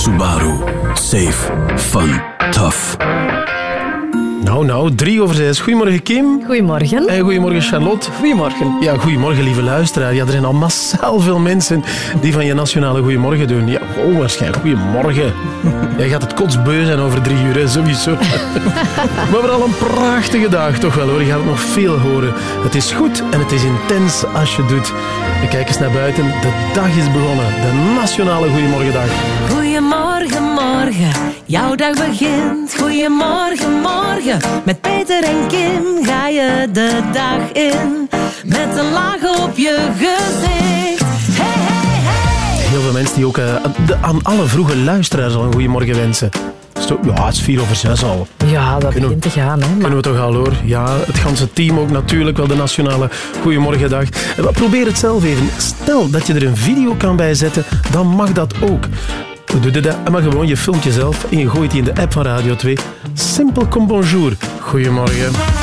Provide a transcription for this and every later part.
Subaru. Safe. Fun. Tough. Nou, nou, drie over zes. Goedemorgen, Kim. Goedemorgen. En goedemorgen, Charlotte. Goedemorgen. Ja, goedemorgen, lieve luisteraar. Ja, er zijn al massaal veel mensen die van je nationale goedemorgen doen. Ja, oh, waarschijnlijk goedemorgen. Jij gaat het kotsbeu zijn over drie uur, hè, sowieso. maar vooral een prachtige dag, toch wel hoor. Je gaat het nog veel horen. Het is goed en het is intens als je doet. En kijk eens naar buiten. De dag is begonnen. De nationale goedemorgendag. Goedemorgen, morgen, jouw dag begint. Goedemorgen, morgen, met Peter en Kim ga je de dag in. Met een laag op je gezicht. Hey, hey, hey. Heel veel mensen die ook eh, de- aan alle vroege luisteraars al een goedemorgen wensen. Ja, het is vier over zes al. Ja, dat Kunnen we- begint te gaan. Hè. Maar Kunnen we toch al hoor? Ja, het ganse team ook natuurlijk wel de nationale Goedemorgendag. En wat- Probeer het zelf even. Stel dat je er een video kan bijzetten, dan mag dat ook. Doe je dat? Maar gewoon, je filmt jezelf en je gooit die in de app van Radio 2. Simpel comme bonjour. Goedemorgen.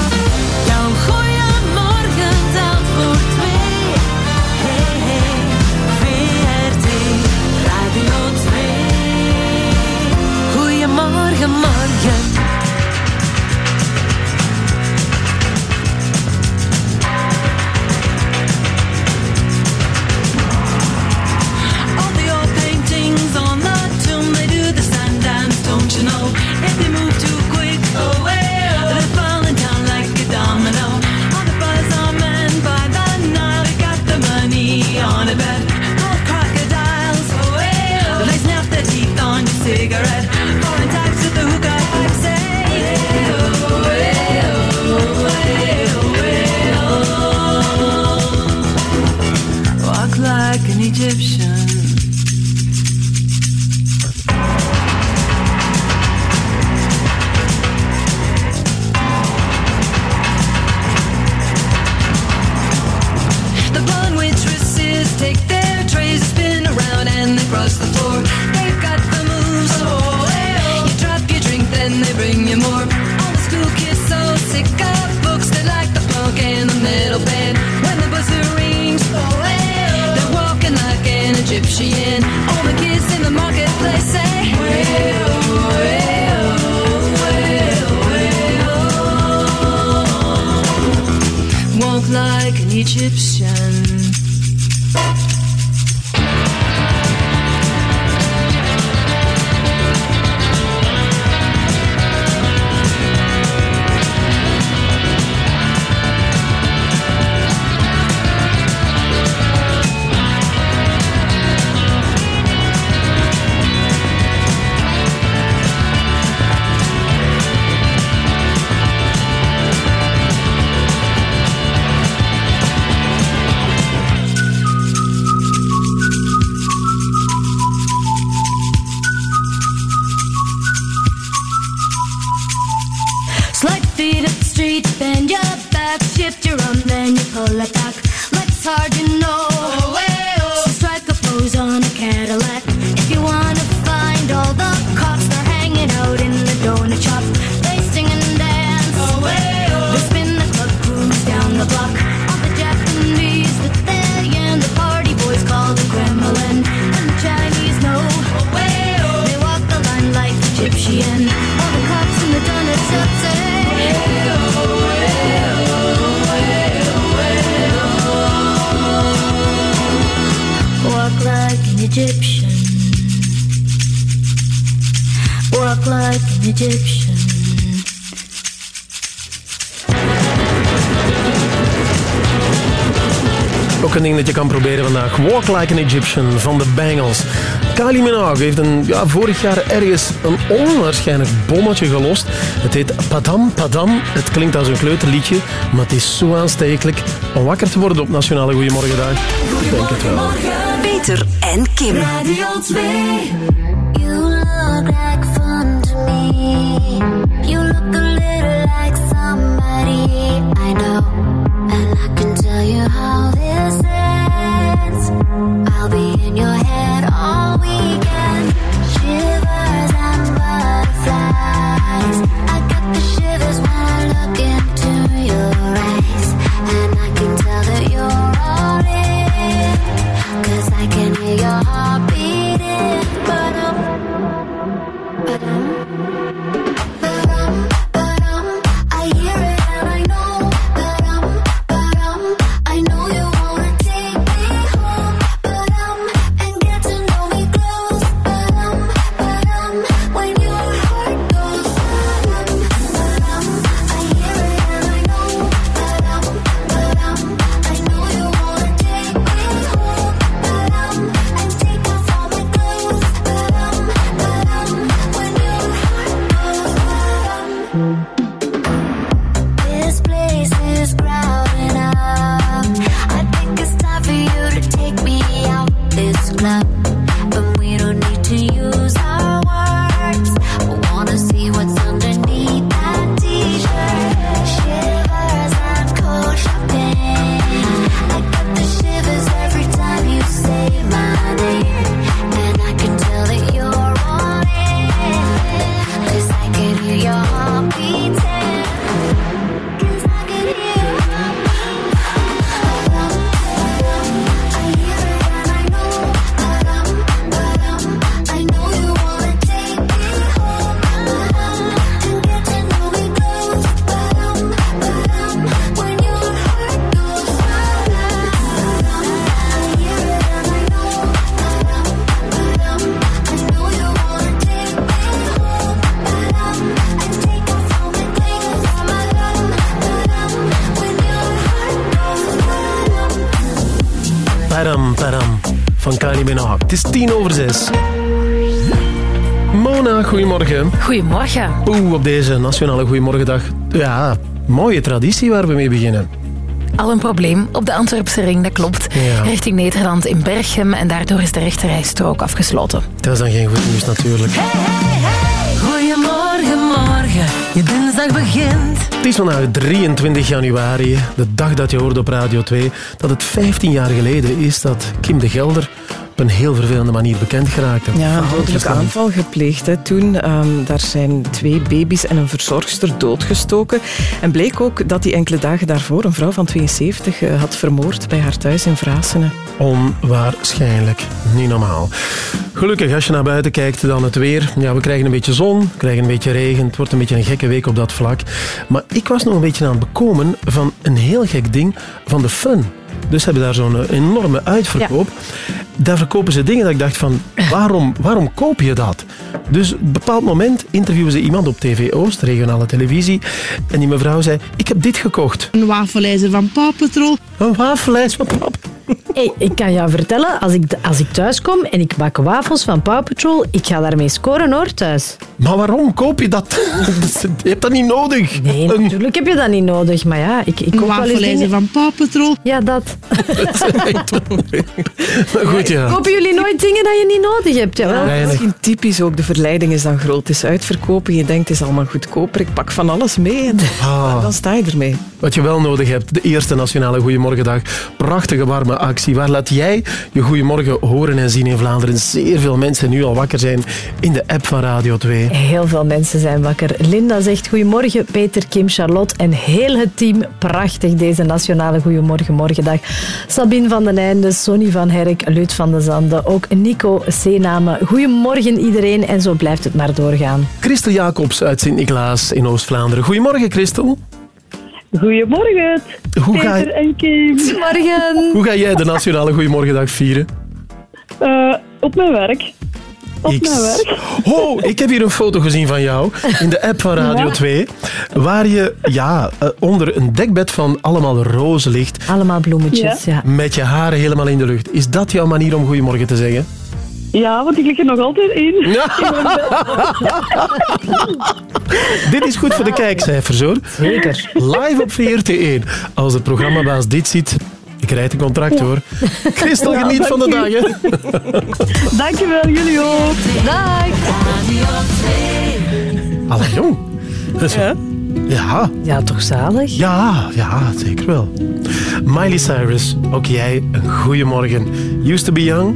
Like an Egyptian van de Bangles. Kylie Minogue heeft een, ja, vorig jaar ergens een onwaarschijnlijk bommetje gelost. Het heet Padam Padam. Het klinkt als een kleuterliedje, maar het is zo aanstekelijk om wakker te worden op Nationale Goedemorgendag. Ik denk het wel. Peter en Kim. Radio 2. Goedemorgen. Oeh, op deze Nationale Goedemorgendag. Ja, mooie traditie waar we mee beginnen. Al een probleem op de Antwerpse ring, dat klopt. Ja. Richting Nederland in Berchem en daardoor is de rechterrijstrook afgesloten. Dat is dan geen goed nieuws natuurlijk. Goedemorgen, morgen. Je dinsdag begint. Het is vandaag 23 januari, de dag dat je hoorde op Radio 2, dat het 15 jaar geleden is dat Kim de Gelder op een heel vervelende manier bekend geraakte. Ja, een Verhaal dodelijk gestaan. aanval gepleegd hè, toen. Ehm, daar zijn twee baby's en een verzorgster doodgestoken. En bleek ook dat hij enkele dagen daarvoor een vrouw van 72 eh, had vermoord bij haar thuis in Vrasenen. Onwaarschijnlijk. Niet normaal. Gelukkig, als je naar buiten kijkt, dan het weer. Ja, we krijgen een beetje zon, we krijgen een beetje regen. Het wordt een beetje een gekke week op dat vlak. Maar ik was nog een beetje aan het bekomen van een heel gek ding van de fun. Dus ze hebben daar zo'n eh, enorme uitverkoop. Daar verkopen ze dingen dat ik dacht van, waarom, waarom koop je dat? Dus op een bepaald moment interviewen ze iemand op TV Oost, regionale televisie. En die mevrouw zei, ik heb dit gekocht. Een wafelijzer van Paw Patrol. Een wafelijs van pap. Hey, ik kan jou vertellen, als ik, als ik thuis kom en ik bak wafels van Paw Patrol, ik ga daarmee scoren hoor, thuis. Maar waarom koop je dat? Je hebt dat niet nodig. Nee, Een- natuurlijk heb je dat niet nodig, maar ja, ik, ik koop wel eens van Paw Patrol. Ja, dat. Maar goed, ja. Kopen jullie nooit dingen dat je niet nodig hebt? Jawel. Weinig. Misschien typisch ook, de verleiding is dan groot. Het is uitverkopen, je denkt het is allemaal goedkoper. Ik pak van alles mee en Ah. dan sta je ermee. Wat je wel nodig hebt, de eerste Nationale Goedemorgendag. Prachtige warme actie. Waar laat jij je Goedemorgen horen en zien in Vlaanderen? Zeer veel mensen nu al wakker zijn in de app van Radio 2. Heel veel mensen zijn wakker. Linda zegt goedemorgen, Peter, Kim, Charlotte en heel het team. Prachtig deze nationale Goedemorgen Morgendag. Sabine van den Einde, Sonny van Herk, Lut van de Zanden, ook Nico Seename. Goedemorgen iedereen en zo blijft het maar doorgaan. Christel Jacobs uit Sint-Niklaas in Oost-Vlaanderen. Goedemorgen, Christel. Goedemorgen, Hoe ga, Peter en Kim. Morgen! hoe ga jij de Nationale Goedemorgendag vieren? Eh, op mijn werk. Op Ik- mijn werk. Oh, ik heb hier een foto gezien van jou in de app van Radio Ja. 2. Waar je ja, eh, onder een dekbed van allemaal rozen ligt. Allemaal bloemetjes, ja. Met je haren helemaal in de lucht. Is dat jouw manier om goedemorgen te zeggen? Ja, want ik lig er nog altijd in. Dit is goed voor de kijkcijfers hoor. Zeker. Live op VRT1. Als de programmabaas dit ziet, ik rijd een contract hoor. Christel, geniet van de dagen. Dankjewel, jullie ook. Dag! Allee jong. Ja. Ja, Ja, toch zalig? ja, ja, zeker wel. Miley Cyrus, ook jij een goede morgen. Used to be young,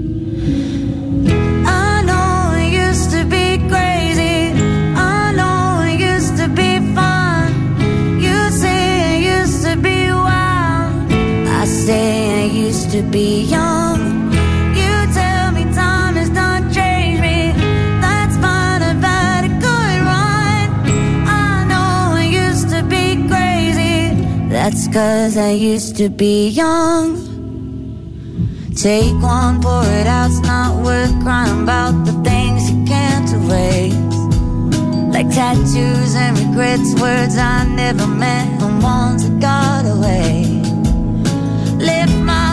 To be young, you tell me time is done change me. That's fine and better going right. I know I used to be crazy. That's cause I used to be young. Take one, pour it out, it's not worth crying about the things you can't erase. Like tattoos and regrets, words I never meant, and ones that got away. Left my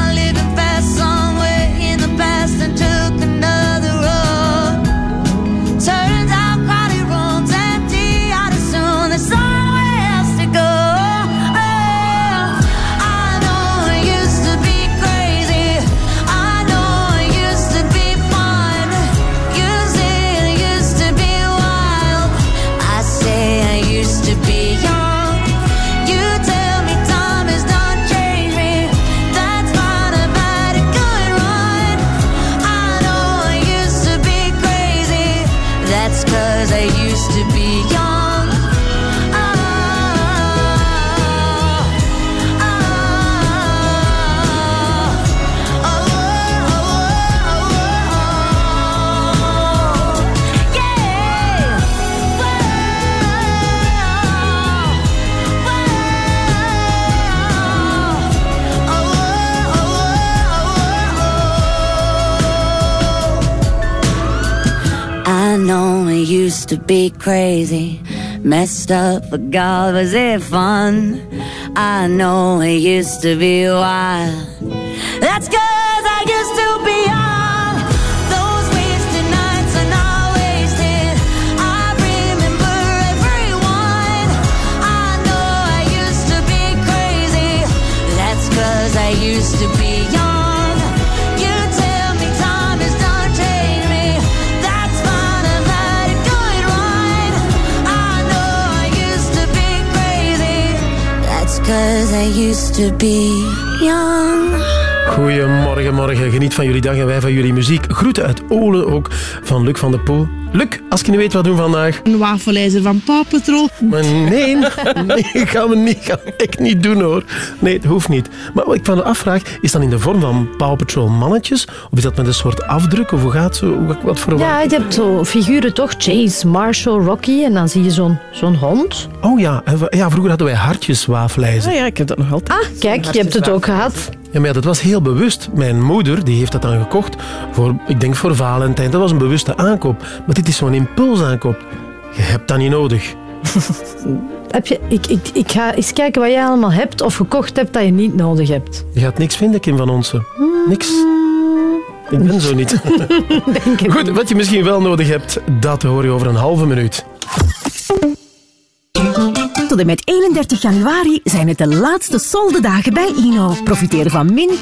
used to be crazy, messed up, but God, was it fun? I know it used to be wild. That's cause I used to be all those wasted nights and I wasted. I remember everyone. I know I used to be crazy. That's cause I used to be cause I used to be young. Goedemorgen, morgen. Geniet van jullie dag en wij van jullie muziek. Groeten uit Olen ook van Luc van der Poel. Luc, als je niet weet wat we doen vandaag. Een wafelijzer van Paw Patrol. Maar nee, nee, gaan we niet, gaan we echt niet doen hoor. Nee, het hoeft niet. Maar wat ik van me afvraag, is dat in de vorm van Paw Patrol mannetjes? Of is dat met een soort afdruk? Of hoe gaat zo? Hoe- Wat voor Ja, je hebt zo figuren toch? Chase, Marshall, Rocky. En dan zie je zo'n zo'n hond. Oh ja, ja, vroeger hadden wij hartjeswafelijzer. Ah ja, ik heb dat nog altijd. Ah, kijk, je hebt het ook gehad. Ja, maar ja, dat was heel bewust. Mijn moeder die heeft dat dan gekocht voor, ik denk voor Valentijn. Dat was een bewuste aankoop. Maar dit is zo'n impulsaankoop. Je hebt dat niet nodig. Heb je, ik, ik, ik ga eens kijken wat jij allemaal hebt of gekocht hebt dat je niet nodig hebt. Je gaat niks vinden, Kim van Onsen. Niks. Ik ben zo niet. Goed, wat je misschien wel nodig hebt, dat hoor je over een halve minuut. Tot en met 31 januari zijn het de laatste soldedagen bij Ino. Profiteer van min 20%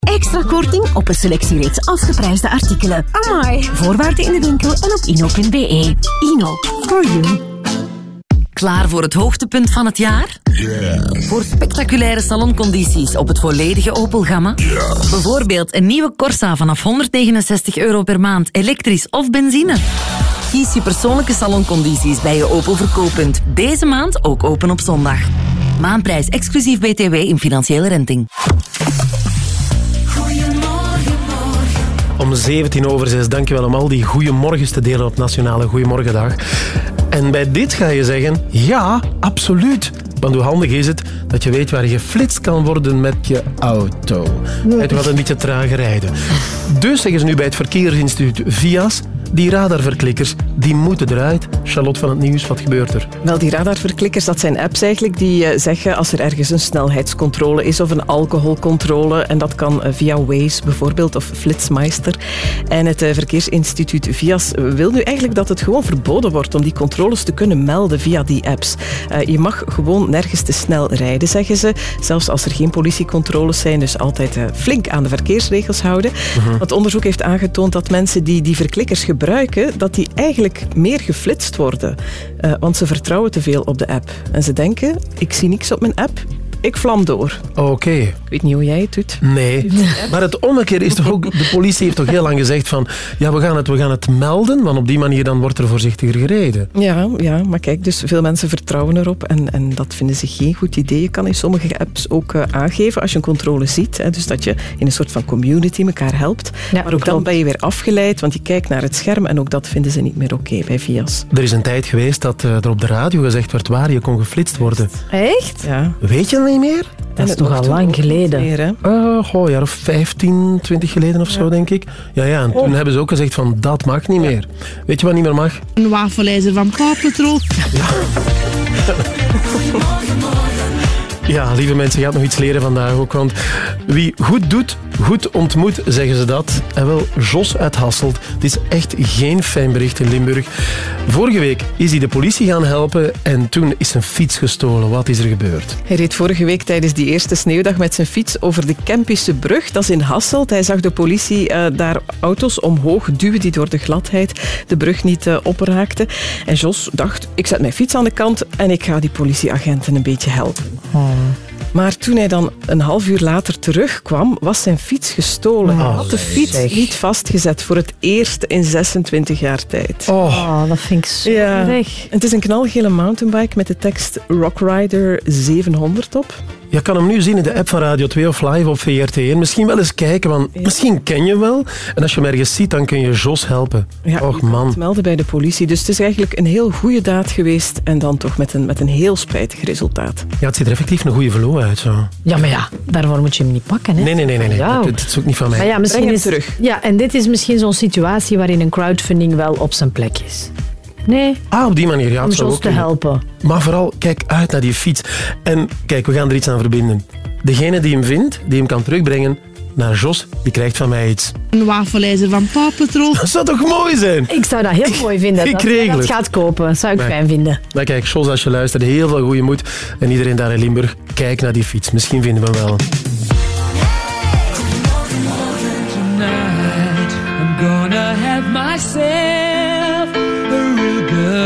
extra korting op een selectie reeds afgeprijsde artikelen. Amai! Voorwaarden in de winkel en op ino.be. Ino, for you. Klaar voor het hoogtepunt van het jaar? Voor spectaculaire saloncondities op het volledige Opel-gamma? Bijvoorbeeld een nieuwe Corsa vanaf 169 euro per maand, elektrisch of benzine? Kies je persoonlijke saloncondities bij je Opel verkooppunt. Deze maand ook open op zondag. Maandprijs exclusief BTW in financiële renting. Om 17 over 6, dankjewel om al die goede morgens te delen op Nationale Goedemorgendag. En bij dit ga je zeggen, ja, absoluut. Want hoe handig is het dat je weet waar je geflitst kan worden met je auto. Het gaat een beetje trager rijden. Dus zeggen ze nu bij het Verkeersinstituut VIAS, die radarverklikkers, die moeten eruit. Charlotte van het Nieuws, wat gebeurt er? Wel, die radarverklikkers, dat zijn apps eigenlijk die eh, zeggen als er ergens een snelheidscontrole is of een alcoholcontrole. En dat kan eh, via Waze bijvoorbeeld of Flitsmeister. En het eh, Verkeersinstituut VIAS wil nu eigenlijk dat het gewoon verboden wordt om die controles te kunnen melden via die apps. Je mag gewoon nergens te snel rijden, zeggen ze. Zelfs als er geen politiecontroles zijn, dus altijd flink aan de verkeersregels houden. Want onderzoek heeft aangetoond dat mensen die die verklikkers gebruiken, dat die eigenlijk meer geflitst worden. Eh, want ze vertrouwen te veel op de app. En ze denken, ik zie niks op mijn app, ik vlam door. Oké. Ik weet niet hoe jij het doet. Nee. Maar het omgekeerde is toch ook... De politie heeft toch heel lang gezegd van... Ja, we gaan het, we gaan het melden, want op die manier dan wordt er voorzichtiger gereden. Ja, ja, maar kijk, dus veel mensen vertrouwen erop en, en dat vinden ze geen goed idee. Je kan in sommige apps ook eh, aangeven als je een controle ziet. Hè, dus dat je in een soort van community elkaar helpt. maar ook dan ben je weer afgeleid, want je kijkt naar het scherm en ook dat vinden ze niet meer oké bij VIAS. Er is een tijd geweest dat eh, er op de radio gezegd werd waar je kon geflitst worden. Echt? Ja. Weet je dat niet meer? Dat is toch al lang geleden. Uh, goh, jaar of 15, 20 geleden of zo, denk ik. Ja, ja, en toen hebben ze ook gezegd van dat mag niet meer. Weet je wat niet meer mag? Een wafelijzer van Paw Patrol. Ja, lieve mensen, je gaat nog iets leren vandaag ook. Want wie goed doet, goed ontmoet, zeggen ze dat. En wel, Jos uit Hasselt. Het is echt geen fijn bericht in Limburg. Vorige week is hij de politie gaan helpen en toen is zijn fiets gestolen. Wat is er gebeurd? Hij reed vorige week tijdens die eerste sneeuwdag met zijn fiets over de Kempische brug. Dat is in Hasselt. Hij zag de politie eh, daar auto's omhoog duwen die door de gladheid de brug niet eh, opraakten. En Jos dacht, ik zet mijn fiets aan de kant en ik ga die politieagenten een beetje helpen. Maar toen hij dan een half uur later terugkwam, was zijn fiets gestolen. Hij had de fiets zeg. niet vastgezet voor het eerst in 26 jaar tijd. Oh, dat vind ik zo Ja. erg. Het is een knalgele mountainbike met de tekst Rock Rider 700 op. Je kan hem nu zien in de app van Radio 2 of live op VRT1. Misschien wel eens kijken, want misschien ken je hem wel. En als je hem ergens ziet, dan kun je Jos helpen. Ja, Och man. het melden bij de politie. Dus het is eigenlijk een heel goede daad geweest en dan toch met een, met een heel spijtig resultaat. Ja, het ziet er effectief een goede velo uit. Zo. Ja, maar ja, daarvoor moet je hem niet pakken. Hè? Nee, nee, nee. nee, nee. Ja. Dat, dat is ook niet van mij. Maar ja, misschien hem is, terug. Ja, en dit is misschien zo'n situatie waarin een crowdfunding wel op zijn plek is. Nee, Ah, op die manier. Ja, om Jos ook te helpen. Maar vooral, kijk uit naar die fiets. En kijk, we gaan er iets aan verbinden. Degene die hem vindt, die hem kan terugbrengen naar Jos, die krijgt van mij iets. Een wafelijzer van Paw Patrol. Dat zou toch mooi zijn? Ik zou dat heel mooi vinden. Ik dat je regel dat het. gaat kopen. Zou ik fijn vinden. Maar kijk, Jos, als je luistert, heel veel goede moed. En iedereen daar in Limburg, kijk naar die fiets. Misschien vinden we hem wel. tonight.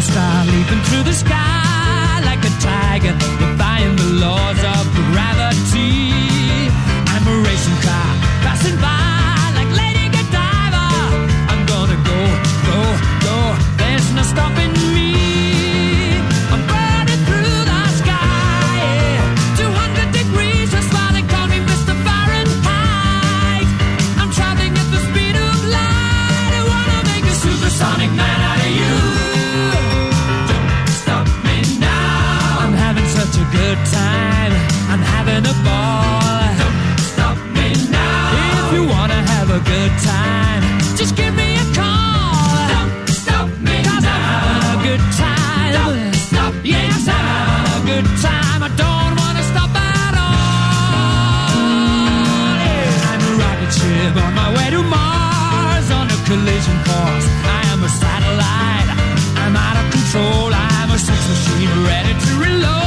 star leaping through the sky like a tiger, defying the laws of collision course. I am a satellite. I'm out of control. I'm a sex machine ready to reload.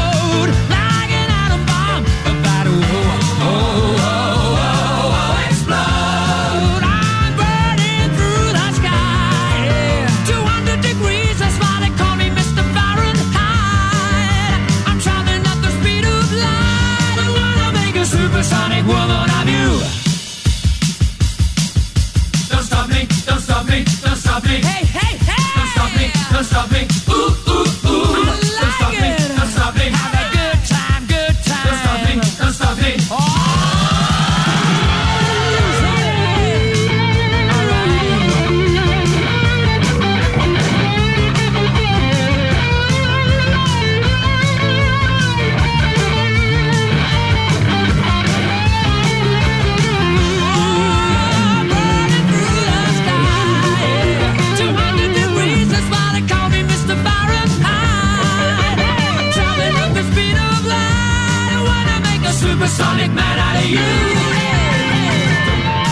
Supersonic man out of you.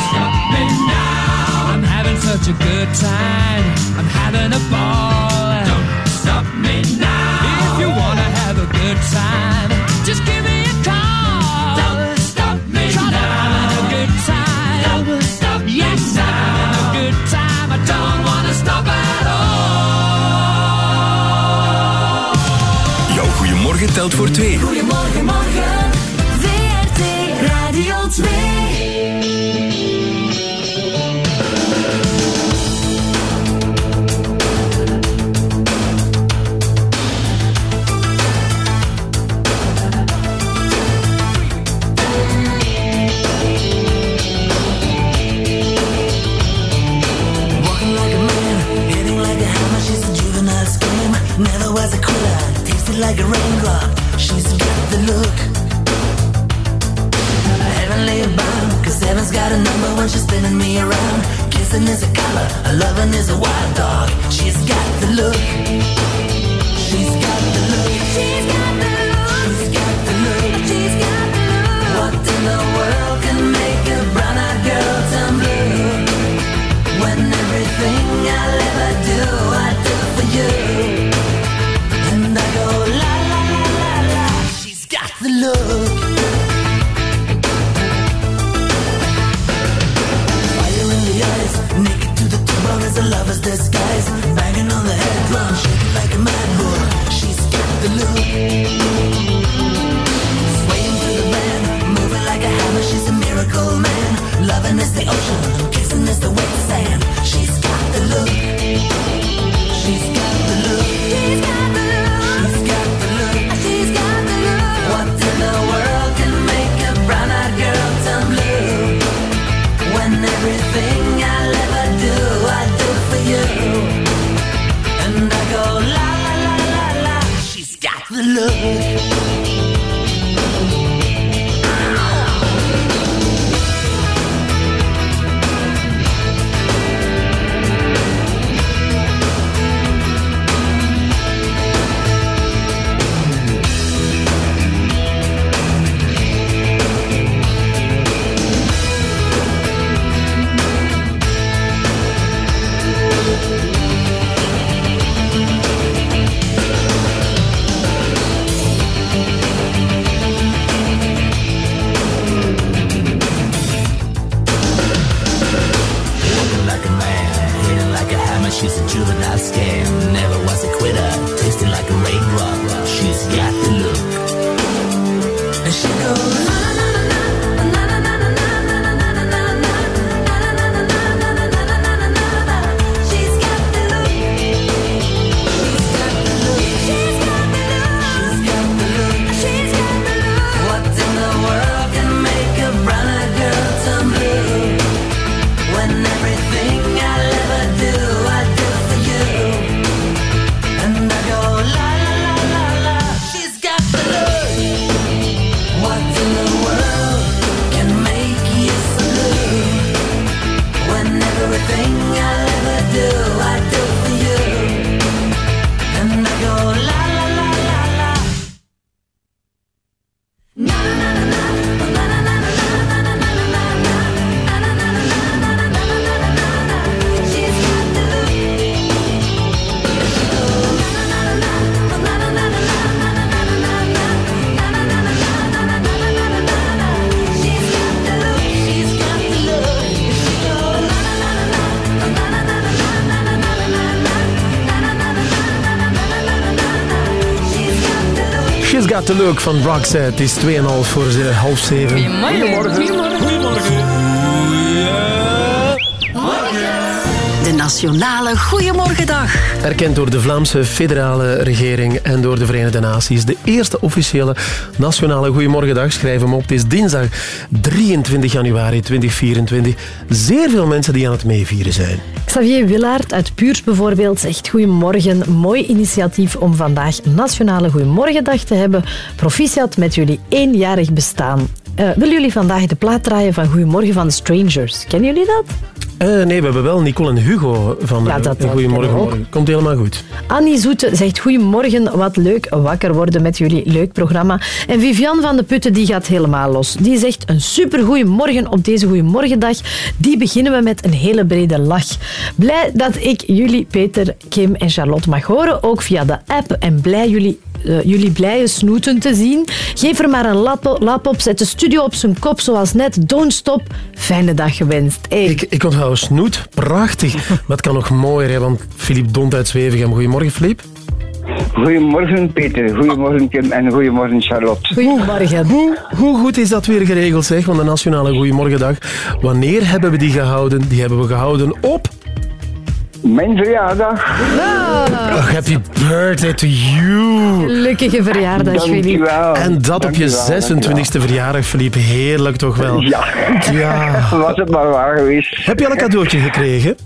Stop me now. I'm having such a good time. I'm having a ball. Don't stop me now. If you wanna have a good time, just give me a call. Don't stop me now. I'm having a good time. Don't stop yes, I'm having a good time. I don't wanna stop at all. Jouw goeiemorgen telt voor twee. Goedemorgen, morgen. Juvenile scam. Never was a quitter, tasted like a raindrop. She's got the look. Seven's got a number when she's spinning me around. Kissing is a color, a loving is a wild dog. She's got the look. She's got the look. She's got the look. She's got the look. What in the world can make a brown-eyed girl turn blue? When everything I ever do, I do for you. Got the Look van Roxette. Het is 2,5 voor ze- half 7. De Nationale Goeiemorgendag. Erkend door de Vlaamse federale regering en door de Verenigde Naties. De eerste officiële nationale Goeiemorgendag. Schrijf hem op. Het is dinsdag 23 januari 2024. Zeer veel mensen die aan het meevieren zijn. Xavier Willaert uit Puurs bijvoorbeeld zegt Goedemorgen, mooi initiatief om vandaag Nationale Goedemorgendag te hebben. Proficiat met jullie eenjarig bestaan. Eh, willen jullie vandaag de plaat draaien van Goedemorgen van de Strangers? Kennen jullie dat? Eh, nee, we hebben wel Nicole en Hugo van Ja, de dat, eh, Goedemorgen. Komt helemaal goed. Annie Zoete zegt Goedemorgen, wat leuk wakker worden met jullie leuk programma. En Vivian van de Putten die gaat helemaal los. Die zegt een super goeiemorgen op deze Goeiemorgendag. Die beginnen we met een hele brede lach. Blij dat ik jullie, Peter, Kim en Charlotte mag horen, ook via de app. En blij jullie, eh, jullie blije snoeten te zien. Geef er maar een lap, lap op, zet de studio op zijn kop zoals net. Don't stop. Fijne dag gewenst. Hey. Ik, ik onthoud Snoet. Prachtig. Maar het kan nog mooier, hè, want Filip Dont uit Zwevegem. Goedemorgen, Filip. Goedemorgen Peter, goedemorgen Kim en goedemorgen Charlotte. Goedemorgen. Hoe, hoe goed is dat weer geregeld, zeg, van de Nationale Goedemorgendag? Wanneer hebben we die gehouden? Die hebben we gehouden op... Mijn verjaardag. Oh, happy birthday to you. Gelukkige verjaardag, Filip. En dat op je Dankjewel, 26e verjaardag, Filip. Heerlijk toch wel? Ja. Ja. Was het maar waar geweest. Heb je al een cadeautje gekregen?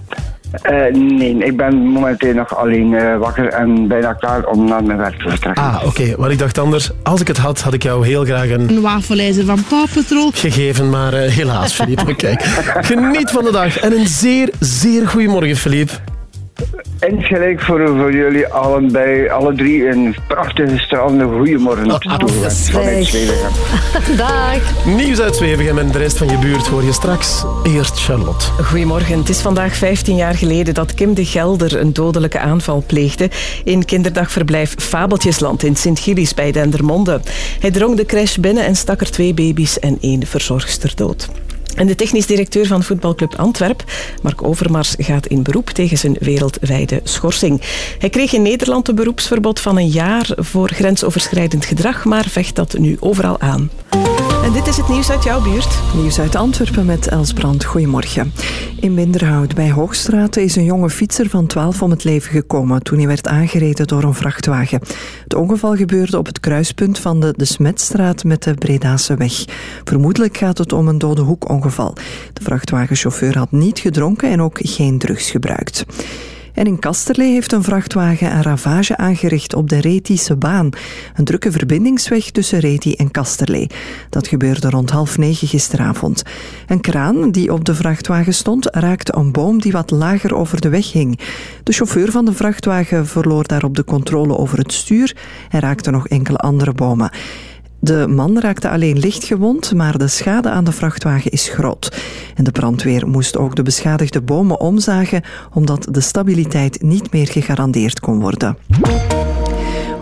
Eh, nee, ik ben momenteel nog alleen eh, wakker en bijna klaar om naar mijn werk te vertrekken. Ah, oké. Maar ik dacht anders, als ik het had, had ik jou heel graag een Een wafelijzer van Paw Patrol. gegeven. Maar eh, helaas, Filip. Maar Kijk, geniet van de dag. En een zeer, zeer goedemorgen, Filip. Insgelijk voor, voor jullie allebei, alle drie een prachtige stralende goeiemorgen Ah, toe toegewenst vanuit Zwevegem. Dag. Nieuws uit Zwevegem en de rest van je buurt hoor je straks. Eerst Charlotte. Goedemorgen. Het is vandaag 15 jaar geleden dat Kim de Gelder een dodelijke aanval pleegde in kinderdagverblijf Fabeltjesland in Sint-Gillis bij Dendermonde. Hij drong de crash binnen en stak er twee baby's en één verzorgster dood. En de technisch directeur van voetbalclub Antwerp, Mark Overmars, gaat in beroep tegen zijn wereldwijde schorsing. Hij kreeg in Nederland een beroepsverbod van een jaar voor grensoverschrijdend gedrag, maar vecht dat nu overal aan. En dit is het nieuws uit jouw buurt. Nieuws uit Antwerpen met Els Brand. Goedemorgen. In Minderhout bij Hoogstraat is een jonge fietser van 12 om het leven gekomen toen hij werd aangereden door een vrachtwagen. Het ongeval gebeurde op het kruispunt van de De Smetstraat met de Bredase weg. Vermoedelijk gaat het om een dode hoekongeval. De vrachtwagenchauffeur had niet gedronken en ook geen drugs gebruikt. En in Kasterlee heeft een vrachtwagen een ravage aangericht op de Retische baan. Een drukke verbindingsweg tussen Reti en Kasterlee. Dat gebeurde rond half negen gisteravond. Een kraan die op de vrachtwagen stond raakte een boom die wat lager over de weg hing. De chauffeur van de vrachtwagen verloor daarop de controle over het stuur en raakte nog enkele andere bomen. De man raakte alleen licht gewond, maar de schade aan de vrachtwagen is groot. En de brandweer moest ook de beschadigde bomen omzagen, omdat de stabiliteit niet meer gegarandeerd kon worden.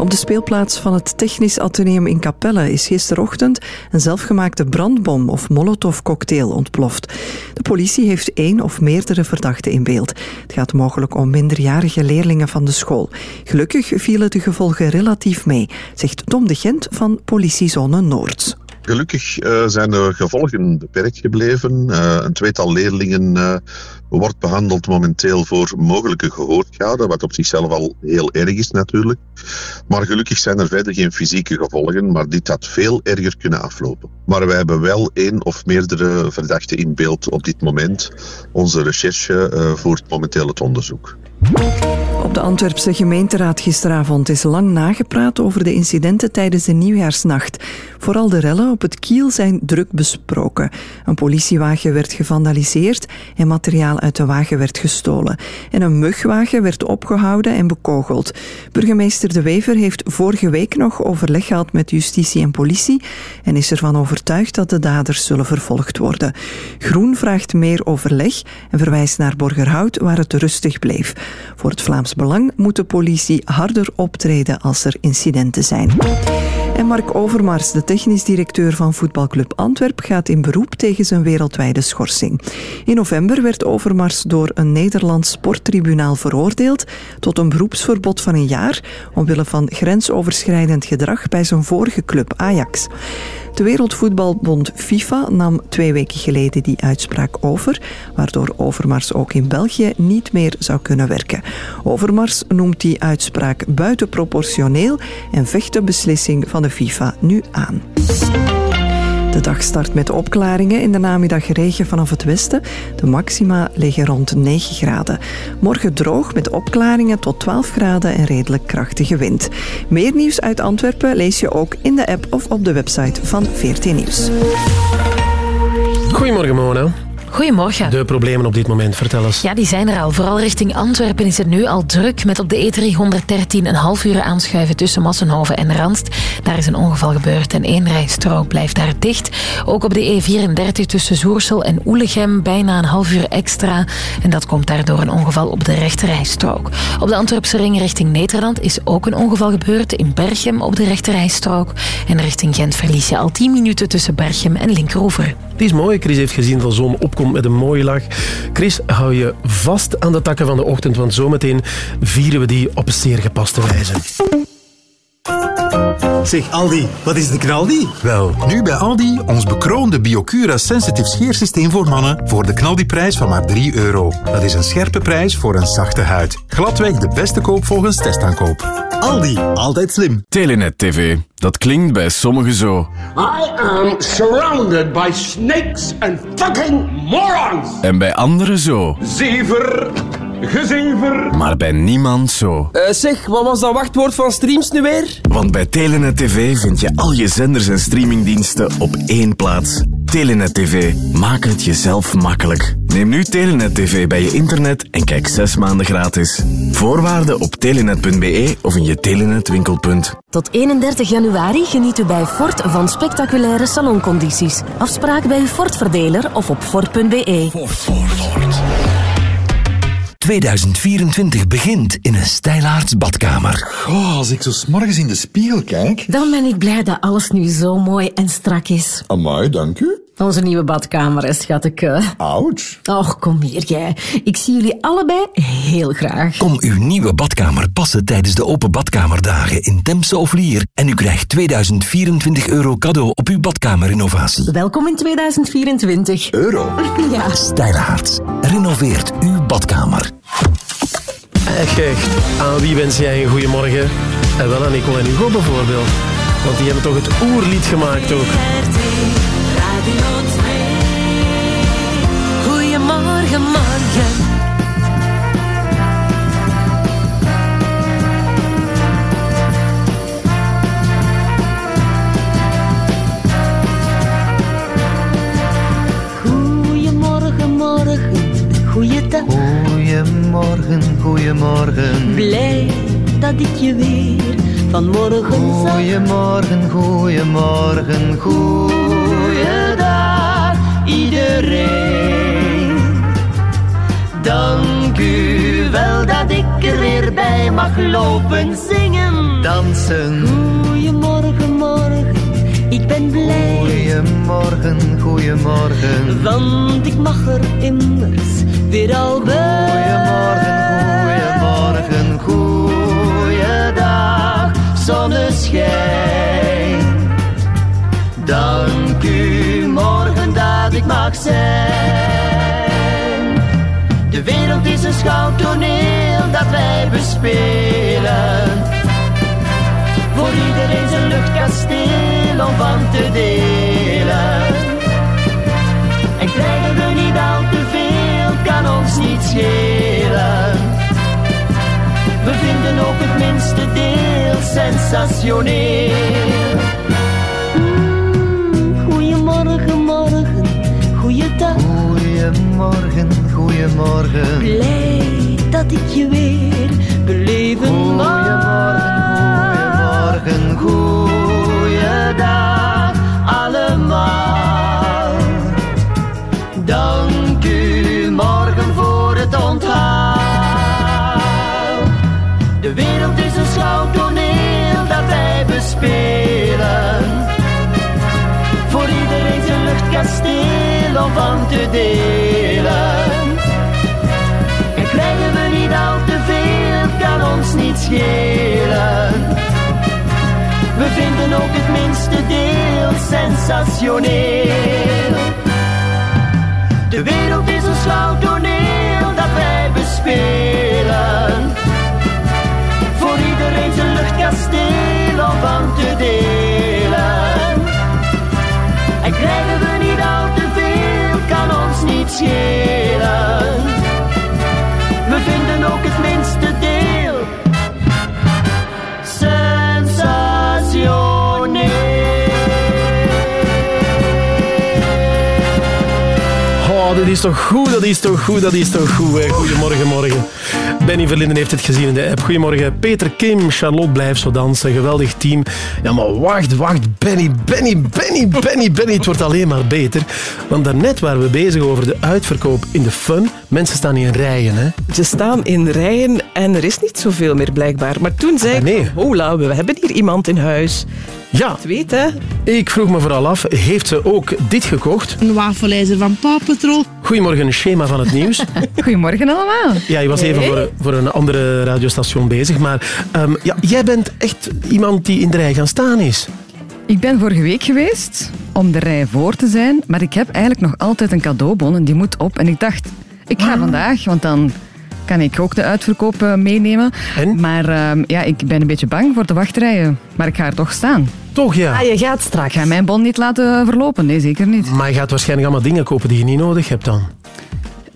Op de speelplaats van het Technisch Atheneum in Capelle is gisterochtend een zelfgemaakte brandbom of molotovcocktail ontploft. De politie heeft één of meerdere verdachten in beeld. Het gaat mogelijk om minderjarige leerlingen van de school. Gelukkig vielen de gevolgen relatief mee, zegt Tom de Gent van Politiezone Noord. Gelukkig eh, zijn de gevolgen beperkt gebleven. Eh, een tweetal leerlingen eh, wordt behandeld momenteel voor mogelijke gehoorschade, wat op zichzelf al heel erg is natuurlijk. Maar gelukkig zijn er verder geen fysieke gevolgen, maar dit had veel erger kunnen aflopen. Maar wij hebben wel één of meerdere verdachten in beeld op dit moment. Onze recherche eh, voert momenteel het onderzoek. Op de Antwerpse gemeenteraad gisteravond is lang nagepraat over de incidenten tijdens de nieuwjaarsnacht. Vooral de rellen op het Kiel zijn druk besproken. Een politiewagen werd gevandaliseerd en materiaal uit de wagen werd gestolen. En een mugwagen werd opgehouden en bekogeld. Burgemeester De Wever heeft vorige week nog overleg gehad met justitie en politie en is ervan overtuigd dat de daders zullen vervolgd worden. Groen vraagt meer overleg en verwijst naar Borgerhout waar het rustig bleef. Voor het Vlaams Belang moet de politie harder optreden als er incidenten zijn. En Mark Overmars, de technisch directeur van voetbalclub Antwerp, gaat in beroep tegen zijn wereldwijde schorsing. In november werd Overmars door een Nederlands sporttribunaal veroordeeld tot een beroepsverbod van een jaar omwille van grensoverschrijdend gedrag bij zijn vorige club Ajax. De Wereldvoetbalbond FIFA nam twee weken geleden die uitspraak over, waardoor Overmars ook in België niet meer zou kunnen werken. Overmars noemt die uitspraak buitenproportioneel en vecht de beslissing van de FIFA nu aan. De dag start met opklaringen. In de namiddag regen vanaf het westen. De maxima liggen rond 9 graden. Morgen droog met opklaringen tot 12 graden en redelijk krachtige wind. Meer nieuws uit Antwerpen lees je ook in de app of op de website van 14 Nieuws. Goedemorgen, Mona. Goedemorgen. De problemen op dit moment, vertel eens. Ja, die zijn er al. Vooral richting Antwerpen is het nu al druk met op de E313 een half uur aanschuiven tussen Massenhoven en Randst. Daar is een ongeval gebeurd en één rijstrook blijft daar dicht. Ook op de E34 tussen Zoersel en Oelegem bijna een half uur extra. En dat komt daardoor een ongeval op de rechterrijstrook. Op de Antwerpse ring richting Nederland is ook een ongeval gebeurd in Berchem op de rechterrijstrook. En richting Gent verlies je al 10 minuten tussen Berchem en Linkeroever. Die is mooi. Chris heeft gezien de zon met een mooie lach. Chris, hou je vast aan de takken van de ochtend, want zometeen vieren we die op zeer gepaste wijze. Zeg Aldi, wat is de knaldi? Wel, nu bij Aldi ons bekroonde Biocura Sensitive scheersysteem voor mannen voor de knaldiprijs van maar 3 euro. Dat is een scherpe prijs voor een zachte huid. Gladweg de beste koop volgens testaankoop. Aldi, altijd slim. Telenet TV. Dat klinkt bij sommigen zo. I am surrounded by snakes and fucking morons. En bij anderen zo. Zever, gezever. Maar bij niemand zo. Eh, zeg, wat was dat wachtwoord van streams nu weer? Want bij Telenet TV vind je al je zenders en streamingdiensten op één plaats. Telenet TV. Maak het jezelf makkelijk. Neem nu Telenet TV bij je internet en kijk zes maanden gratis. Voorwaarden op telenet.be of in je Telenet winkelpunt. Tot 31 januari geniet u bij Ford van spectaculaire saloncondities. Afspraak bij uw Ford-verdeler of op Ford.be. 2024 begint in een stijlaarts badkamer. Goh, als ik zo 's morgens in de spiegel kijk. Dan ben ik blij dat alles nu zo mooi en strak is. Amai, dank u. Onze nieuwe badkamer, hè, schatje. Ouch. Och, kom hier jij. Ik zie jullie allebei heel graag. Kom uw nieuwe badkamer passen tijdens de open badkamerdagen in Temse of Lier en u krijgt 2024 euro cadeau op uw badkamerinnovatie. Welkom in 2024. Euro? Ja. Stijlaarts. Renoveert uw badkamer. Echt, echt. Aan wie wens jij een goeiemorgen? En wel aan Nicole en Hugo bijvoorbeeld. Want die hebben toch het oerlied gemaakt ook. Goedemorgen, morgen. Goeiedag. Goedemorgen, goedemorgen. Blij dat ik je weer vanmorgen zag. Goedemorgen, goedemorgen, Goeiedag, iedereen. Dank u wel dat ik er weer bij mag lopen zingen. Dansen. Goedemorgen, morgen, ik ben blij. Goeiemorgen, goeiemorgen. Want ik mag er immers weer al bij. Goeiemorgen, goeiedag, zonneschijn. Dank u morgen dat ik mag zijn. De wereld is een schouwtoneel dat wij bespelen. Voor iedereen zijn luchtkasteel om van te delen. En krijgen we niet al te veel, kan ons niet schelen. We vinden ook het minste deel sensationeel. Goedemorgen, morgen, goeiedag. Goeiemorgen, goeiemorgen. Blij dat ik je weer beleven mag. Van te delen. En krijgen we niet al te veel, kan ons niet schelen. We vinden ook het minste deel sensationeel. De wereld is een schouwtoneel dat wij bespelen. Voor iedereen zijn luchtkasteel om van te delen. We vinden ook het minste deel Oh, dat is toch goed, dat is toch goed, dat is toch goed. Hè. Goedemorgen, morgen. Benny Verlinden heeft het gezien in de app. Goedemorgen, Peter, Kim, Charlotte blijft zo dansen. Geweldig team. Ja, maar wacht, wacht, Benny, Benny, Benny, Benny, Benny. Het wordt alleen maar beter. Want daarnet waren we bezig over de uitverkoop in de fun. Mensen staan in rijen, hè. Ze staan in rijen en er is niet zoveel meer blijkbaar. Maar toen zei ik, nee. van, hola, we hebben hier iemand in huis. Ja. Het weet, hè. Ik vroeg me vooral af, heeft ze ook dit gekocht? Een wafelijzer van Paw Patrol. Goedemorgen, een schema van het nieuws. Goedemorgen allemaal. Ja, je was even voor, voor een andere radiostation bezig. Maar ehm, ja, jij bent echt iemand die in de rij gaan staan is. Ik ben vorige week geweest om de rij voor te zijn, maar ik heb eigenlijk nog altijd een cadeaubon en die moet op. En ik dacht, ik ga vandaag, want dan kan ik ook de uitverkoop eh, meenemen. Maar ehm, ja, ik ben een beetje bang voor de wachtrijen, maar ik ga er toch staan. Toch ja. Ah, je gaat straks. Ga mijn bon niet laten verlopen, nee, zeker niet. Maar je gaat waarschijnlijk allemaal dingen kopen die je niet nodig hebt dan.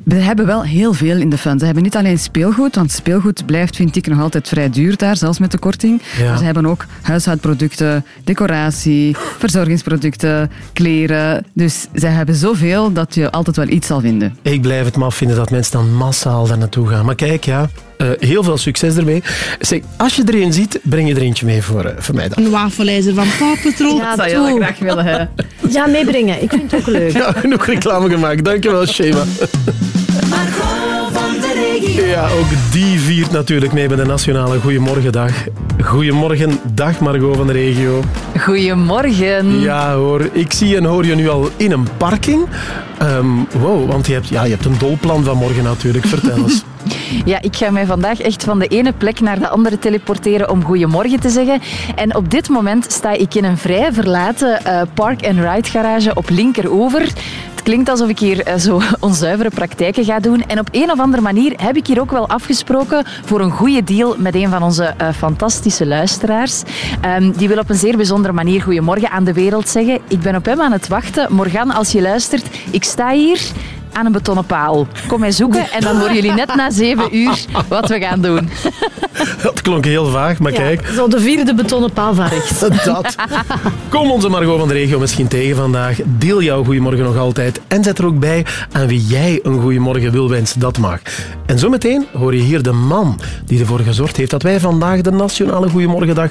We hebben wel heel veel in de fund. Ze hebben niet alleen speelgoed, want speelgoed blijft, vind ik, nog altijd vrij duur daar, zelfs met de korting. Ja. Maar ze hebben ook huishoudproducten, decoratie, verzorgingsproducten, kleren. Dus ze hebben zoveel dat je altijd wel iets zal vinden. Ik blijf het maf vinden dat mensen dan massaal daar naartoe gaan. Maar kijk, ja, eh, heel veel succes ermee. Zeg, als je er een ziet, breng je er eentje mee voor, eh, voor mij dan. Een wafelijzer van Paw Patrol. Ja, zou je graag willen hebben. Ja, meebrengen. Ik vind het ook leuk. Ja, genoeg reclame gemaakt. Dankjewel, Shema. Margot van de regio. Ja, ook die viert natuurlijk mee bij de Nationale Goedemorgendag. Goedemorgen, dag Margot van de regio. Goedemorgen. Ja hoor, ik zie en hoor je nu al in een parking. Ehm, wow, want je hebt, ja, je hebt een dolplan van morgen natuurlijk. Vertel eens. Ja, ik ga mij vandaag echt van de ene plek naar de andere teleporteren om goedemorgen te zeggen. En op dit moment sta ik in een vrij verlaten eh, park-and-ride garage op linkerover. Het klinkt alsof ik hier eh, zo onzuivere praktijken ga doen. En op een of andere manier heb ik hier ook wel afgesproken voor een goede deal met een van onze eh, fantastische luisteraars. Ehm, die wil op een zeer bijzondere manier goedemorgen aan de wereld zeggen. Ik ben op hem aan het wachten. Morgan, als je luistert, ik sta hier aan een betonnen paal. Kom mij zoeken en dan horen jullie net na zeven uur wat we gaan doen. Dat klonk heel vaag, maar kijk. Zo de vierde betonnen paal van rechts. Dat. Kom onze Margot van de regio misschien tegen vandaag. Deel jouw goeiemorgen nog altijd. En zet er ook bij aan wie jij een goeiemorgen wil wensen. Dat mag. En zometeen hoor je hier de man die ervoor gezorgd heeft dat wij vandaag de Nationale Goeiemorgendag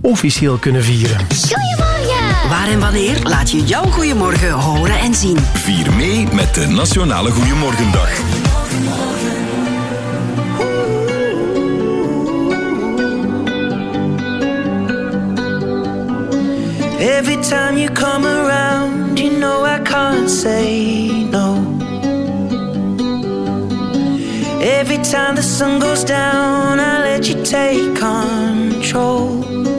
officieel kunnen vieren. Goedemorgen! Waar en wanneer laat je jouw goeiemorgen horen en zien. Vier mee met de Nationale Goeiemorgendag. Every time you come around, you know I can't say no. Every time the sun goes down, I let you take control.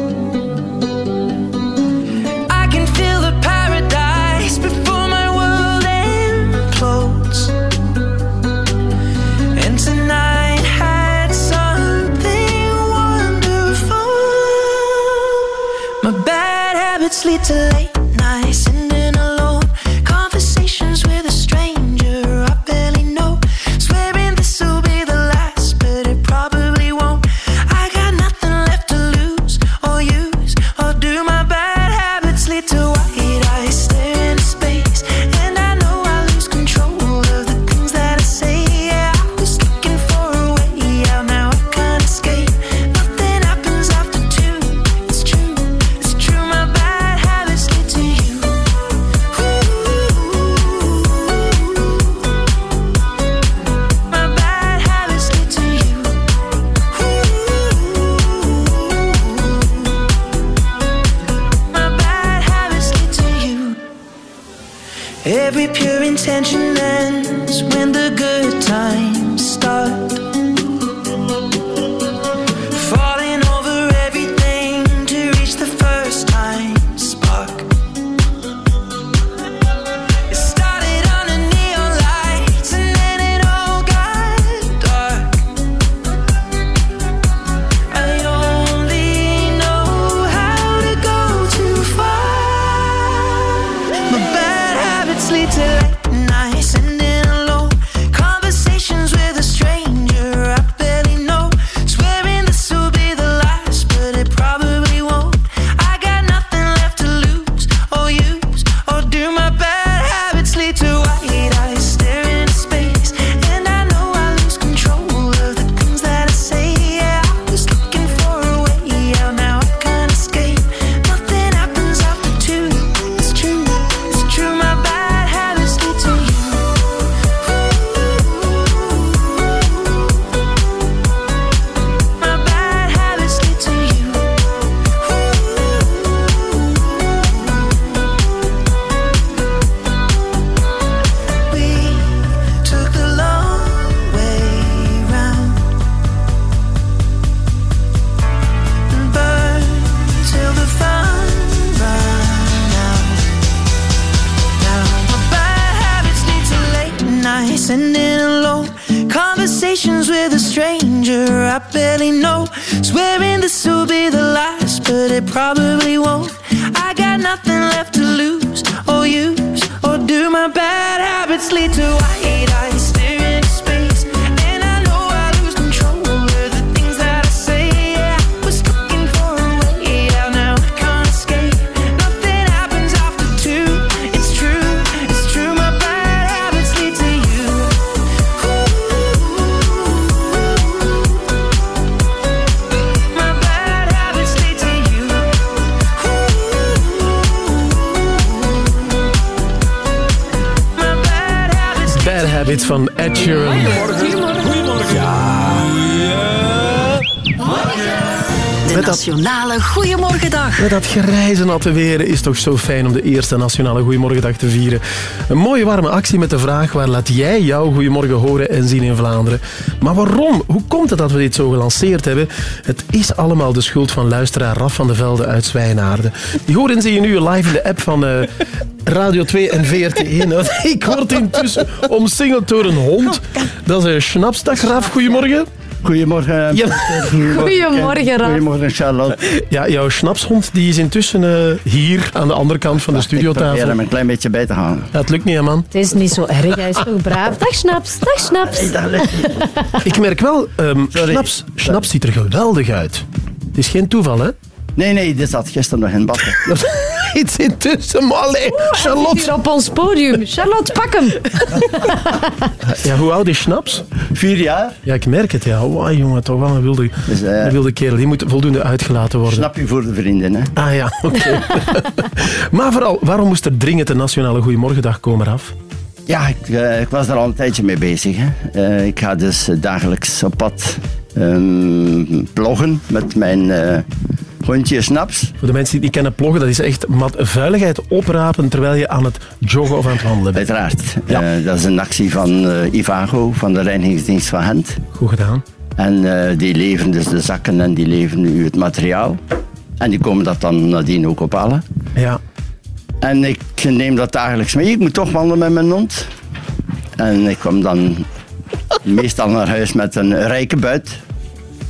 Van Ed Sheeran. De Met dat- Nationale Goeiemorgendag. Met dat grijze natte weer is toch zo fijn om de eerste Nationale Goeiemorgendag te vieren. Een mooie warme actie met de vraag waar laat jij jouw Goeiemorgen horen en zien in Vlaanderen. Maar waarom? Hoe komt het dat we dit zo gelanceerd hebben? Het is allemaal de schuld van luisteraar Raf van de Velde uit Zwijnaarden. Die horen ze je nu live in de app van eh, Radio 2 en VRT1. Want Ik word intussen omsingeld door een hond. Dat is een Schnapsdag, Raf. Goedemorgen. Goedemorgen. Ja. Goedemorgen, Raf. Goedemorgen, Charlotte. Ja, jouw snapshond die is intussen eh, hier aan de andere kant van de Ik probeer studiotafel. hem een klein beetje bij te houden. Ja, het lukt niet, hè, man. Het is niet zo erg, hij is toch braaf. Dag, Snaps. Dag, Snaps. Ik merk wel, ehm Schnaps, Schnaps ziet er geweldig uit. Het is geen toeval, hè? Nee, nee, dit zat gisteren nog in bad. Iets intussen, maar allee, Charlotte. Hier op ons podium. Charlotte, pak hem. Ja, hoe oud is Schnaps? Vier jaar. Ja, ik merk het, ja. Wow, jongen, toch wel een wilde, Dus, eh, een wilde kerel. Die moet voldoende uitgelaten worden. Snap je voor de vrienden, hè? Ah ja, oké. maar vooral, waarom moest er dringend een nationale Goeiemorgendag komen af? Ja, ik, eh, ik was er al een tijdje mee bezig. Hè. Eh, ik ga dus dagelijks op pad ehm, bloggen met mijn, eh, Hondje snaps. Voor de mensen die het niet kennen, ploggen, dat is echt mat vuiligheid oprapen terwijl je aan het joggen of aan het wandelen bent. Uiteraard. Eh, dat is een actie van eh, Ivago, van de reinigingsdienst van Gent. Goed gedaan. En die leveren dus de zakken en die leveren u het materiaal. En die komen dat dan nadien ook ophalen. Ja. En ik neem dat dagelijks mee. Ik moet toch wandelen met mijn hond. En ik kom dan meestal naar huis met een rijke buit.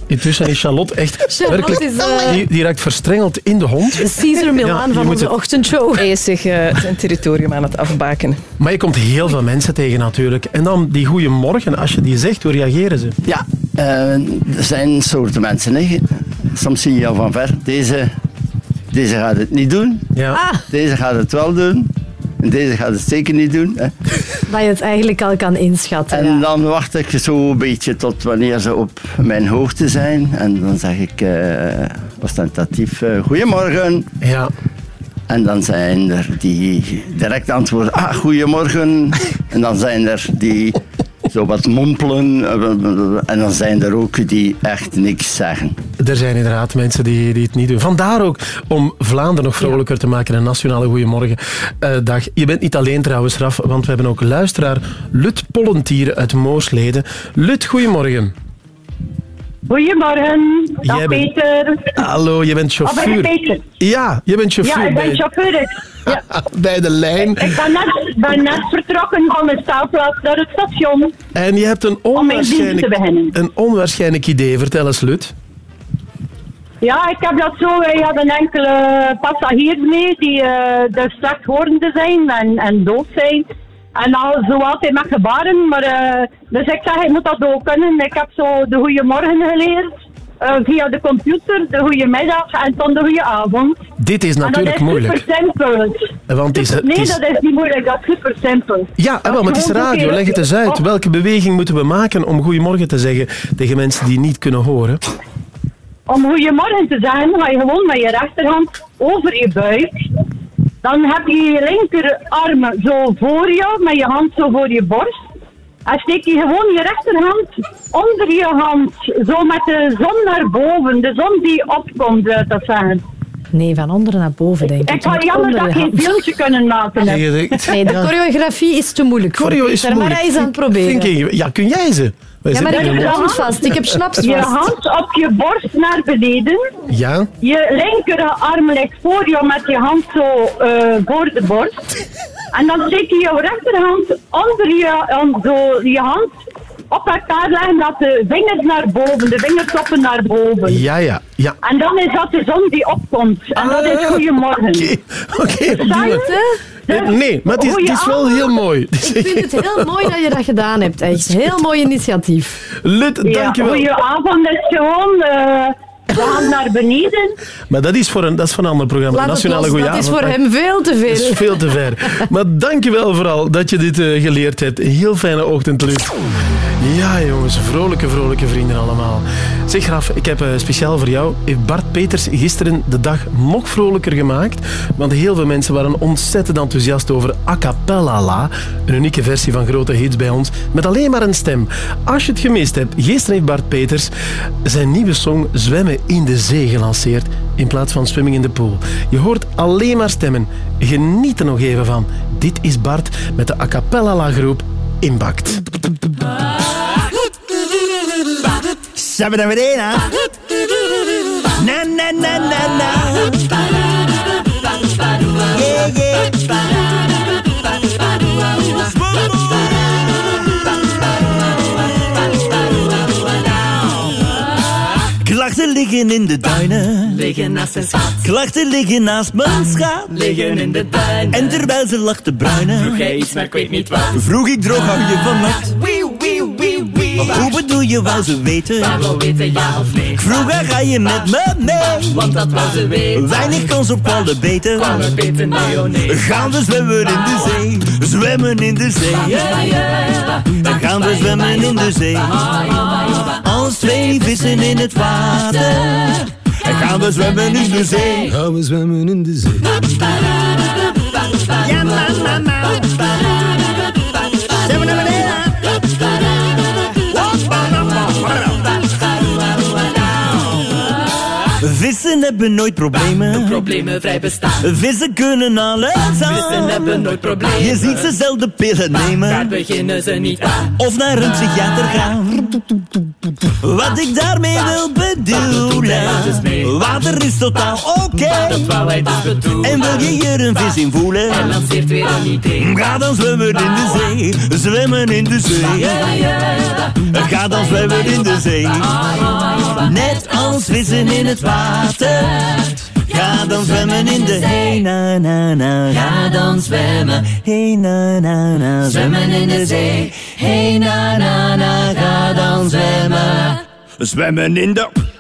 Intussen is Charlotte echt Charlotte werkelijk... is, eh, die, die raakt verstrengeld in de hond. Caesar Milan Ja, van onze het- ochtendshow. Hij is zich eh, zijn territorium aan het afbaken. Maar je komt heel veel mensen tegen natuurlijk. En dan die goede morgen, als je die zegt, hoe reageren ze? Ja, eh, er zijn soorten mensen. Hè. Soms zie je al van ver. Deze, deze gaat het niet doen. Ja. Deze gaat het wel doen. En deze gaat het zeker niet doen. Hè. Dat je het eigenlijk al kan inschatten. En ja. dan wacht ik zo een beetje tot wanneer ze op mijn hoogte zijn. En dan zeg ik eh, ostentatief, eh, goedemorgen. Ja. En dan zijn er die direct antwoorden, ah, goedemorgen. en dan zijn er die zo wat mompelen. En dan zijn er ook die echt niks zeggen. Er zijn inderdaad mensen die, die het niet doen. Vandaar ook om Vlaanderen nog vrolijker te maken. Een nationale Goeiemorgen eh, dag. Je bent niet alleen trouwens, Raf, want we hebben ook luisteraar Lut Pollentier uit Moosleden. Lut, goedemorgen. Goedemorgen, dag bent- Peter. Hallo, je bent Oh, ben chauffeur. ik Peter? Ja, je bent chauffeur. Ja, ik ben bij, chauffeur. Ja. bij de lijn. Ik ben net, ben net vertrokken van de staalplaats naar het station. En je hebt een onwaarschijnlijk, een onwaarschijnlijk idee. Vertel eens, Lut. Ja, ik heb dat zo. Wij hadden enkele passagiers mee die eh dus slechthorende zijn en, en doof zijn. En al zo altijd met gebaren. Maar, eh, dus ik zeg, ik moet dat ook kunnen. Ik heb zo de goeiemorgen geleerd. eh, via de computer, de goeiemiddag en dan de goeie avond. Dit is natuurlijk dat is moeilijk. super simpel. Want is, nee, is- dat is niet moeilijk, dat is super simpel. Ja, eh, wel, maar het is radio. Leg het eens uit. Welke beweging moeten we maken om goedemorgen te zeggen tegen mensen die niet kunnen horen? Om goeiemorgen te zeggen, ga je gewoon met je rechterhand over je buik. Dan heb je je linkerarm zo voor je, met je hand zo voor je borst. En steek je gewoon je rechterhand onder je hand, zo met de zon naar boven. De zon die opkomt, dat zeggen. Nee, van onder naar boven, denk ik. Ik had jammer dat ik de geen hand. filmpje kunnen maken. Nee, de choreografie is te moeilijk voor Choreo is maar hij is aan het proberen. Ja, kun jij ze? Wij Ja, maar ik heb de hand vast. Ik heb schnaps Je vast. hand op je borst naar beneden. Ja? Je linkerarm ligt voor je met je hand zo eh, voor de borst. En dan steek je je rechterhand onder je, on- zo, je hand op elkaar leggen, dat de vingers naar boven, de vingertoppen naar boven. Ja, ja. ja. En dan is dat de zon die opkomt. En dat is goeiemorgen. Oké, op die manier. Eh, Nee, maar het is, het is wel heel mooi. Ik vind het heel mooi dat je dat gedaan hebt. Echt. Heel mooi initiatief. Lut, Ja, dankjewel. goeie is gewoon eh, de hand naar beneden. Maar dat is voor een, dat is voor een ander programma. Laat Nationale Goeie dat is voor hem veel te veel. Dat is veel te ver. Maar dankjewel vooral dat je dit eh, geleerd hebt. Heel fijne ochtend, Lut. Ja, jongens, vrolijke, vrolijke vrienden allemaal. Zeg, Graf, ik heb eh, speciaal voor jou... Bart Peters gisteren de dag nog vrolijker gemaakt? Want heel veel mensen waren ontzettend enthousiast over A Cappella La, een unieke versie van grote hits bij ons, met alleen maar een stem. Als je het gemist hebt, gisteren heeft Bart Peters zijn nieuwe song Zwemmen in de Zee gelanceerd, in plaats van Swimming in the Pool. Je hoort alleen maar stemmen. Geniet er nog even van. Dit is Bart met de A Cappella La groep Impact. Sabadabadena. Na na na na na. Yeah, yeah. Liggen in de duinen. Liggen naast een schat. Klachten liggen naast mijn schat. Liggen in de tuin. En terwijl ze lag te bruinen. Vroeg jij iets, maar ik weet niet wat. Vroeg ik droog hou je vannacht. Wee, wee, wee, wee. Hoe bedoel je, wou ze weten? Maar wil weten ja of nee. Ik vroeg haar, ga je met me mee? Want dat was ze weten. Weinig kans op alle beter. Kwam beter nee, oh nee. Gaan we zwemmen in de zee? Zwemmen in de zee. Ja, ja. Gaan we zwemmen in de zee? Als twee vissen in het water. En gaan we zwemmen in de zee? Gaan we zwemmen in de zee? Ja, mama, Vissen hebben nooit problemen. Problemen vrij bestaan. Vissen kunnen alles aan. Vissen hebben nooit problemen. Je ziet ze zelden pillen Daar nemen. beginnen ze niet aan. Of naar een psychiater gaan. Wat ik daarmee wil bedoelen. Water is totaal oké. Dus. En wil je hier een vis in voelen? En lanceert weer een idee. Ga dan zwemmen in de zee. Zwemmen in de zee. Ga dan zwemmen in de zee. Net als vissen in het water. Ga dan zwemmen in de hey na na na. Ga dan zwemmen. Hey na na na. Zwemmen in de zee. Hey na na na. Ga dan zwemmen. Zwemmen in de.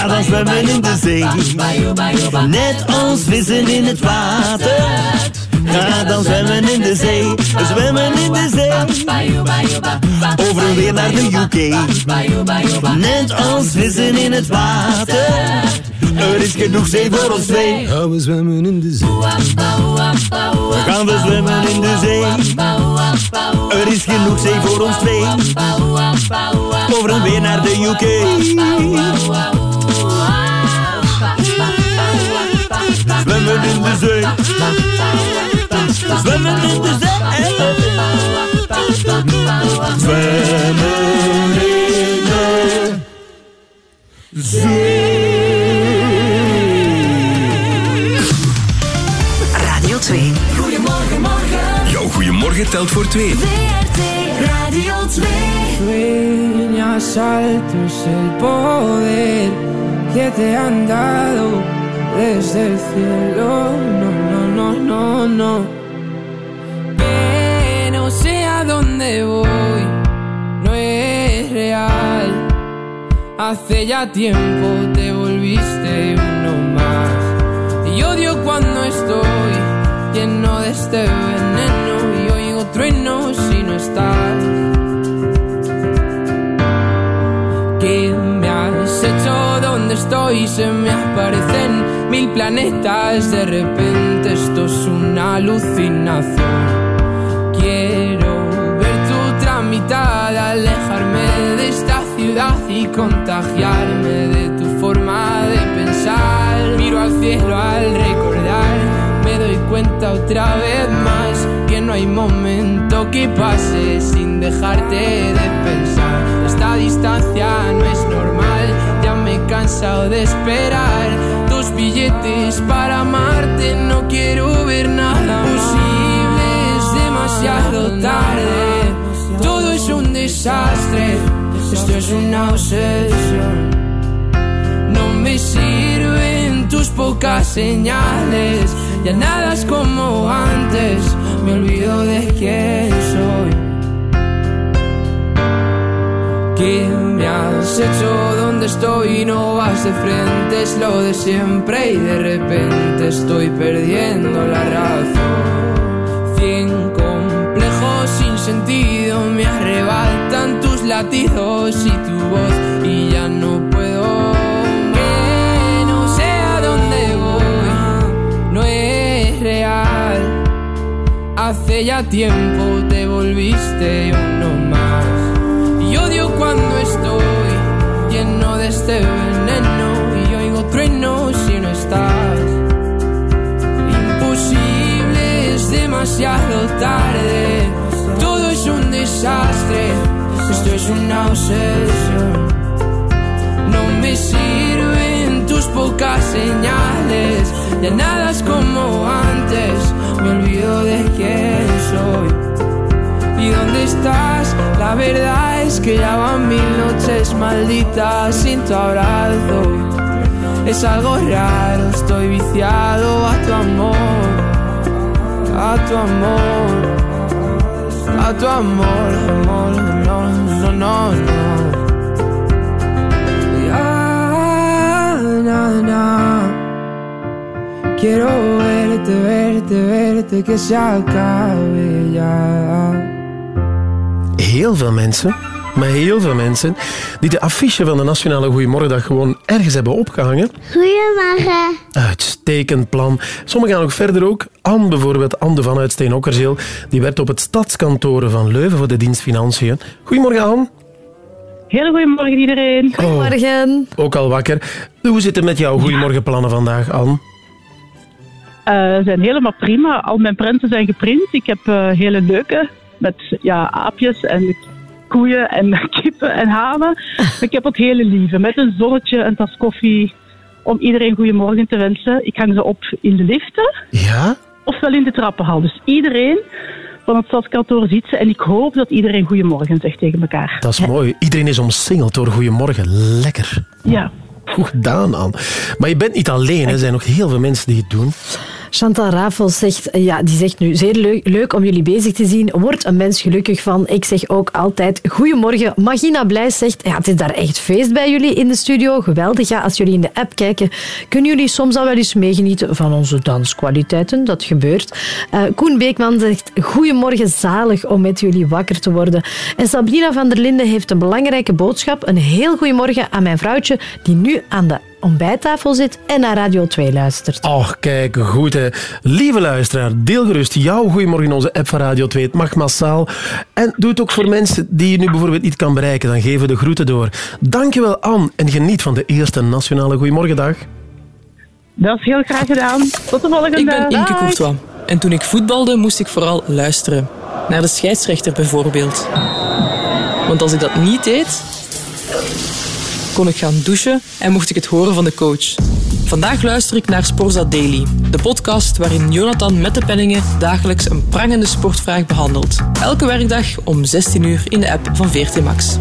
Ga dan zwemmen in de zee. Net als vissen in het water. Ga dan zwemmen in de zee. Zwemmen in de zee. Over en weer naar de UK. Net als vissen in het water. Er is genoeg zee voor ons twee. Gaan we zwemmen in de zee. Gaan we zwemmen in de zee. Er is genoeg zee voor ons twee. Over en weer naar de UK. Zwemmen in de zee. Zwemmen in de zee. Zwemmen in de Radio 2. Goedemorgen, morgen. Jouw goeiemorgen telt voor twee. WRT Radio 2. Sueñas altos el poder que te han dado desde el cielo. No, no, no, no, no. Pero sé a dónde voy, no es real. Hace ya tiempo te volviste uno más. Y odio cuando estoy lleno de este veneno y oigo truenos si no estás. ¿Qué me has hecho? ¿Dónde estoy? Se me aparecen mil planetas. De repente esto es una alucinación. Quiero ver tu tramitada, alejarme de esta ciudad y contagiarme de tu forma de pensar. Miro al cielo al recordar, me doy cuenta otra vez más que no hay momento que pase sin dejarte de pensar. Esta distancia no es normal, ya me he cansado de esperar billetes para amarte. No quiero ver nada posible, es demasiado tarde. Todo es un desastre, esto es una obsesión. No me sirven tus pocas señales, ya nada es como antes, me olvido de quién soy. ¿Qué me has hecho? ¿Dónde estoy? No vas de frente, es lo de siempre y de repente estoy perdiendo la razón. Cien complejos sin sentido me arrebatan tus latidos y tu voz y ya no puedo. Que no sé a dónde voy, no es real. Hace ya tiempo te volviste uno más. Y odio cuando estoy este veneno y oigo truenos si no estás. Imposible, es demasiado tarde. Todo es un desastre. Esto es una obsesión. No me sirven tus pocas señales. Ya nada es como antes. Me olvido de quién soy. ¿Y dónde estás? La verdad es que ya van mil noches malditas sin tu abrazo. Es algo raro, estoy viciado a tu amor, a tu amor, a tu amor, amor, no, no, no, no. Ya, na, na. Quiero verte, verte, verte, que se acabe ya. Heel veel mensen met heel veel mensen die de affiche van de Nationale Goeiemorgendag gewoon ergens hebben opgehangen. Goedemorgen. Uitstekend plan. Sommigen gaan nog verder ook. Anne bijvoorbeeld, Anne de Van uit Steenokkerzeel, die werkt op het stadskantoren van Leuven voor de dienst Financiën. Goedemorgen Anne. Hele goedemorgen iedereen. Goedemorgen. Ook al wakker. Hoe zit het met jouw goeiemorgenplannen vandaag, Anne? Eh, zijn helemaal prima. Al mijn prenten zijn geprint. Ik heb eh, hele leuke met ja, aapjes en koeien en kippen en hanen. Maar ik heb ook hele lieve met een zonnetje, een tas koffie om iedereen goedemorgen te wensen. Ik hang ze op in de liften Ja? ofwel in de trappenhal. Dus iedereen van het stadskantoor ziet ze en ik hoop dat iedereen goedemorgen zegt tegen elkaar. Dat is mooi. Iedereen is omsingeld door Goedemorgen. Lekker. Ja. Goed gedaan, Anne. Maar je bent niet alleen, hè. er zijn nog heel veel mensen die het doen. Chantal Rafels zegt, eh, ja, die zegt nu, zeer leuk, leuk om jullie bezig te zien. Wordt een mens gelukkig van. Ik zeg ook altijd, goedemorgen. Magina Blijs zegt, ja, het is daar echt feest bij jullie in de studio. Geweldig, ja. Als jullie in de app kijken, kunnen jullie soms al wel eens meegenieten van onze danskwaliteiten. Dat gebeurt. Eh, Koen Beekman zegt, goedemorgen, zalig om met jullie wakker te worden. En Sabrina van der Linden heeft een belangrijke boodschap. Een heel goedemorgen aan mijn vrouwtje, die nu aan de ontbijttafel zit en naar Radio 2 luistert. Och, kijk, goed hè. Lieve luisteraar, deel gerust jouw Goeiemorgen in onze app van Radio 2. Het mag massaal. En doe het ook voor mensen die je nu bijvoorbeeld niet kan bereiken. Dan geven we de groeten door. Dankjewel, Anne. En geniet van de eerste Nationale Goeiemorgendag. Dat is heel graag gedaan. Tot de volgende. Ik ben Inke. Courtois. En toen ik voetbalde, moest ik vooral luisteren. Naar de scheidsrechter bijvoorbeeld. Want als ik dat niet deed, kon ik gaan douchen en mocht ik het horen van de coach. Vandaag luister ik naar Sporza Daily, de podcast waarin Jonathan met de penningen dagelijks een prangende sportvraag behandelt. Elke werkdag om 16 uur in de app van VRT Max.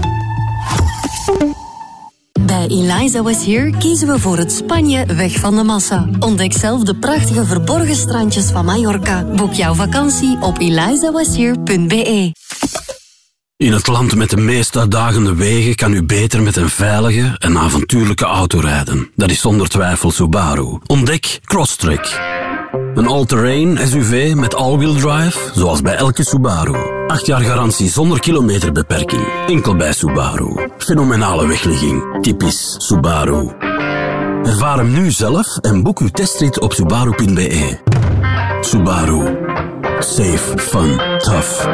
Bij Eliza Was Here kiezen we voor het Spanje weg van de massa. Ontdek zelf de prachtige verborgen strandjes van Mallorca. Boek jouw vakantie op elizawashere.be. In het land met de meest uitdagende wegen kan u beter met een veilige en avontuurlijke auto rijden. Dat is zonder twijfel Subaru. Ontdek Crosstrek. Een all-terrain SUV met all-wheel drive, zoals bij elke Subaru. 8 jaar garantie zonder kilometerbeperking. Enkel bij Subaru. Fenomenale wegligging. Typisch Subaru. Ervaar hem nu zelf en boek uw testrit op subaru.be. Subaru. Safe, fun, tough.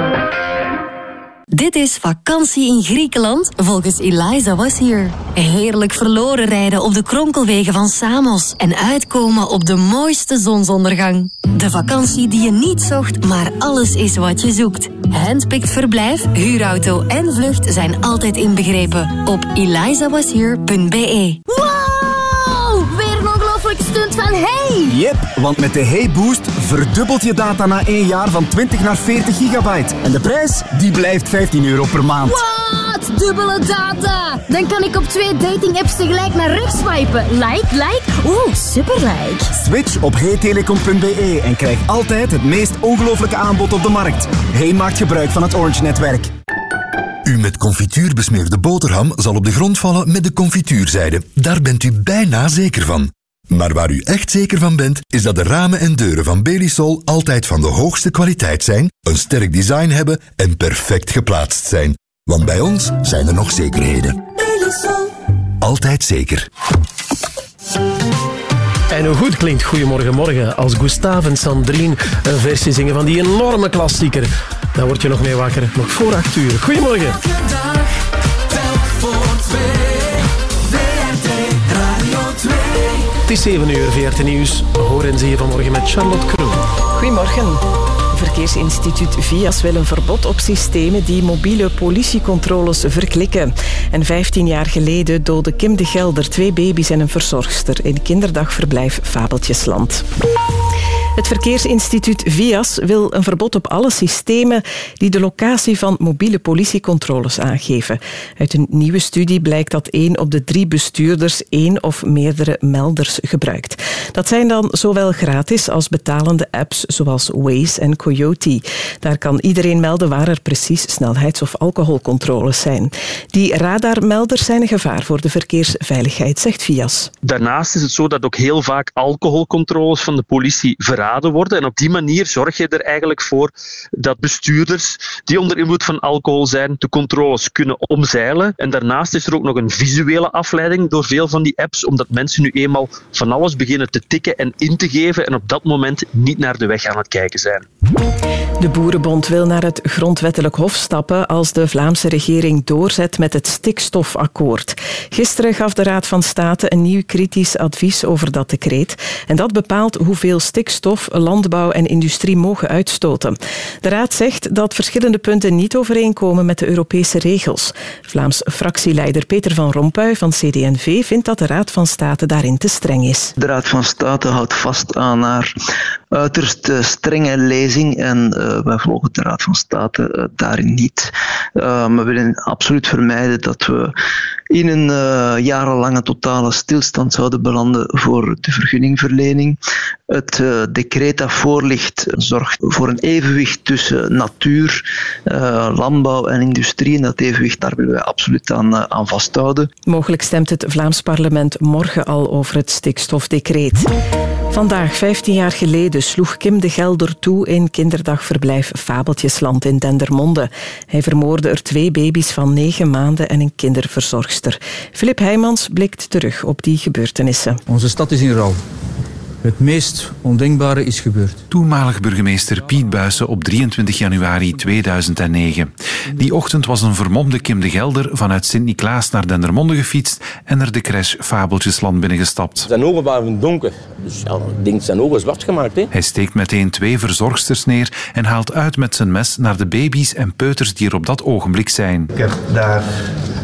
Dit is vakantie in Griekenland volgens Eliza Was Here. Heerlijk verloren rijden op de kronkelwegen van Samos en uitkomen op de mooiste zonsondergang. De vakantie die je niet zocht, maar alles is wat je zoekt. Handpicked verblijf, huurauto en vlucht zijn altijd inbegrepen op elizawashere.be. Wow! Stunt van Hey! Yep, want met de Hey Boost verdubbelt je data na één jaar van 20 naar 40 gigabyte. En de prijs, die blijft 15 euro per maand. Wat? Dubbele data! Dan kan ik op twee dating-apps tegelijk naar rechts swipen. Like, like, oeh, super like. Switch op heytelecom.be en krijg altijd het meest ongelooflijke aanbod op de markt. Hey maakt gebruik van het Orange-netwerk. U met confituur besmeerde boterham zal op de grond vallen met de confituurzijde. Daar bent u bijna zeker van. Maar waar u echt zeker van bent, is dat de ramen en deuren van Belisol altijd van de hoogste kwaliteit zijn, een sterk design hebben en perfect geplaatst zijn. Want bij ons zijn er nog zekerheden. Altijd zeker. En hoe goed klinkt Goedemorgen Morgen als Gustave en Sandrine een versie zingen van die enorme klassieker. Daar word je nog mee wakker, nog voor acht uur. Goedemorgen. Het is 7 uur, VRT Nieuws. Hoor en zie vanmorgen met Charlotte Kroon. Goedemorgen. Verkeersinstituut VIAS wil een verbod op systemen die mobiele politiecontroles verklikken. En 15 jaar geleden doodde Kim de Gelder twee baby's en een verzorgster in kinderdagverblijf Fabeltjesland. Het Verkeersinstituut VIAS wil een verbod op alle systemen die de locatie van mobiele politiecontroles aangeven. Uit een nieuwe studie blijkt dat één op de drie bestuurders één of meerdere melders gebruikt. Dat zijn dan zowel gratis als betalende apps zoals Waze en Coyote. Daar kan iedereen melden waar er precies snelheids- of alcoholcontroles zijn. Die radarmelders zijn een gevaar voor de verkeersveiligheid, zegt VIAS. Daarnaast is het zo dat ook heel vaak alcoholcontroles van de politie verraden worden. En op die manier zorg je er eigenlijk voor dat bestuurders die onder invloed van alcohol zijn, de controles kunnen omzeilen. En daarnaast is er ook nog een visuele afleiding door veel van die apps, omdat mensen nu eenmaal van alles beginnen te tikken en in te geven en op dat moment niet naar de weg aan het kijken zijn. De Boerenbond wil naar het grondwettelijk hof stappen als de Vlaamse regering doorzet met het stikstofakkoord. Gisteren gaf de Raad van State een nieuw kritisch advies over dat decreet. En dat bepaalt hoeveel stikstof landbouw en industrie mogen uitstoten. De Raad zegt dat verschillende punten niet overeenkomen met de Europese regels. Vlaams fractieleider Peter van Rompuy van CD&V vindt dat de Raad van State daarin te streng is. De Raad van State houdt vast aan haar uiterst eh, strenge lezing en wij volgen de Raad van State uh, daarin niet. Uh, we willen absoluut vermijden dat we in een jarenlange totale stilstand zouden belanden voor de vergunningverlening. Het decreet dat voor ligt zorgt voor een evenwicht tussen natuur, landbouw en industrie en dat evenwicht daar willen wij absoluut aan vasthouden. Mogelijk stemt het Vlaams parlement morgen al over het stikstofdecreet. Vandaag, 15 jaar geleden, sloeg Kim de Gelder toe in kinderdagverblijf Fabeltjesland in Dendermonde. Hij vermoorde er twee baby's van negen maanden en een kinderverzorgster. Filip Heijmans blikt terug op die gebeurtenissen. Onze stad is in rouw. Het meest ondenkbare is gebeurd. Toenmalig burgemeester Piet Buijsen op 23 januari 2009. Die ochtend was een vermomde Kim de Gelder vanuit Sint-Niklaas naar Dendermonde gefietst en er de crash Fabeltjesland binnengestapt. Zijn ogen waren donker, dus ja, ik denk zijn ogen zwart gemaakt. Hè? Hij steekt meteen twee verzorgsters neer en haalt uit met zijn mes naar de baby's en peuters die er op dat ogenblik zijn. Ik heb daar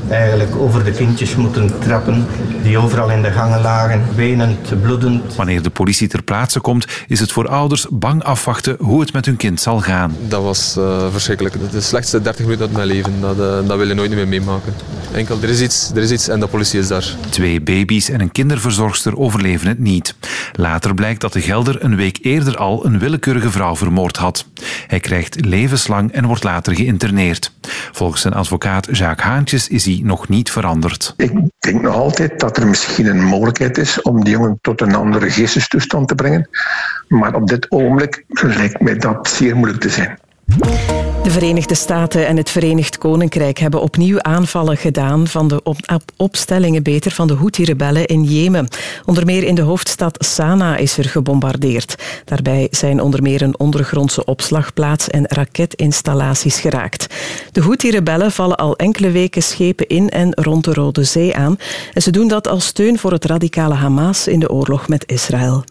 eigenlijk over de kindjes moeten trappen die overal in de gangen lagen, wenend, bloedend. Wanneer de politie ter plaatse komt, is het voor ouders bang afwachten hoe het met hun kind zal gaan. Dat was uh, verschrikkelijk. De slechtste 30 minuten uit mijn leven. Dat, uh, dat wil je nooit meer meemaken. Enkel, er is, iets, er is iets en de politie is daar. Twee baby's en een kinderverzorgster overleven het niet. Later blijkt dat de Gelder een week eerder al een willekeurige vrouw vermoord had. Hij krijgt levenslang en wordt later geïnterneerd. Volgens zijn advocaat Jacques Haantjes is hij nog niet veranderd. Ik denk nog altijd dat er misschien een mogelijkheid is om die jongen tot een andere geestestoestand te brengen. Maar op dit ogenblik lijkt mij dat zeer moeilijk te zijn. De Verenigde Staten en het Verenigd Koninkrijk hebben opnieuw aanvallen gedaan van de op opstellingen beter van de Houthi-rebellen in Jemen. Onder meer in de hoofdstad Sanaa is er gebombardeerd. Daarbij zijn onder meer een ondergrondse opslagplaats en raketinstallaties geraakt. De Houthi-rebellen vallen al enkele weken schepen in en rond de Rode Zee aan. En ze doen dat als steun voor het radicale Hamas in de oorlog met Israël.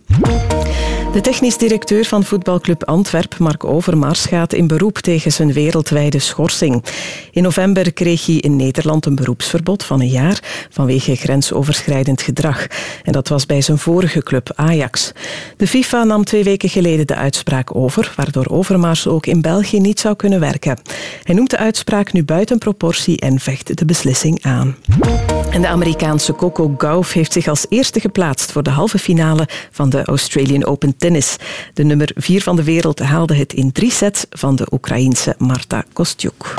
De technisch directeur van voetbalclub Antwerp, Mark Overmars, gaat in beroep tegen zijn wereldwijde schorsing. In november kreeg hij in Nederland een beroepsverbod van een jaar vanwege grensoverschrijdend gedrag. En dat was bij zijn vorige club Ajax. De FIFA nam twee weken geleden de uitspraak over, waardoor Overmars ook in België niet zou kunnen werken. Hij noemt de uitspraak nu buiten proportie en vecht de beslissing aan. En de Amerikaanse Coco Gauff heeft zich als eerste geplaatst voor de halve finale van de Australian Open Tennis. De nummer 4 van de wereld haalde het in drie sets van de Oekraïense Marta Kostjuk.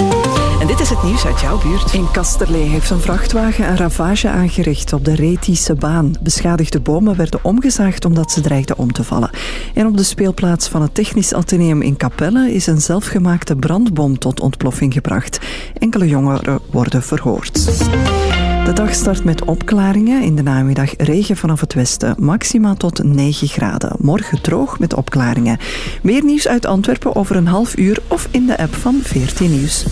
En dit is het nieuws uit jouw buurt. In Kasterlee heeft een vrachtwagen een ravage aangericht op de Retische baan. Beschadigde bomen werden omgezaagd omdat ze dreigden om te vallen. En op de speelplaats van het Technisch Atheneum in Capelle is een zelfgemaakte brandbom tot ontploffing gebracht. Enkele jongeren worden verhoord. De dag start met opklaringen. In de namiddag regen vanaf het westen. Maxima tot 9 graden. Morgen droog met opklaringen. Meer nieuws uit Antwerpen over een half uur of in de app van 14 Nieuws.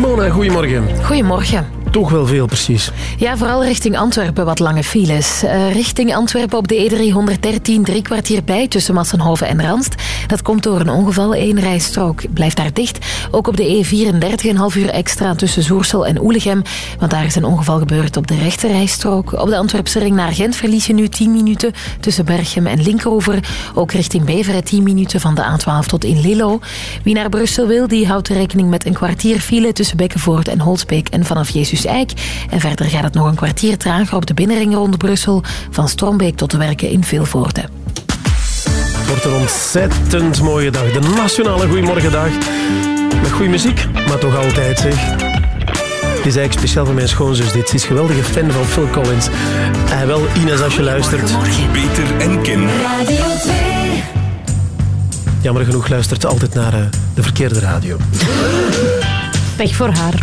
Mona, goedemorgen. Goedemorgen. Toch wel veel, precies. Ja, vooral richting Antwerpen wat lange files. Uh, richting Antwerpen op de E313 drie kwartier bij tussen Massenhoven en Ranst. Dat komt door een ongeval. Eén rijstrook blijft daar dicht. Ook op de E34 een half uur extra tussen Zoersel en Oelegem. Want daar is een ongeval gebeurd op de rechte rijstrook. Op de Antwerpse ring naar Gent verlies je nu 10 minuten tussen Berchem en Linkeroever. Ook richting Beveren 10 minuten van de A12 tot in Lillo. Wie naar Brussel wil, die houdt rekening met een kwartier file tussen Bekkenvoort en Holsbeek en vanaf Jezus Eik. En verder gaat het nog een kwartier trager op de binnenring rond Brussel, van Strombeek tot de werken in Vilvoorde. Het wordt een ontzettend mooie dag. De Nationale Goeiemorgendag. Met goede muziek, maar toch altijd zeg. Het is eigenlijk speciaal voor mijn schoonzus dit. Ze is geweldige fan van Phil Collins. En wel, Ines, als je luistert. Peter en Kim. Radio 2. Jammer genoeg luistert ze altijd naar eh, de verkeerde radio. Pech voor haar.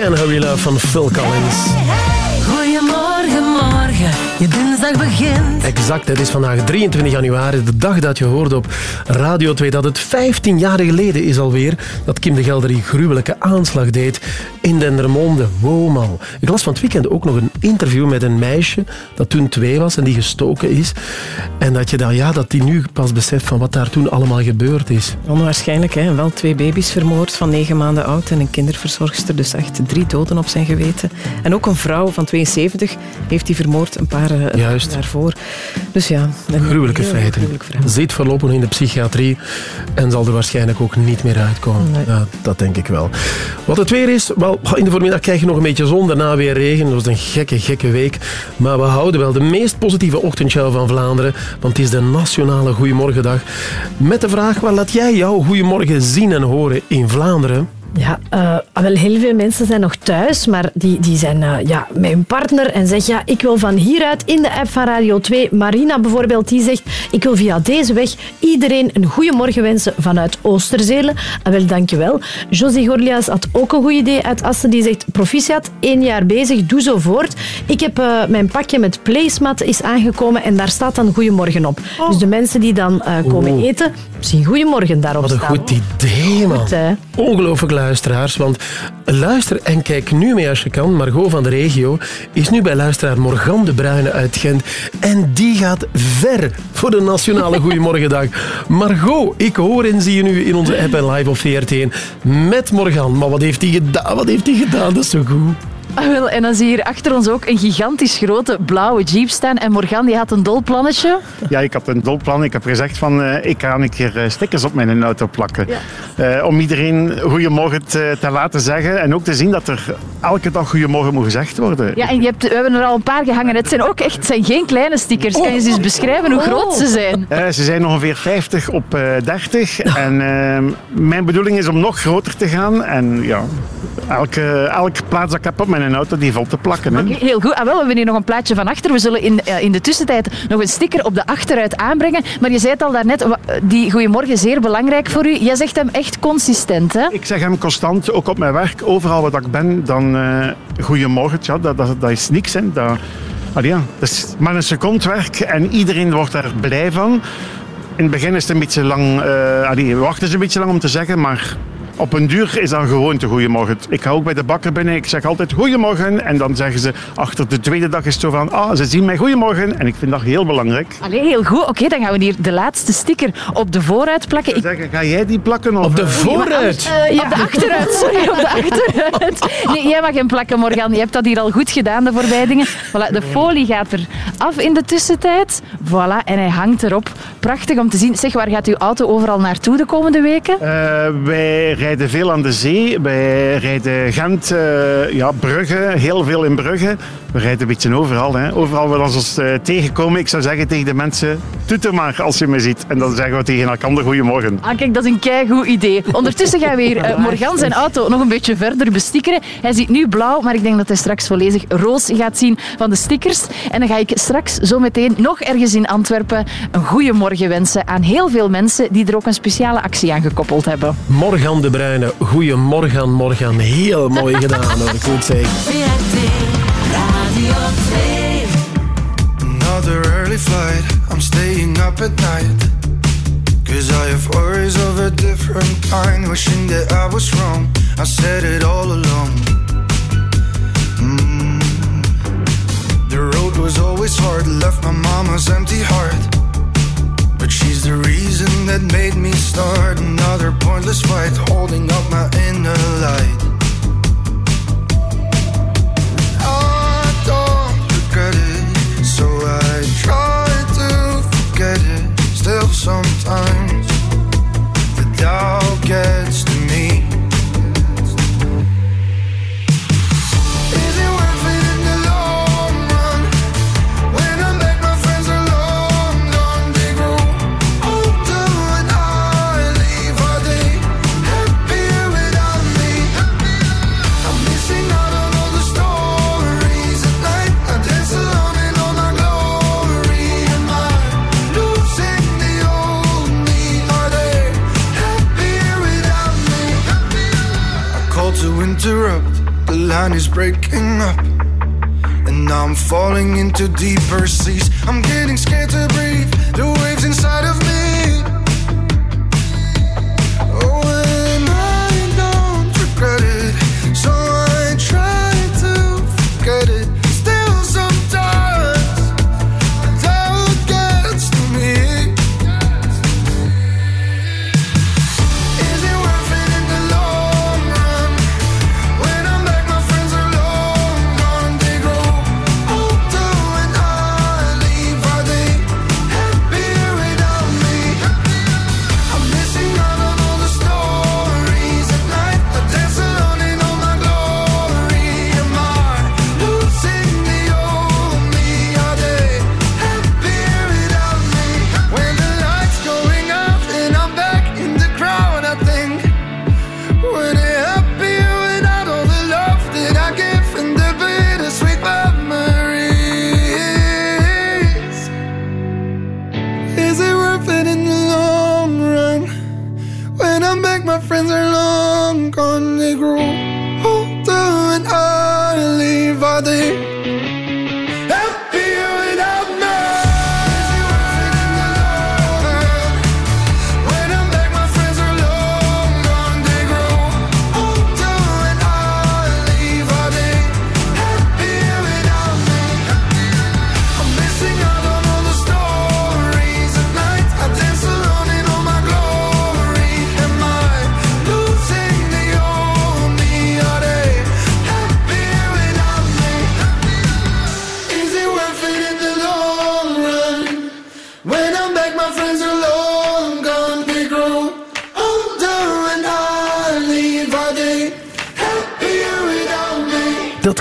Wait. You Can Hurry Love van Phil Collins. Goedemorgen, morgen. Je dinsdag begint. Exact, het is vandaag 23 januari, de dag dat je hoorde op Radio 2 dat het 15 jaar geleden is alweer dat Kim de Gelder die gruwelijke aanslag deed in Dendermonde. Wow, man. Ik las van het weekend ook nog een interview met een meisje dat toen twee was en die gestoken is. En dat je dan, ja, dat die nu pas beseft van wat daar toen allemaal gebeurd is. Onwaarschijnlijk, hè? Wel twee baby's vermoord van negen maanden oud en een kinderverzorgster. Dus echt drie doden op zijn geweten. En ook een vrouw van 72 heeft hij vermoord een paar eh, Juist. daarvoor. Dus ja, een Gruwelijke feiten. gruwelijk. Zit voorlopig in de psychiatrie en zal er waarschijnlijk ook niet meer uitkomen. Nee. Ja, dat denk ik wel. Wat het weer is, wel, in de voormiddag krijg je nog een beetje zon, daarna weer regen. Dat was een gekke, gekke week. Maar we houden wel de meest positieve ochtendshow van Vlaanderen, want het is de Nationale Goeiemorgendag. Met de vraag, waar laat jij jouw Goeiemorgen zien en horen in Vlaanderen? Ja, eh, wel heel veel mensen zijn nog thuis, maar die, die zijn eh, ja, met hun partner en zeggen ja, ik wil van hieruit in de app van Radio 2. Marina bijvoorbeeld, die zegt ik wil via deze weg iedereen een goede morgen wensen vanuit Oosterzelen. Ah, wel, dankjewel. Josie Gorlias had ook een goed idee uit Assen. Die zegt proficiat, één jaar bezig, doe zo voort. Ik heb eh, mijn pakje met placemat is aangekomen en daar staat dan goedemorgen op. Dus de mensen die dan komen eten, zien goedemorgen daarop Wat een staan. goed idee, man. Goed? Ongelooflijk luisteraars, want luister en kijk nu mee als je kan. Margot van de regio is nu bij luisteraar Morgan de Bruyne uit Gent. En die gaat ver voor de Nationale Goeiemorgendag. Margot, ik hoor en zie je nu in onze app en live op VRT1 met Morgan. Maar wat heeft hij gedaan? Wat heeft hij gedaan? Dat is zo goed. Ah, wel, en dan zie je hier achter ons ook een gigantisch grote blauwe jeep staan. En Morgan die had een dolplannetje. Ja, ik had een dolplan. Ik heb gezegd van eh, ik ga een keer eh, stickers op mijn auto plakken. Eh, om iedereen goedemorgen te, te laten zeggen. En ook te zien dat er elke dag goedemorgen moet gezegd worden. Ja, en je hebt, we hebben er al een paar gehangen. Het zijn ook echt het zijn geen kleine stickers. Kan je eens eens beschrijven hoe groot ze zijn? Ze zijn ongeveer 50 op eh 30. En eh, mijn bedoeling is om nog groter te gaan. En ja, elke, elke plaats dat ik heb op mijn auto, die vol te plakken. Hè. Heel goed. Ah, wel, we hebben hier nog een plaatje van achter. We zullen in, eh, in de tussentijd nog een sticker op de achteruit aanbrengen. Maar je zei het al daarnet, die goeiemorgen zeer belangrijk voor u. Jij zegt hem echt consistent, hè? Ik zeg hem constant, ook op mijn werk, overal waar ik ben, dan eh goedemorgen. Ja, dat, dat, dat is niks. Hè. Dat, ja, dat is maar een seconde werk en iedereen wordt daar blij van. In het begin is het een beetje lang, allee, we wachten ze een beetje lang om te zeggen, maar op een duur is dat gewoon te goedemorgen. Ik ga ook bij de bakker binnen, ik zeg altijd goedemorgen. En dan zeggen ze, achter de tweede dag is het zo van, ah, ze zien mij goedemorgen. En ik vind dat heel belangrijk. Allee, heel goed. Oké, dan gaan we hier de laatste sticker op de vooruit plakken. Ik... Zeggen, ga jij die plakken? Of, Op de eh, vooruit? Eh, Op de achteruit, sorry, op de achteruit. Nee, jij mag hem plakken, Morgan. Je hebt dat hier al goed gedaan, de voorbije dingen. Voilà, de folie gaat er af in de tussentijd. Voilà, en hij hangt erop. Prachtig om te zien. Zeg, waar gaat uw auto overal naartoe de komende weken? Eh, wij rijden veel aan de zee. Wij rijden Gent, eh, ja, Brugge, heel veel in Brugge. We rijden een beetje overal. Hè. Overal waar we ons eh, tegenkomen. Ik zou zeggen tegen de mensen, toet er maar als je me ziet. En dan zeggen we tegen elkaar goedemorgen. Ah, kijk, dat is een keigoed idee. Ondertussen gaan we hier eh, Morgan zijn auto nog een beetje verder bestikkeren. Hij ziet nu blauw, maar ik denk dat hij straks volledig roos gaat zien van de stickers. En dan ga ik straks zo meteen nog ergens in Antwerpen een goede morgen wensen aan heel veel mensen die er ook een speciale actie aan gekoppeld hebben. Morgan de Bruyne. Goedemorgen, Morgan. Heel mooi gedaan, hoor. Goed zeg. Another early flight, I'm staying up at night. Cause I have worries of a different kind. Wishing that I was wrong, I said it all along. Mm. The road was always hard, left my mama's empty heart. But she's the reason that made me start another pointless fight, holding up my inner light. Sometimes. The doubt gets interrupt. The line is breaking up. And now I'm falling into deeper seas. I'm getting scared to breathe. The waves inside of me.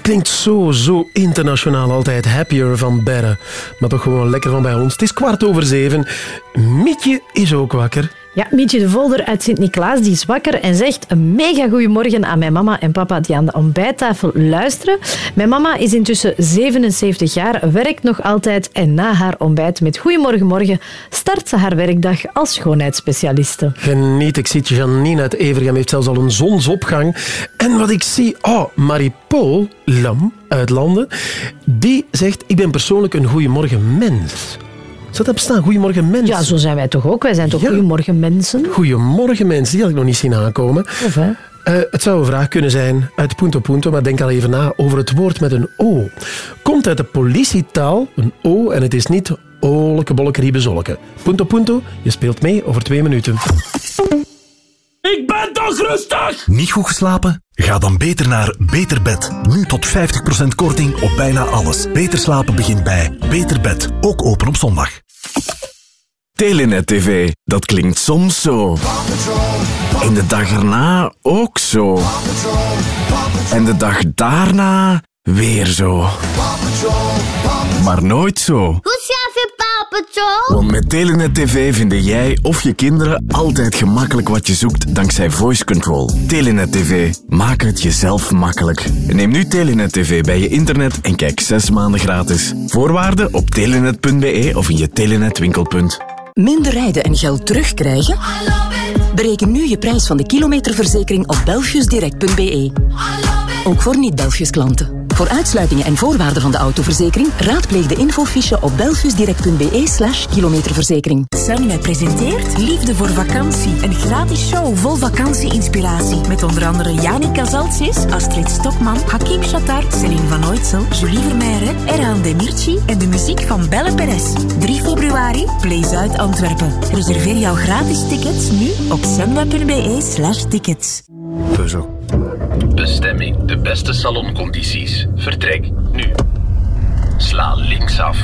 Klinkt zo, zo internationaal altijd. Happier van Berre. Maar toch gewoon lekker van bij ons. Het is kwart over zeven. Mietje is ook wakker. Ja, Mietje de Volder uit Sint-Niklaas die is wakker en zegt een mega goeiemorgen aan mijn mama en papa die aan de ontbijttafel luisteren. Mijn mama is intussen 77 jaar, werkt nog altijd en na haar ontbijt met Goeiemorgen Morgen start ze haar werkdag als schoonheidsspecialiste. Geniet, ik zie Janine uit Evergem heeft zelfs al een zonsopgang. En wat ik zie, oh, Marie-Paul Lam uit Landen, die zegt, ik ben persoonlijk een goeiemorgen mens. Zou dat bestaan? Goedemorgen mensen. Ja, zo zijn wij toch ook. Wij zijn toch goeiemorgen mensen? Goedemorgen mensen, die had ik nog niet zien aankomen. Of, hè? Eh, het zou een vraag kunnen zijn uit Punto Punto, maar denk al even na over het woord met een O. Komt uit de politietaal, een O, en het is niet oleke bolleke riebe. Punto Punto, je speelt mee over twee minuten. Ik ben toch rustig! Niet goed geslapen? Ga dan beter naar Beter Bed. Nu tot 50% korting op bijna alles. Beter slapen begint bij Beter Bed. Ook open op zondag. Telenet TV, dat klinkt soms zo. En de dag erna ook zo. En de dag daarna weer zo. Maar nooit zo. Hoe Patrol? Want met Telenet TV vinden jij of je kinderen altijd gemakkelijk wat je zoekt dankzij voice control. Telenet TV, maak het jezelf makkelijk. Neem nu Telenet TV bij je internet en kijk 6 maanden gratis. Voorwaarden op telenet.be of in je Telenet winkelpunt. Minder rijden en geld terugkrijgen? Bereken nu je prijs van de kilometerverzekering op belfiusdirect.be. Ook voor niet-Belfius klanten. Voor uitsluitingen en voorwaarden van de autoverzekering raadpleeg de infofiche op belfiusdirect.be slash kilometerverzekering. Sunweb presenteert Liefde voor vakantie. Een gratis show vol vakantie-inspiratie. Met onder andere Janik Kazaltsis, Astrid Stokman, Hakim Shatar, Celine van Ooitsel, Julie Vermeijren, Erhan Demirci en de muziek van Belle Perez. 3 februari, Play Zuid Antwerpen. Reserveer jouw gratis tickets nu op sunweb.be slash tickets. Peugeot. Bestemming de beste saloncondities. Vertrek nu. Sla linksaf.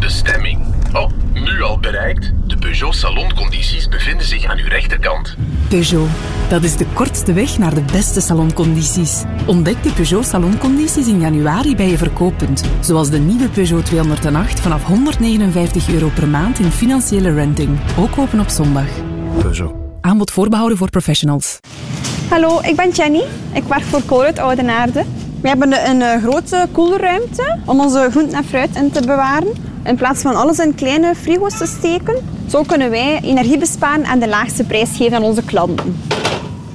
Bestemming. Oh, nu al bereikt? De Peugeot saloncondities bevinden zich aan uw rechterkant. Peugeot. Dat is de kortste weg naar de beste saloncondities. Ontdek de Peugeot saloncondities in januari bij je verkooppunt. Zoals de nieuwe Peugeot 208 vanaf 159 euro per maand in financiële renting. Ook open op zondag. Peugeot. Aanbod voorbehouden voor professionals. Hallo, ik ben Jenny. Ik werk voor Colruyt Oudenaarde. We hebben een eh, grote koelruimte om onze groenten en fruit in te bewaren. In plaats van alles in kleine frigo's te steken, zo kunnen wij energie besparen en de laagste prijs geven aan onze klanten.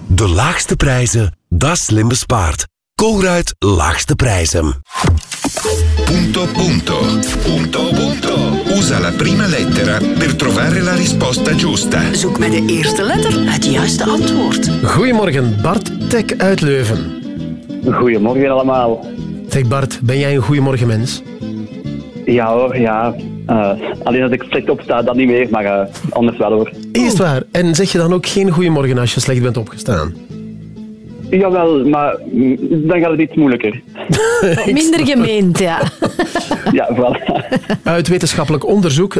De laagste prijzen, dat is slim bespaard. Colruyt Laagste Prijzen. Punto punto. Punto punto. Usa la prima lettera per trovare la risposta giusta. Zoek met de eerste letter het juiste antwoord. Goedemorgen, Bart Tek uit Leuven. Goedemorgen allemaal. Zeg Bart, ben jij een goeiemorgen mens? Ja hoor, ja. Eh, alleen als ik slecht opsta, dat niet meer, maar eh, anders wel hoor. Eerst waar. En zeg je dan ook geen goeiemorgen als je slecht bent opgestaan? Jawel, maar dan gaat het iets moeilijker. Minder gemeend, ja. Ja, voilà. Uit wetenschappelijk onderzoek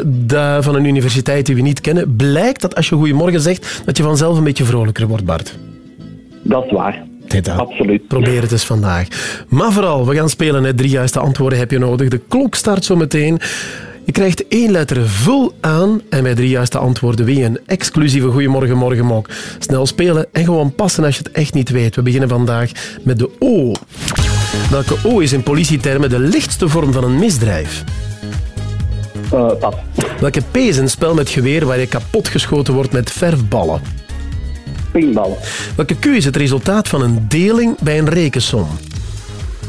van een universiteit die we niet kennen, blijkt dat als je goeiemorgen zegt, dat je vanzelf een beetje vrolijker wordt, Bart. Dat is waar. Absoluut. Probeer het eens vandaag. Maar vooral, we gaan spelen. Hè. Drie juiste antwoorden heb je nodig. De klok start zo meteen. Je krijgt één letter vul aan en bij drie juiste antwoorden win je een exclusieve Goeiemorgen Morgenmok. Snel spelen en gewoon passen als je het echt niet weet. We beginnen vandaag met de O. Welke O is in politietermen de lichtste vorm van een misdrijf? pas. Welke P is een spel met geweer waar je kapot geschoten wordt met verfballen? Pingballen. Welke Q is het resultaat van een deling bij een rekensom?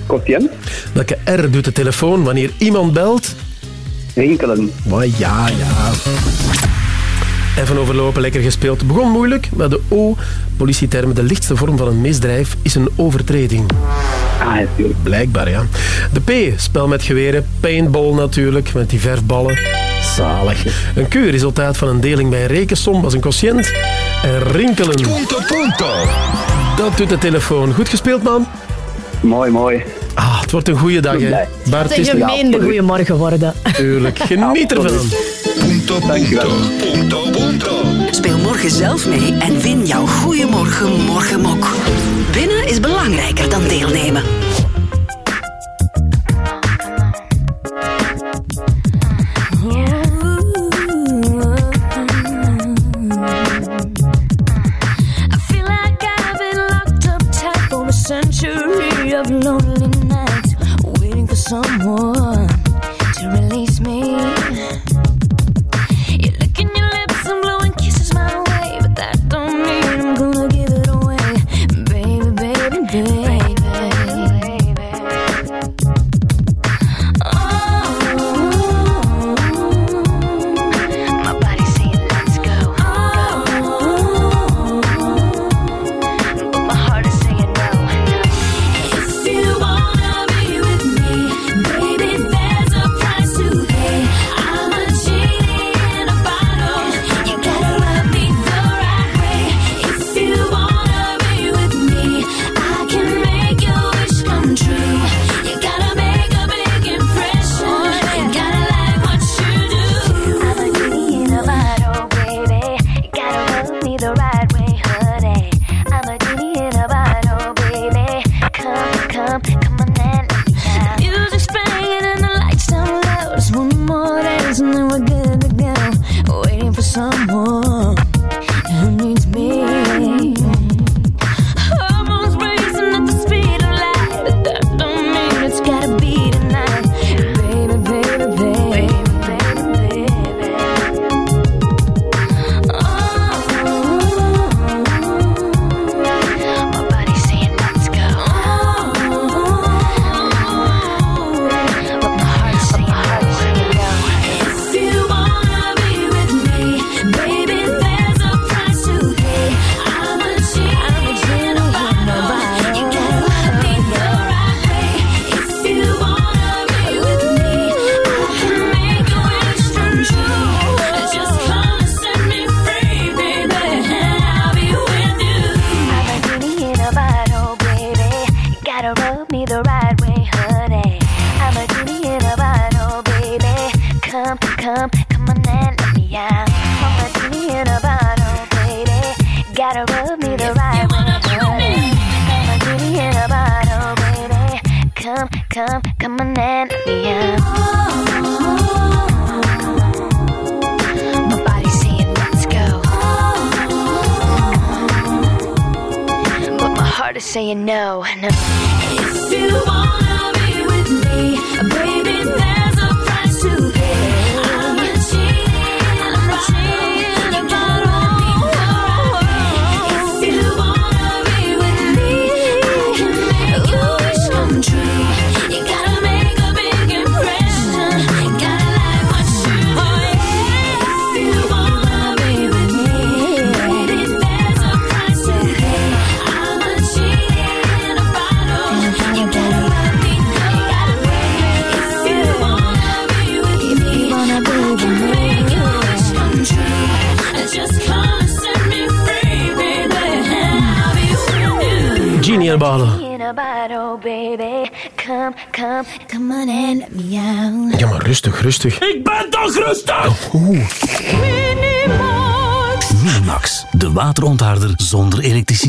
Quotient. Welke R doet de telefoon wanneer iemand belt? Rinkelen. Maar ja, ja. Even overlopen, lekker gespeeld. Begon moeilijk, maar de O, politietermen, de lichtste vorm van een misdrijf, is een overtreding. Ah, natuurlijk. Blijkbaar, ja. De P, spel met geweren, paintball natuurlijk, met die verfballen. Zalig. Een Q, resultaat van een deling bij een rekensom, was een quotient. En rinkelen. Punto punto. Dat doet de telefoon. Goed gespeeld, man. Mooi, mooi. Ah, het wordt een goede dag, hè. Bart, het is een gemeende goede morgen worden. Tuurlijk, geniet ervan. Punto, punto, punto, punto. Speel morgen zelf mee en win jouw Goeiemorgen Morgenmok. Winnen is belangrijker dan deelnemen. of lonely someone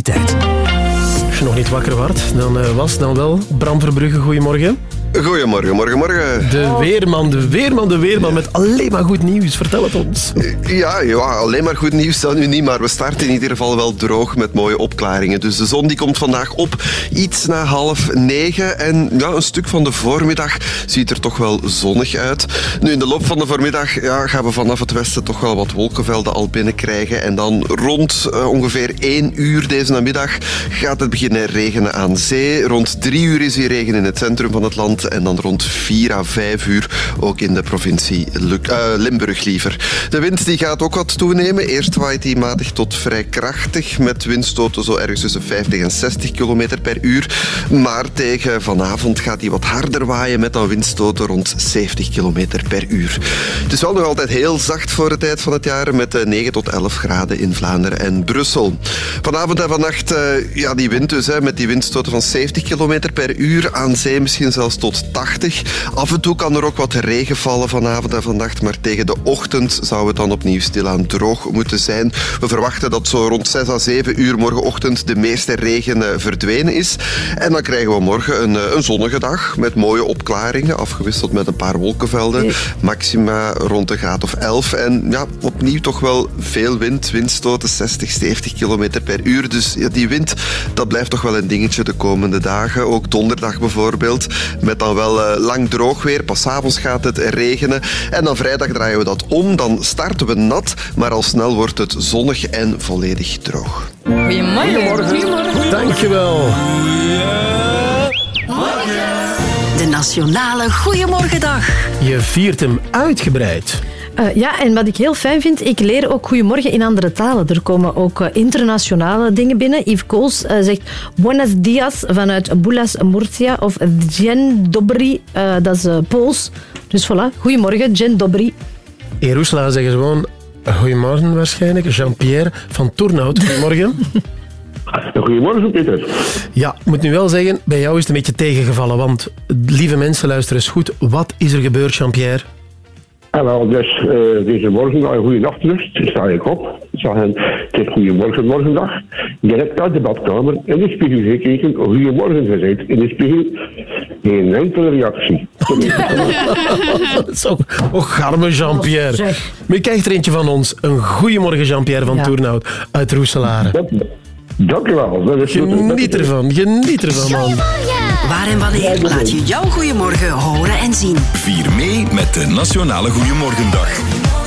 elektriciteit. Als je nog niet wakker wordt, dan eh, was dan wel Bram Verbrugge. Goedemorgen. Goedemorgen, morgen, morgen. De weerman, de weerman, de weerman met alleen maar goed nieuws. Vertel het ons. Ja, ja, alleen maar goed nieuws dan nu niet, maar we starten in ieder geval wel droog met mooie opklaringen. Dus de zon die komt vandaag op iets na half negen en ja, een stuk van de voormiddag ziet er toch wel zonnig uit. Nu, in de loop van de voormiddag ja, gaan we vanaf het westen toch wel wat wolkenvelden al binnenkrijgen en dan rond eh, ongeveer één uur deze namiddag gaat het beginnen regenen aan zee. Rond drie uur is hier regen in het centrum van het land en dan rond vier à vijf uur ook in de provincie eh, Limburg liever. De wind die gaat ook wat toenemen. Eerst waait die matig tot vrij krachtig met windstoten zo ergens tussen 50 en 60 km per uur. Maar tegen vanavond gaat die wat harder waaien met dan windstoten rond 70 km per uur. Het is wel nog altijd heel zacht voor de tijd van het jaar met eh, 9 tot 11 graden in Vlaanderen en Brussel. Vanavond en vannacht, eh, ja, die wind dus, hè, met die windstoten van 70 km per uur aan zee misschien zelfs tot tot 80. Af en toe kan er ook wat regen vallen vanavond en vannacht, maar tegen de ochtend zou het dan opnieuw stilaan droog moeten zijn. We verwachten dat zo rond 6 à 7 uur morgenochtend de meeste regen eh, verdwenen is. En dan krijgen we morgen een, eh, een zonnige dag met mooie opklaringen, afgewisseld met een paar wolkenvelden. Maxima rond een graad of 11. En ja, opnieuw toch wel veel wind, windstoten 60, 70 kilometer per uur. Dus ja, die wind, dat blijft toch wel een dingetje de komende dagen. Ook donderdag bijvoorbeeld, met dan wel eh, lang droog weer. Pas avonds gaat het regenen. En dan vrijdag draaien we dat om. Dan starten we nat, maar al snel wordt het zonnig en volledig droog. Goedemorgen. Goedemorgen. Dankjewel. De Nationale Goeiemorgendag. Je viert hem uitgebreid. Eh, ja, en wat ik heel fijn vind, ik leer ook goedemorgen in andere talen. Er komen ook eh, internationale dingen binnen. Yves Kools eh, zegt buenos dias vanuit Bulas Murcia of dzień dobry, dat is Pools. Dus voilà, goedemorgen, dzień dobry. In Roeselaar zeggen ze gewoon goedemorgen waarschijnlijk. Jean-Pierre van Toernout, goedemorgen. Goedemorgen, Peter. Ja, ik moet nu wel zeggen, bij jou is het een beetje tegengevallen. Want, lieve mensen, luister eens goed. Wat is er gebeurd, Jean-Pierre? En wel, dus eh, deze morgen na een goede nachtrust sta ik op. Ik zag het is goedemorgen, morgendag. Direct uit de badkamer in de spiegel gekeken, goedemorgen gezegd in de spiegel. Geen enkele reactie. Zo, och, arme Jean-Pierre. Maar je krijgt er eentje van ons. Een goeiemorgen, Jean-Pierre van Ja. Toernout uit Roeselare. Dank je wel. Is- Geniet ervan, geniet ervan, man. Waar en wanneer laat je jouw goeiemorgen horen en zien. Vier mee met de Nationale Goeiemorgendag.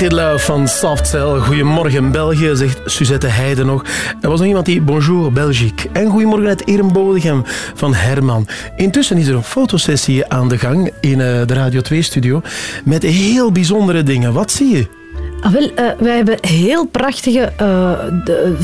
Tainted Love van Soft Cell. Goedemorgen België, zegt Suzette Heijden nog. Er was nog iemand die Bonjour Belgique. En goedemorgen uit Ehrenbodegem van Herman. Intussen is er een fotosessie aan de gang in eh, de Radio 2-studio met heel bijzondere dingen. Wat zie je? Ah, wel, eh, wij hebben heel prachtige eh, de,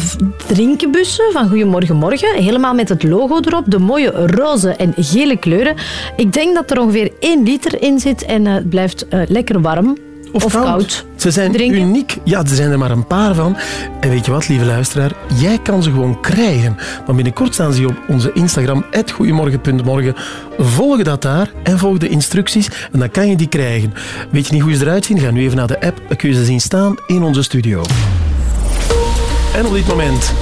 drinkenbussen van Goedemorgen Morgen. Helemaal met het logo erop. De mooie roze en gele kleuren. Ik denk dat er ongeveer 1 liter in zit en het blijft lekker warm. Of, Of koud. koud. Ze zijn uniek. Ja, er zijn er maar een paar van. En weet je wat, lieve luisteraar? Jij kan ze gewoon krijgen. Want binnenkort staan ze op onze Instagram, goeiemorgen.morgen. Volg dat daar en volg de instructies en dan kan je die krijgen. Weet je niet hoe ze eruit zien? Ga nu even naar de app. Dan kun je ze zien staan in onze studio. En op dit moment,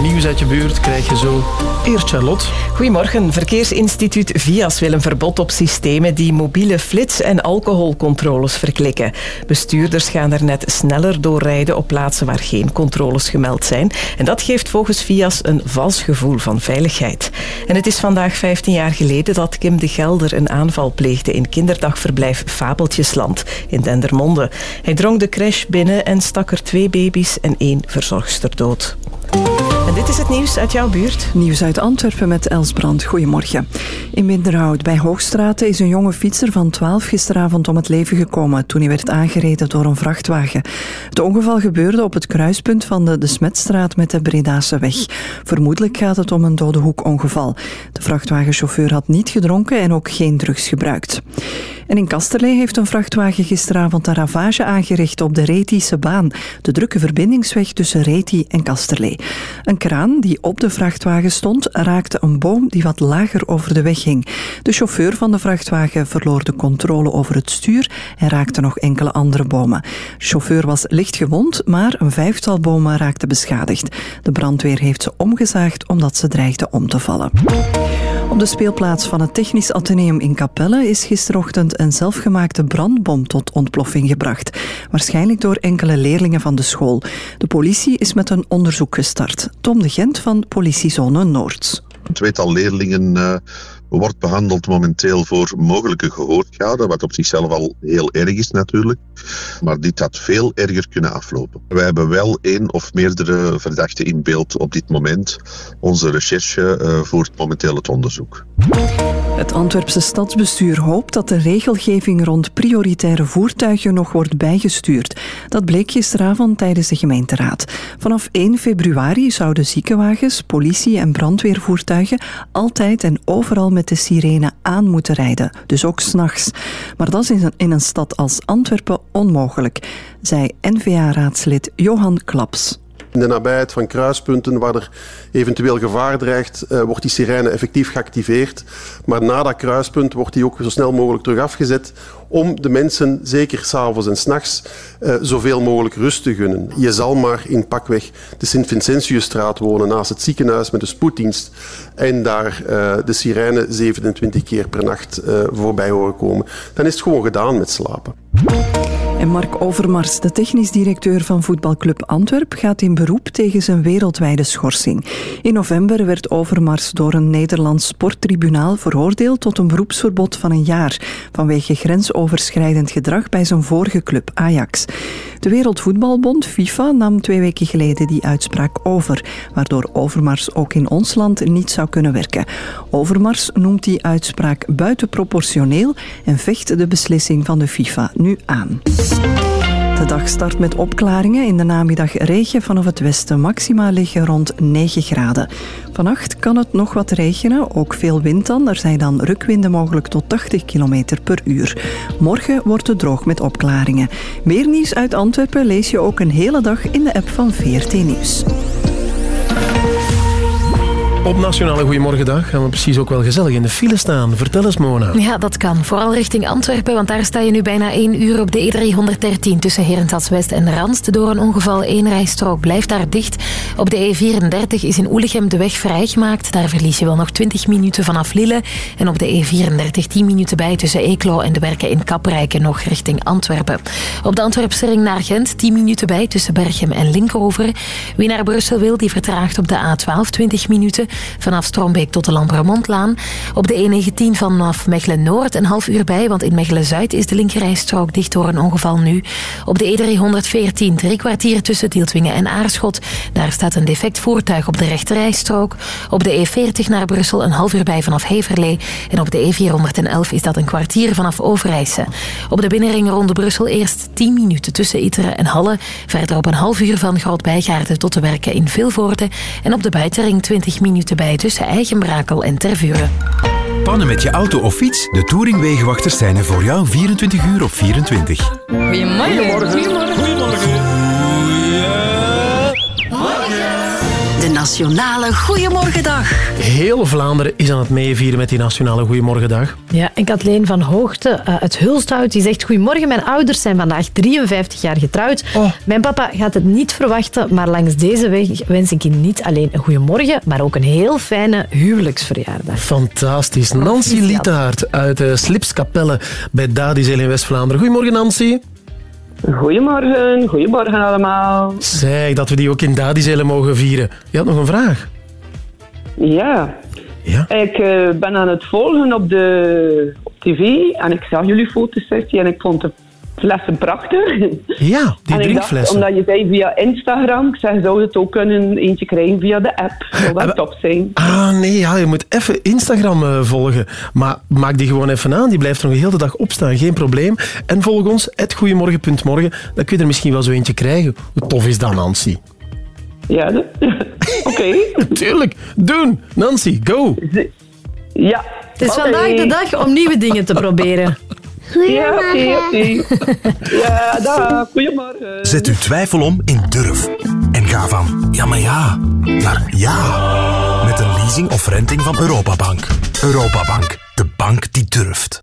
nieuws uit je buurt, krijg je zo eerst Charlotte. Goedemorgen. Verkeersinstituut VIAS wil een verbod op systemen die mobiele flits- en alcoholcontroles verklikken. Bestuurders gaan er net sneller doorrijden op plaatsen waar geen controles gemeld zijn. En dat geeft volgens VIAS een vals gevoel van veiligheid. En het is vandaag 15 jaar geleden dat Kim de Gelder een aanval pleegde in kinderdagverblijf Fabeltjesland in Dendermonde. Hij drong de crash binnen en stak er twee baby's en één verzorgster dood. Dit is het nieuws uit jouw buurt. Nieuws uit Antwerpen met Els Brand. Goedemorgen. In Minderhout bij Hoogstraten is een jonge fietser van 12 gisteravond om het leven gekomen toen hij werd aangereden door een vrachtwagen. Het ongeval gebeurde op het kruispunt van de De Smetstraat met de Bredase weg. Vermoedelijk gaat het om een dode hoekongeval. De vrachtwagenchauffeur had niet gedronken en ook geen drugs gebruikt. In Kasterlee heeft een vrachtwagen gisteravond een ravage aangericht op de Retische baan, de drukke verbindingsweg tussen Reti en Kasterlee. Een kraan die op de vrachtwagen stond, raakte een boom die wat lager over de weg hing. De chauffeur van de vrachtwagen verloor de controle over het stuur en raakte nog enkele andere bomen. De chauffeur was licht gewond, maar een vijftal bomen raakten beschadigd. De brandweer heeft ze omgezaagd omdat ze dreigden om te vallen. Op de speelplaats van het Technisch Atheneum in Capelle is gisterochtend een zelfgemaakte brandbom tot ontploffing gebracht. Waarschijnlijk door enkele leerlingen van de school. De politie is met een onderzoek gestart. Tom de Gent van Politiezone Noord. Een tweetal leerlingen eh, wordt behandeld momenteel voor mogelijke gehoorschade, wat op zichzelf al heel erg is natuurlijk. Maar dit had veel erger kunnen aflopen. Wij hebben wel één of meerdere verdachten in beeld op dit moment. Onze recherche eh, voert momenteel het onderzoek. Het Antwerpse stadsbestuur hoopt dat de regelgeving rond prioritaire voertuigen nog wordt bijgestuurd. Dat bleek gisteravond tijdens de gemeenteraad. Vanaf 1 februari zouden ziekenwagens, politie- en brandweervoertuigen altijd en overal met de sirene aan moeten rijden, dus ook s'nachts. Maar dat is in een, stad als Antwerpen onmogelijk, zei N-VA-raadslid Johan Klaps. In de nabijheid van kruispunten waar er eventueel gevaar dreigt, eh, wordt die sirene effectief geactiveerd. Maar na dat kruispunt wordt die ook zo snel mogelijk terug afgezet om de mensen, zeker s'avonds en s'nachts, eh, zoveel mogelijk rust te gunnen. Je zal maar in pakweg de Sint-Vincentiusstraat wonen, naast het ziekenhuis met de spoeddienst, en daar eh, de sirene 27 keer per nacht eh, voorbij horen komen. Dan is het gewoon gedaan met slapen. En Mark Overmars, de technisch directeur van voetbalclub Antwerp, gaat in beroep tegen zijn wereldwijde schorsing. In november werd Overmars door een Nederlands sporttribunaal veroordeeld tot een beroepsverbod van een jaar vanwege grensoverschrijdend gedrag bij zijn vorige club Ajax. De Wereldvoetbalbond, FIFA, nam twee weken geleden die uitspraak over, waardoor Overmars ook in ons land niet zou kunnen werken. Overmars noemt die uitspraak buitenproportioneel en vecht de beslissing van de FIFA nu aan. De dag start met opklaringen. In de namiddag regen vanaf het westen. Maxima liggen rond 9 graden. Vannacht kan het nog wat regenen, ook veel wind dan. Er zijn dan rukwinden mogelijk tot 80 km per uur. Morgen wordt het droog met opklaringen. Meer nieuws uit Antwerpen lees je ook een hele dag in de app van VRT Nieuws. Op Nationale Goedemorgendag gaan we precies ook wel gezellig in de file staan. Vertel eens, Mona. Ja, dat kan. Vooral richting Antwerpen, want daar sta je nu bijna één uur op de E313 tussen Herentals West en Ranst. Door een ongeval één rijstrook blijft daar dicht. Op de E34 is in Oelichem de weg vrijgemaakt. Daar verlies je wel nog 20 minuten vanaf Lille. En op de E34 10 minuten bij tussen Eeklo en de werken in Kaprijken nog richting Antwerpen. Op de Antwerpse ring naar Gent 10 minuten bij tussen Berchem en Linkeroever. Wie naar Brussel wil, die vertraagt op de A12 20 minuten vanaf Strombeek tot de Lambramontlaan. Op de E19 vanaf Mechelen-Noord een half uur bij, want in Mechelen-Zuid is de linkerrijstrook dicht door een ongeval nu. Op de E314 drie kwartier tussen Tieltwingen en Aarschot. Daar staat een defect voertuig op de rechterrijstrook. Op de E40 naar Brussel een half uur bij vanaf Heverlee. En op de E411 is dat een kwartier vanaf Overijse. Op de binnenring rond Brussel eerst 10 minuten tussen Itteren en Halle. Verder op een half uur van Groot-Bijgaarden tot de werken in Vilvoorde. En op de buitenring 20 minuten bij tussen Eigenbrakel en Tervuren. Pannen met je auto of fiets? De Touring Wegenwachters zijn er voor jou 24 uur op 24. Goedemorgen. De Nationale Goeiemorgendag. Heel Vlaanderen is aan het meevieren met die Nationale Goeiemorgendag. Ja, en Kathleen van Hoogte eh, uit Hulsthout die zegt... Goedemorgen, mijn ouders zijn vandaag 53 jaar getrouwd. Mijn papa gaat het niet verwachten, maar langs deze weg wens ik hem niet alleen een goeiemorgen, maar ook een heel fijne huwelijksverjaardag. Fantastisch. Nancy Lietaert uit de Slipskapelle bij Dadizeel in West-Vlaanderen. Goedemorgen Nancy. Goedemorgen, goedemorgen allemaal. Zeg, dat we die ook in Dadizelen mogen vieren. Je had nog een vraag. Ja. Ja? Ik eh, ben aan het volgen op, de, op tv en ik zag jullie fotosessie en ik vond de flessen prachtig. Ja, die en ik dacht, drinkflessen. omdat je zei via Instagram, ik zeg, zou het ook kunnen eentje krijgen via de app? Zou dat top zijn? Ah, nee, ja, je moet even Instagram eh, volgen. Maar maak die gewoon even aan. Die blijft er nog de hele dag opstaan. Geen probleem. En volg ons, goeiemorgen.morgen. Dan kun je er misschien wel zo eentje krijgen. Hoe tof is dat, Nancy? Ja, oké. Tuurlijk. Doen. Nancy, go. Ja. Het is vandaag de dag om nieuwe dingen te proberen. Ja, oké, oké. Ja, dag. Goedemorgen. Zet uw twijfel om in durf. En ga van ja maar ja naar ja. Met een leasing of renting van Europabank. Europabank, de bank die durft.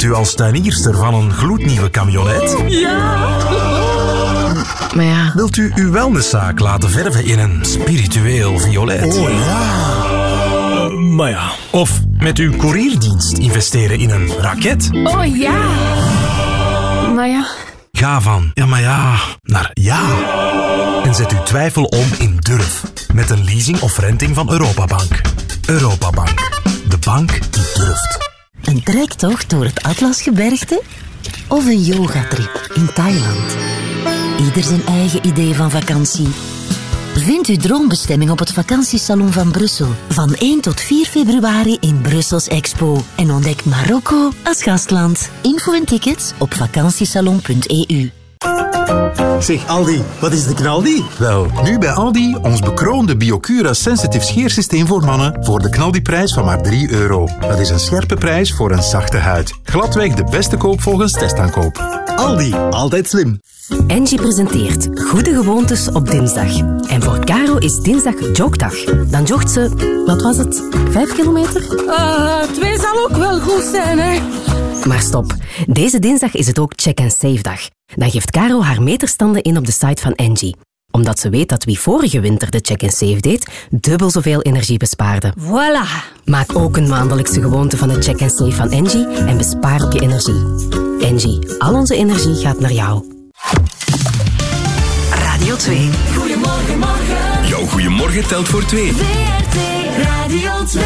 u als tuinierster van een gloednieuwe camionet? Maar ja... Wilt u uw wellnesszaak laten verven in een spiritueel violet? Oh ja. maar ja. Of met uw courierdienst investeren in een raket? Oh ja. Maar ja. Ga van ja maar ja naar ja. En zet uw twijfel om in durf. Met een leasing of renting van Europabank. Europabank. De bank die durft. Een trektocht door het Atlasgebergte? Of een yogatrip in Thailand? Ieder zijn eigen idee van vakantie. Vind uw droombestemming op het vakantiesalon van Brussel. Van 1 tot 4 februari in Brussels Expo. En ontdek Marokko als gastland. Info en tickets op vakantiesalon.eu. Zeg Aldi, wat is de knaldi? Wel, nu bij Aldi ons bekroonde Biocura Sensitive scheersysteem voor mannen voor de knaldiprijs van maar 3 euro. Dat is een scherpe prijs voor een zachte huid. Gladweg de beste koop volgens testaankoop. Aldi, altijd slim. Engie presenteert Goede Gewoontes op dinsdag. En voor Caro is dinsdag jogdag. Dan jogt ze, wat was het, vijf kilometer? Ah, twee zal ook wel goed zijn, hè. Maar stop, deze dinsdag is het ook check-and-save-dag. Dan geeft Caro haar meterstanden in op de site van Engie. Omdat ze weet dat wie vorige winter de check-and-save deed, dubbel zoveel energie bespaarde. Voilà. Maak ook een maandelijkse gewoonte van de check-and-save van Engie en bespaar op je energie. Engie, al onze energie gaat naar jou. Radio 2. Goedemorgen, morgen. Jouw goeiemorgen telt voor twee. WRT Radio 2.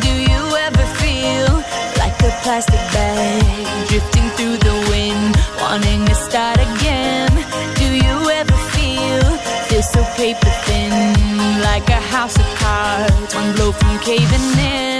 Do you ever feel like a plastic bag drifting through the wind, wanting to start again? Do you ever feel feel so paper thin, like a house of cards, one blow from caving in?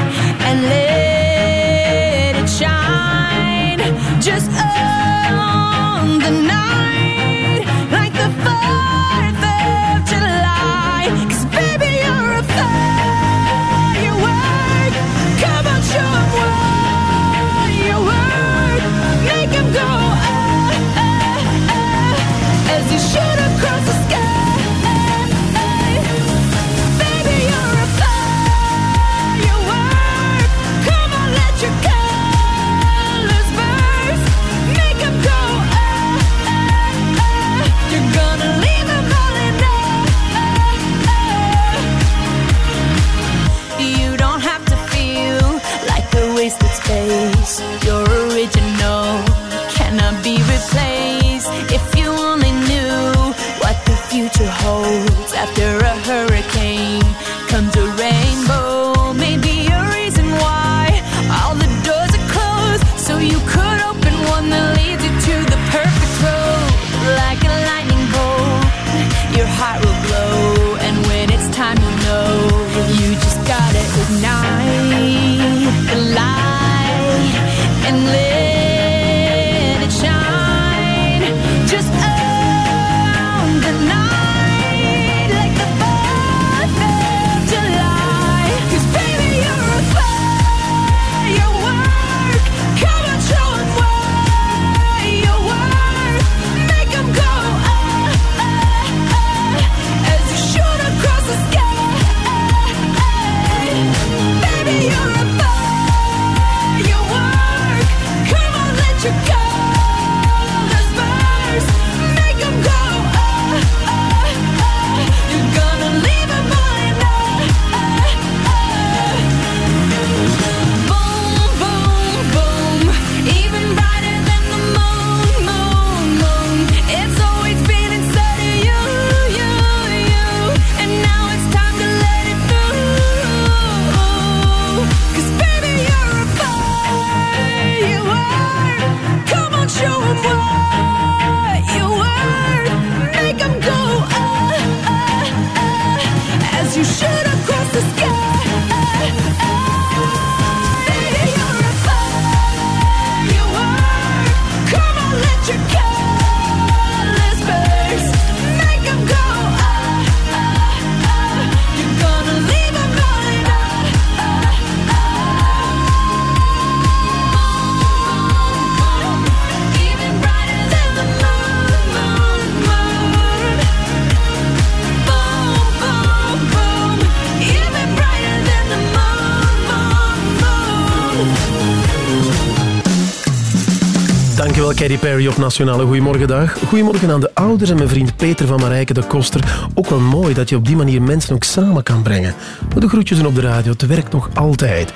Katy Perry op Nationale Goedemorgendag. Goedemorgen aan de ouders en mijn vriend Peter van Marijke de Koster. Ook wel mooi dat je op die manier mensen ook samen kan brengen. De groetjes op de radio, het werkt nog altijd.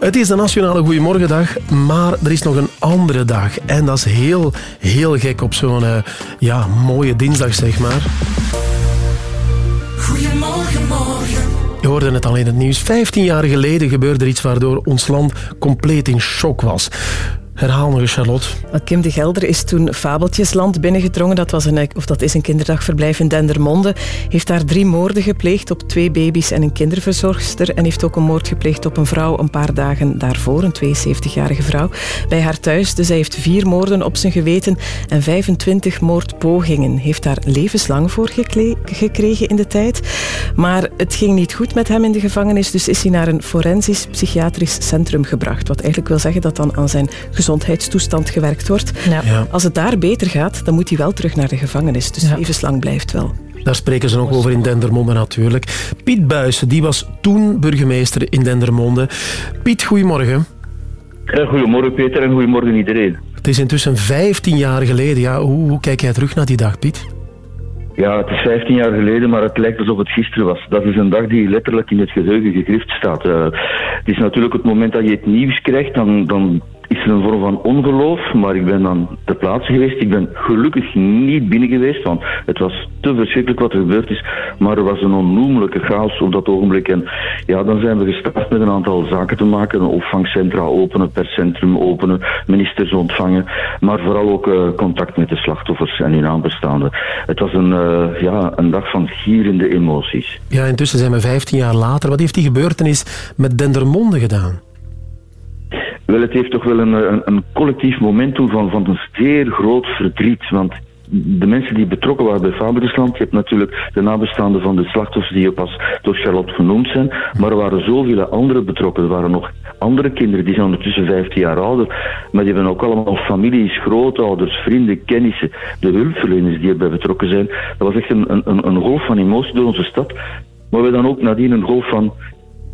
Het is de Nationale Goedemorgendag, maar er is nog een andere dag. En dat is heel, heel gek op zo'n eh, ja, mooie dinsdag, zeg maar. Goedemorgen, morgen. Je hoorde het al in het nieuws. 15 jaar geleden gebeurde er iets waardoor ons land compleet in shock was. Herhaal nog eens, Charlotte. Kim de Gelder is toen Fabeltjesland binnengedrongen. Dat, was een, of dat is een kinderdagverblijf in Dendermonde. Heeft daar drie moorden gepleegd op twee baby's en een kinderverzorgster. En heeft ook een moord gepleegd op een vrouw een paar dagen daarvoor. Een 72-jarige vrouw. Bij haar thuis. Dus hij heeft vier moorden op zijn geweten en 25 moordpogingen. Heeft daar levenslang voor gekregen in de tijd. Maar het ging niet goed met hem in de gevangenis. Dus is hij naar een forensisch psychiatrisch centrum gebracht. Wat eigenlijk wil zeggen dat dan aan zijn gezondheidstoestand gewerkt wordt. Ja. Als het daar beter gaat, dan moet hij wel terug naar de gevangenis. Dus levenslang blijft wel. Daar spreken ze nog over in Dendermonde natuurlijk. Piet Buijsen, die was toen burgemeester in Dendermonde. Piet, goedemorgen. Eh, Goedemorgen Peter en goedemorgen iedereen. Het is intussen 15 jaar geleden. Ja, hoe, hoe kijk jij terug naar die dag, Piet? Ja, het is 15 jaar geleden, maar het lijkt alsof het gisteren was. Dat is een dag die letterlijk in het geheugen gegrift staat. Eh, het is natuurlijk het moment dat je het nieuws krijgt, dan, dan is er een vorm van ongeloof, maar ik ben dan ter plaatse geweest. Ik ben gelukkig niet binnen geweest, want het was te verschrikkelijk wat er gebeurd is. Maar er was een onnoemelijke chaos op dat ogenblik. En ja, dan zijn we gestart met een aantal zaken te maken. Een opvangcentra openen, per centrum openen, ministers ontvangen. Maar vooral ook eh, contact met de slachtoffers en hun nabestaanden. Het was een, eh, ja, een dag van gierende emoties. Ja, intussen zijn we 15 jaar later. Wat heeft die gebeurtenis met Dendermonde gedaan? Wel, het heeft toch wel een, een, een collectief momentum van, van een zeer groot verdriet. Want de mensen die betrokken waren bij Fabersland, je hebt natuurlijk de nabestaanden van de slachtoffers die pas door Charlotte genoemd zijn, maar er waren zoveel andere betrokken. Er waren nog andere kinderen, die zijn ondertussen 15 jaar ouder, maar die hebben ook allemaal families, grootouders, vrienden, kennissen, de hulpverleners die erbij betrokken zijn. Dat was echt een, een, een golf van emotie door onze stad, maar we dan ook nadien een golf van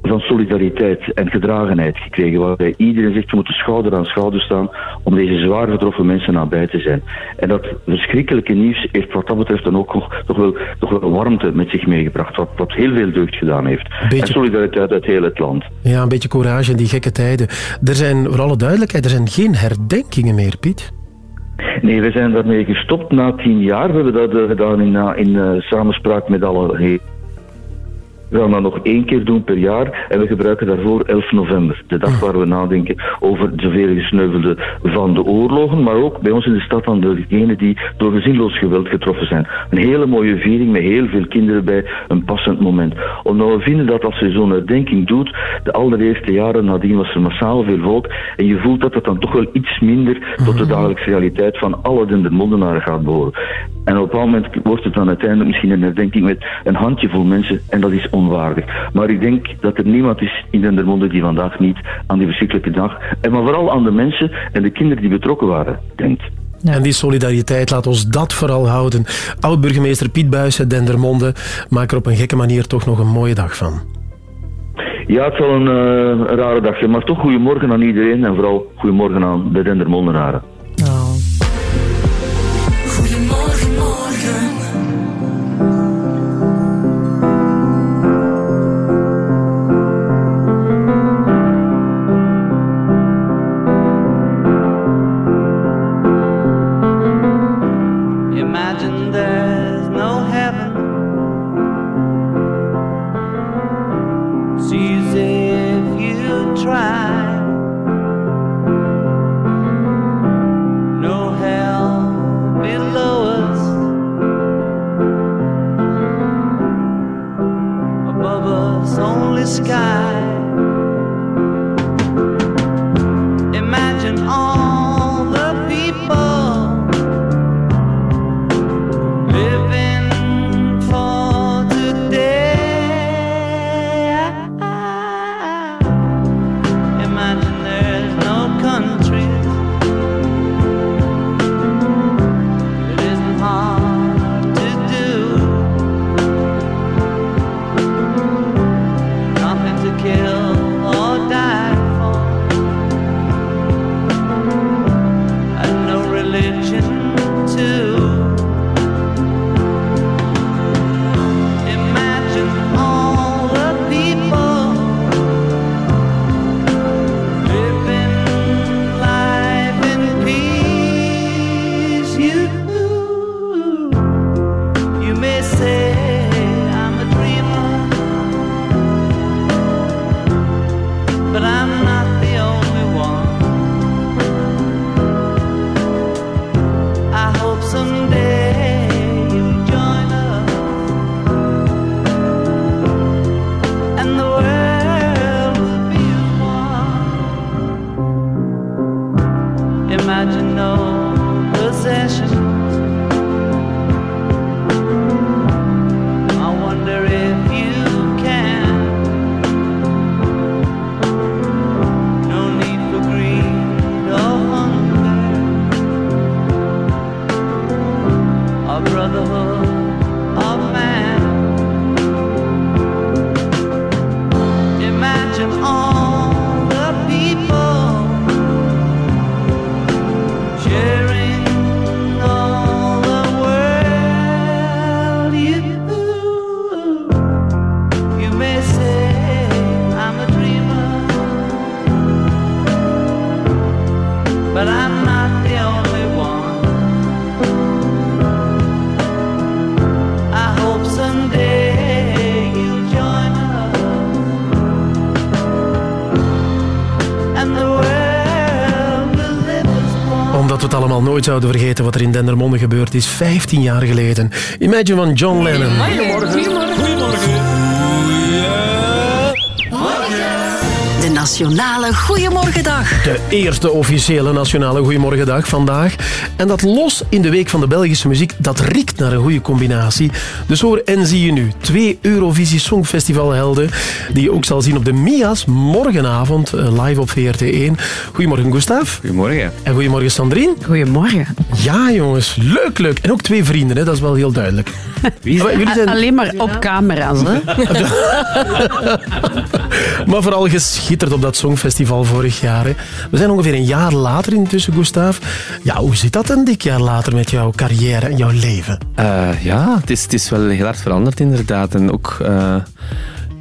van solidariteit en gedragenheid gekregen, waarbij iedereen zegt we moeten schouder aan schouder staan om deze zwaar getroffen mensen nabij te zijn. En dat verschrikkelijke nieuws heeft wat dat betreft dan ook nog, toch, wel, toch wel warmte met zich meegebracht, wat, wat heel veel deugd gedaan heeft. En solidariteit uit heel het land. Ja, een beetje courage in die gekke tijden. Er zijn, voor alle duidelijkheid, er zijn geen herdenkingen meer, Piet. Nee, we zijn daarmee gestopt na tien jaar. We hebben dat eh, gedaan in, eh, in eh, samenspraak met alle we gaan dat nog één keer doen per jaar en we gebruiken daarvoor 11 november. De dag waar we nadenken over de vele gesneuvelden van de oorlogen, maar ook bij ons in de stad aan degenen die door gezinloos geweld getroffen zijn. Een hele mooie viering met heel veel kinderen bij, een passend moment. Omdat we vinden dat als je zo'n herdenking doet, de allereerste jaren nadien was er massaal veel volk en je voelt dat het dan toch wel iets minder tot de dagelijkse realiteit van alle Dendermondenaren gaat behoren. En op een bepaald moment wordt het dan uiteindelijk misschien een herdenking met een handjevol mensen en dat is onwaardig. Maar ik denk dat er niemand is in Dendermonde die vandaag niet aan die verschrikkelijke dag, en maar vooral aan de mensen en de kinderen die betrokken waren, denkt. En die solidariteit, laat ons dat vooral houden. Oud-burgemeester Piet Buijsen, Dendermonde, maak er op een gekke manier toch nog een mooie dag van. Ja, het zal een, eh, rare dag zijn, maar toch goedemorgen aan iedereen en vooral goedemorgen aan de Dendermondenaren. Nooit zouden vergeten wat er in Dendermonde gebeurd is 15 jaar geleden. Imagine van John Lennon. Nationale Goeiemorgendag. De eerste officiële nationale Goeiemorgendag vandaag. En dat los in de Week van de Belgische Muziek, dat riekt naar een goede combinatie. Dus hoor en zie je nu twee Eurovisie Songfestivalhelden die je ook zal zien op de Mia's morgenavond eh, live op VRT1. Goedemorgen Gustav. Goedemorgen. En goedemorgen Sandrine. Goedemorgen. Ja jongens, leuk leuk. En ook twee vrienden, hè? dat is wel heel duidelijk. Wie Maar jullie zijn... Alleen maar op camera's, hè? Maar vooral geschitterd op dat Songfestival vorig jaar. Hè. We zijn ongeveer een jaar later intussen, Gustav. Ja, hoe zit dat een dik jaar later met jouw carrière en jouw leven? Eh, ja, het is, het is wel heel hard veranderd inderdaad. En ook, eh,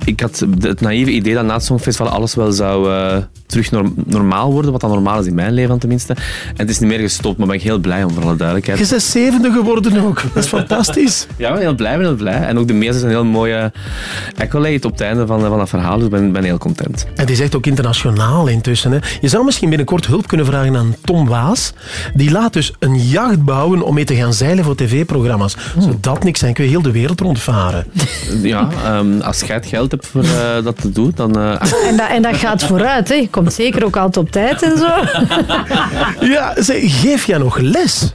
ik had het naïeve idee dat na het Songfestival alles wel zou eh, terug norm- normaal worden, wat dan normaal is in mijn leven tenminste. En het is niet meer gestopt, maar ben ik heel blij om, voor alle duidelijkheid. Je bent zevende geworden ook. Dat is fantastisch. Ja, ik ben heel blij, ben heel blij. En ook de meeste is een heel mooie accolade op het einde van, van dat verhaal, dus ik ben, ben heel content. En die is echt ook internationaal intussen. Hè. Je zou misschien binnenkort hulp kunnen vragen aan Tom Waas. Die laat dus een jacht bouwen om mee te gaan zeilen voor tv-programma's. Zou dat niks zijn, kun je heel de wereld rondvaren. Ja, ehm, als jij het geld hebt voor eh, dat te doen, dan... eh, En dat, en dat gaat vooruit, hè. Je komt zeker ook altijd op tijd en zo. Ja, zeg, geef jij nog les?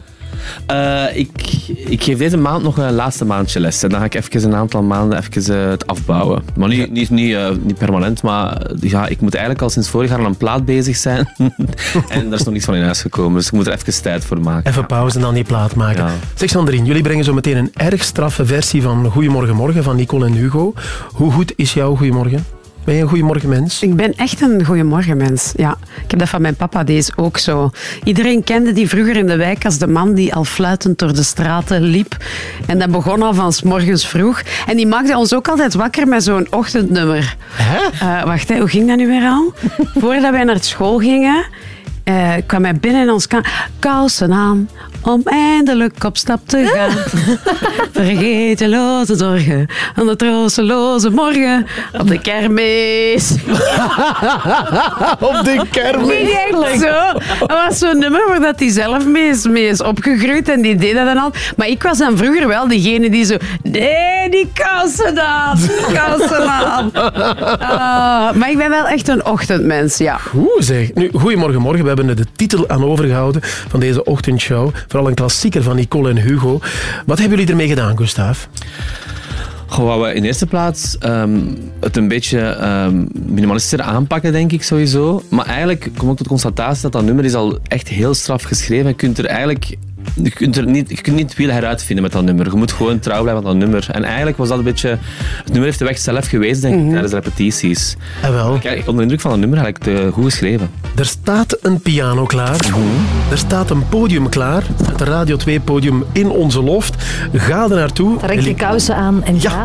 Eh, ik, ik geef deze maand nog een laatste maandje les. En dan ga ik even een aantal maanden even, eh, het afbouwen. Maar niet, niet, niet, eh, niet permanent, maar eh, ja, ik moet eigenlijk al sinds vorig jaar aan een plaat bezig zijn. en daar is nog niets van in huis gekomen, dus ik moet er even tijd voor maken. Even pauze en dan die plaat maken. Ja. Zeg Sandrine, jullie brengen zo meteen een erg straffe versie van Goedemorgen Morgen van Nicole en Hugo. Hoe goed is jouw Goedemorgen? Ben je een goedemorgen mens? Ik ben echt een goeiemorgenmens. Ja, ik heb dat van mijn papa, die is ook zo. Iedereen kende die vroeger in de wijk als de man die al fluitend door de straten liep. En dat begon al van s morgens vroeg. En die maakte ons ook altijd wakker met zo'n ochtendnummer. Eh, wacht, hè, hoe ging dat nu weer al? Voordat wij naar school gingen, eh, kwam hij binnen in ons kousen aan om eindelijk op stap te gaan. Vergeteloze zorgen aan de troosteloze morgen op de kermis. op de kermis. Niet echt zo. Dat was zo'n nummer waar dat hij zelf mee is, mee is opgegroeid en die deed dat dan al. Maar ik was dan vroeger wel degene die zo... Nee, die kousen aan. Kousen aan. Ah, maar ik ben wel echt een ochtendmens, ja. Goed zeg. Nu, goedemorgen morgen. Hebben er de titel aan overgehouden van deze ochtendshow. Vooral een klassieker van Nicole en Hugo. Wat hebben jullie ermee gedaan, Gustav? Wat we in eerste plaats ehm, het een beetje ehm, minimalistischer aanpakken, denk ik sowieso. Maar eigenlijk kom ik tot constatatie dat dat nummer is al echt heel straf geschreven. Je kunt er eigenlijk je kunt, er niet, je kunt niet het wiel heruitvinden met dat nummer. Je moet gewoon trouw blijven aan dat nummer. En eigenlijk was dat een beetje... Het nummer heeft de weg zelf gewezen, denk ik, tijdens de repetities. En wel. Kijk, onder de indruk van dat nummer eigenlijk te goed geschreven. Er staat een piano klaar. Er staat een podium klaar. Het Radio 2-podium in onze loft. Ga er naartoe. Trek je kousen aan en ga.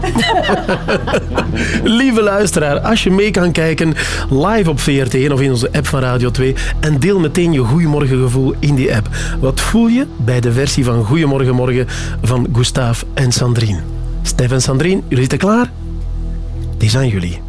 Lieve luisteraar, als je mee kan kijken live op VRT1 of in onze app van Radio 2 en deel meteen je Goeiemorgengevoel in die app. Wat voel je bij de versie van Goeiemorgen Morgen van Gustav en Sandrine? Stef en Sandrine, jullie zitten klaar? Die zijn jullie.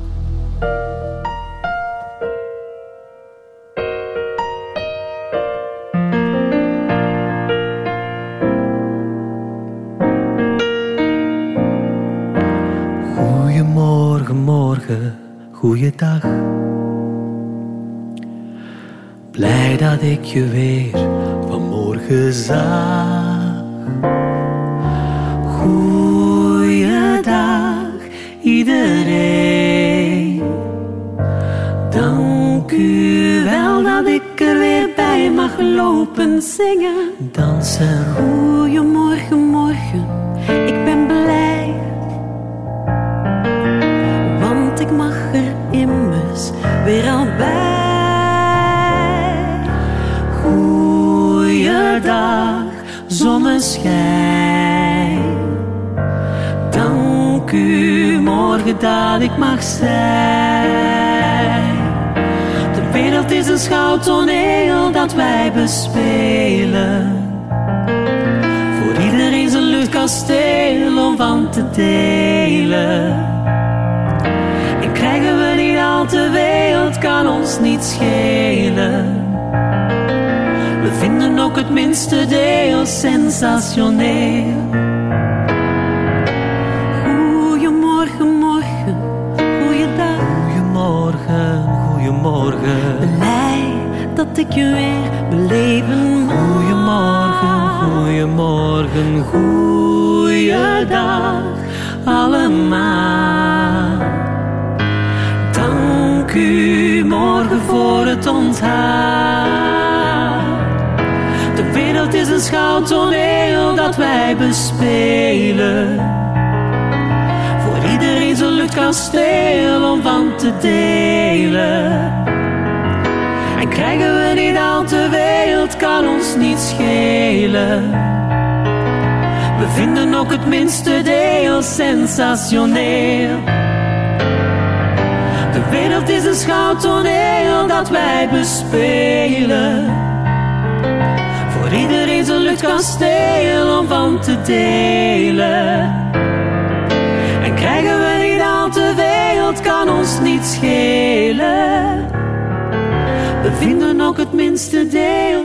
Goedemorgen, morgen, goeiedag. Blij dat ik je weer vanmorgen zag. Goeiedag, iedereen. Dank u wel dat ik er weer bij mag mag lopen zingen. Dansen. Goeiemorgen, morgen. Ik ben blij. Want ik mag er immers weer al bij. Zonneschijn. Dank u morgen dat ik mag zijn. De wereld is een schouwtoneel dat wij bespelen. Voor iedereen zijn luchtkasteel om van te delen. En krijgen we niet al veel, het kan ons niet schelen. Ook het minste deel sensationeel. Goedemorgen, morgen, goeiedag. Goedemorgen, goedemorgen. Blij dat ik je weer beleven mag. Goedemorgen, goedemorgen, goeiedag allemaal. Dank u morgen voor het onthaal. Wereld is een schouwtoneel dat wij bespelen. Voor iedereen zijn luchtkasteel om van te delen. En krijgen we niet al te het kan ons niet schelen. We vinden ook het minste deel sensationeel. De wereld is een schouwtoneel dat wij bespelen. Voor iedereen zijn luchtkasteel om van te delen. En krijgen we niet al veel, het kan ons niet schelen. We vinden ook het minste deel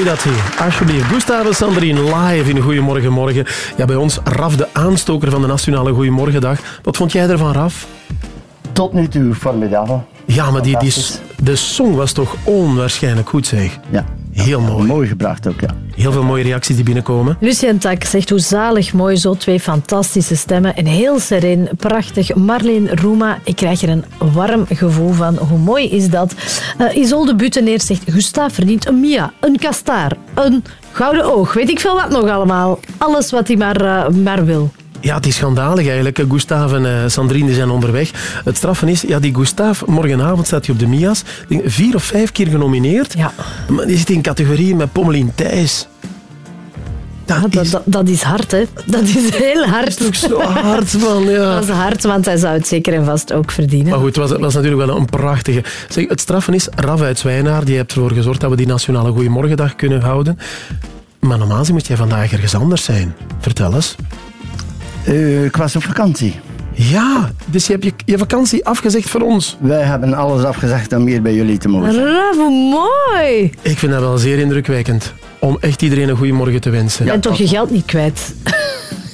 je dat hier. Alsjeblieft. Gustave en Sandrine live in Goedemorgen Morgen. Ja, bij ons Raf, de aanstoker van de Nationale Goedemorgendag. Wat vond jij ervan, Raf? Tot nu toe formidabel. Ja, maar die, die, de song was toch onwaarschijnlijk goed, zeg. Ja. Heel mooi. Mooi gebracht ook, ja. Heel veel mooie reacties die binnenkomen. Lucien Tak zegt hoe zalig mooi zo twee fantastische stemmen en heel sereen, prachtig. Marleen Roema, ik krijg er een warm gevoel van. Hoe mooi is dat? Eh, Isolde Buteneer zegt Gustav verdient een Mia, een kastaar, een gouden oog, weet ik veel wat nog allemaal. Alles wat hij maar, eh, maar wil. Ja, het is schandalig eigenlijk. Gustave en eh, Sandrine zijn onderweg. Het straffen is, ja, die Gustave, morgenavond staat hij op de Mia's. Vier of vijf keer genomineerd. Ja. Maar die zit in categorie met Pommelien Thijs. Dat, dat, dat, dat is hard, hè? Dat is heel hard. Dat is zo hard, man. Ja. Dat is hard, want hij zou het zeker en vast ook verdienen. Maar goed, het was, het was natuurlijk wel een prachtige. Zeg, het straffen is, Raf uit Zwijnaar, die hebt ervoor gezorgd dat we die Nationale Goeiemorgendag kunnen houden. Maar normaal moest jij vandaag ergens anders zijn. Vertel eens. Eh, ik was op vakantie. Ja, dus je hebt je, je vakantie afgezegd voor ons. Wij hebben alles afgezegd om hier bij jullie te mogen zijn. Bravo, mooi! Ik vind dat wel zeer indrukwekkend. Om echt iedereen een goede morgen te wensen. en toch je geld niet kwijt.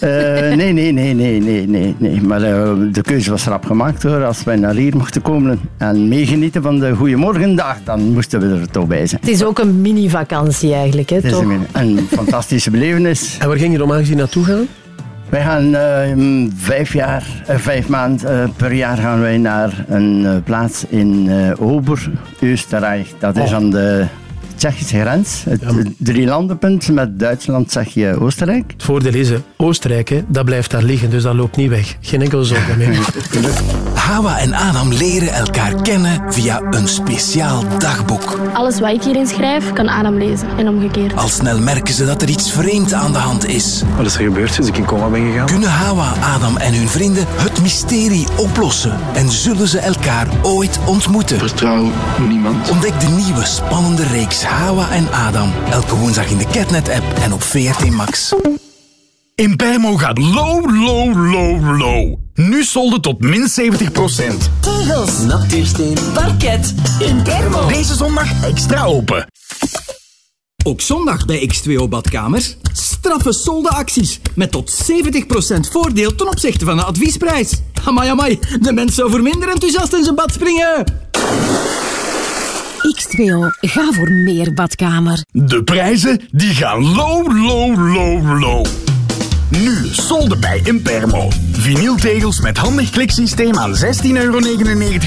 Eh, nee, nee, nee, nee, nee, nee, nee. Maar eh, de keuze was rap gemaakt hoor. Als wij naar hier mochten komen en meegenieten van de Goeiemorgendag, dan moesten we er toch bij zijn. Het is ook een mini-vakantie eigenlijk, hè? Het is toch? een, een fantastische belevenis. En waar ging je normaal gezien naartoe gaan? Wij gaan eh, vijf, jaar, eh, vijf maanden per jaar gaan wij naar een eh, plaats in eh, Ober, Oostenrijk. Dat is Oh. aan de Tsjechische grens. Het drie landenpunt met Duitsland, Tsjechië, Oostenrijk. Het voordeel is, hè, Oostenrijk, hè, dat blijft daar liggen, dus dat loopt niet weg. Geen enkel zorgen meer. Hawa en Adam leren elkaar kennen via een speciaal dagboek. Alles wat ik hierin schrijf, kan Adam lezen en omgekeerd. Al snel merken ze dat er iets vreemd aan de hand is. Wat is er gebeurd sinds ik in coma ben gegaan? Kunnen Hawa, Adam en hun vrienden het mysterie oplossen? En zullen ze elkaar ooit ontmoeten? Vertrouw niemand. Ontdek de nieuwe spannende reeks Hawa en Adam. Elke woensdag in de Catnet-app en op VRT Max. In Bijmo gaat low, low, low, low. Nu solden tot min 70% Tegels, natuursteen, parket. In Thermo. Deze zondag extra open. Ook zondag bij X2O Badkamers. Straffe soldeacties. Met tot 70% voordeel ten opzichte van de adviesprijs. Amai, amai. De mens zou voor minder enthousiast in zijn bad springen. X2O. Ga voor meer badkamer. De prijzen die gaan low, low, low, low. Nu solden bij Impermo. Vinyltegels met handig kliksysteem aan 16,99 euro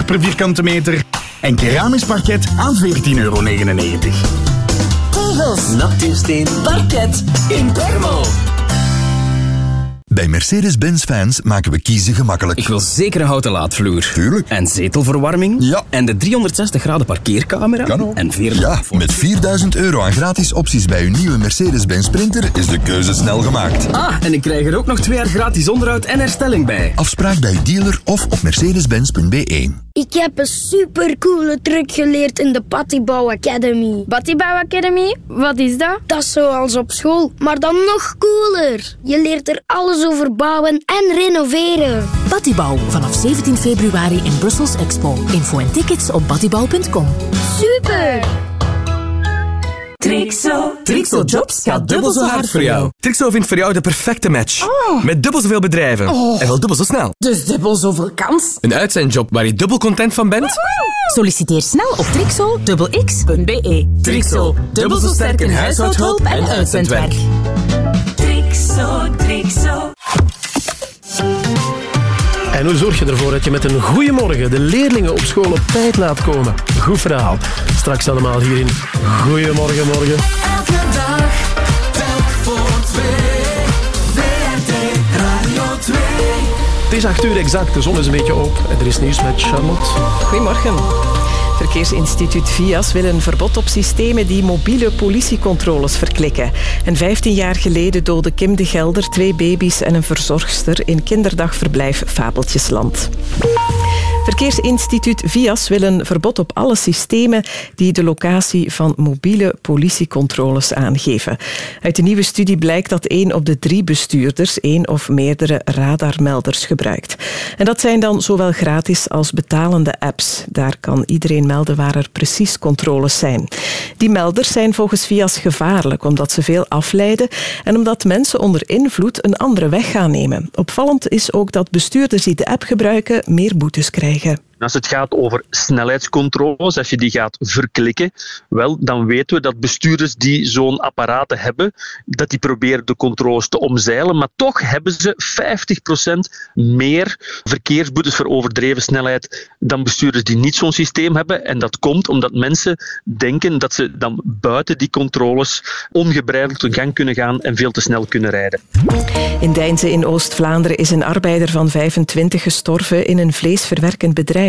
per vierkante meter. En keramisch parket aan 14,99 euro. Tegels, natuursteen, parket, Impermo. Bij Mercedes-Benz fans maken we kiezen gemakkelijk. Ik wil zeker een houten laadvloer. Tuurlijk. En zetelverwarming. Ja. En de 360 graden parkeercamera. Kan ook. En 4 Ja, met 4000 euro aan gratis opties bij uw nieuwe Mercedes-Benz Sprinter is de keuze snel gemaakt. Ah, en ik krijg er ook nog twee jaar gratis onderhoud en herstelling bij. Afspraak bij uw dealer of op mercedes-benz.be. Ik heb een supercoole truc geleerd in de Pattibouw Academy. Battibouw Academy? Wat is dat? Dat is zoals op school, maar dan nog cooler. Je leert er alles over bouwen en renoveren. Battibouw vanaf 17 februari in Brussels Expo. Info en tickets op battibouw.com. Super! Trixo. Trixo Jobs gaat dubbel zo hard voor jou. Trixo vindt voor jou de perfecte match. Oh. Met dubbel zoveel bedrijven. Oh. En wel dubbel zo snel. Dus dubbel zoveel kans. Een uitzendjob waar je dubbel content van bent. Solliciteer snel op trixo.x.be. Trixo. Dubbel zo sterk in huishoudhulp en uitzendwerk. Trixo, Trixo. En hoe zorg je ervoor dat je met een goede morgen de leerlingen op school op tijd laat komen? Goed verhaal. Straks allemaal hier in Goedemorgen Morgen. Elke dag, telk voor twee. VRT Radio 2. Het is 8 uur exact, de zon is een beetje op en er is nieuws met Charlotte. Goedemorgen. Verkeersinstituut VIAS wil een verbod op systemen die mobiele politiecontroles verklikken. En 15 jaar geleden doodde Kim de Gelder twee baby's en een verzorgster in kinderdagverblijf Fabeltjesland. Verkeersinstituut VIAS wil een verbod op alle systemen die de locatie van mobiele politiecontroles aangeven. Uit de nieuwe studie blijkt dat één op de drie bestuurders één of meerdere radarmelders gebruikt. En dat zijn dan zowel gratis als betalende apps. Daar kan iedereen melden waar er precies controles zijn. Die melders zijn volgens VIAS gevaarlijk omdat ze veel afleiden en omdat mensen onder invloed een andere weg gaan nemen. Opvallend is ook dat bestuurders die de app gebruiken meer boetes krijgen. Als het gaat over snelheidscontroles, als je die gaat verklikken, wel, dan weten we dat bestuurders die zo'n apparaten hebben, dat die proberen de controles te omzeilen, maar toch hebben ze 50% meer verkeersboetes voor overdreven snelheid dan bestuurders die niet zo'n systeem hebben. En dat komt omdat mensen denken dat ze dan buiten die controles ongebreideld hun gang kunnen gaan en veel te snel kunnen rijden. In Deinze in Oost-Vlaanderen is een arbeider van 25 gestorven in een vleesverwerkend bedrijf.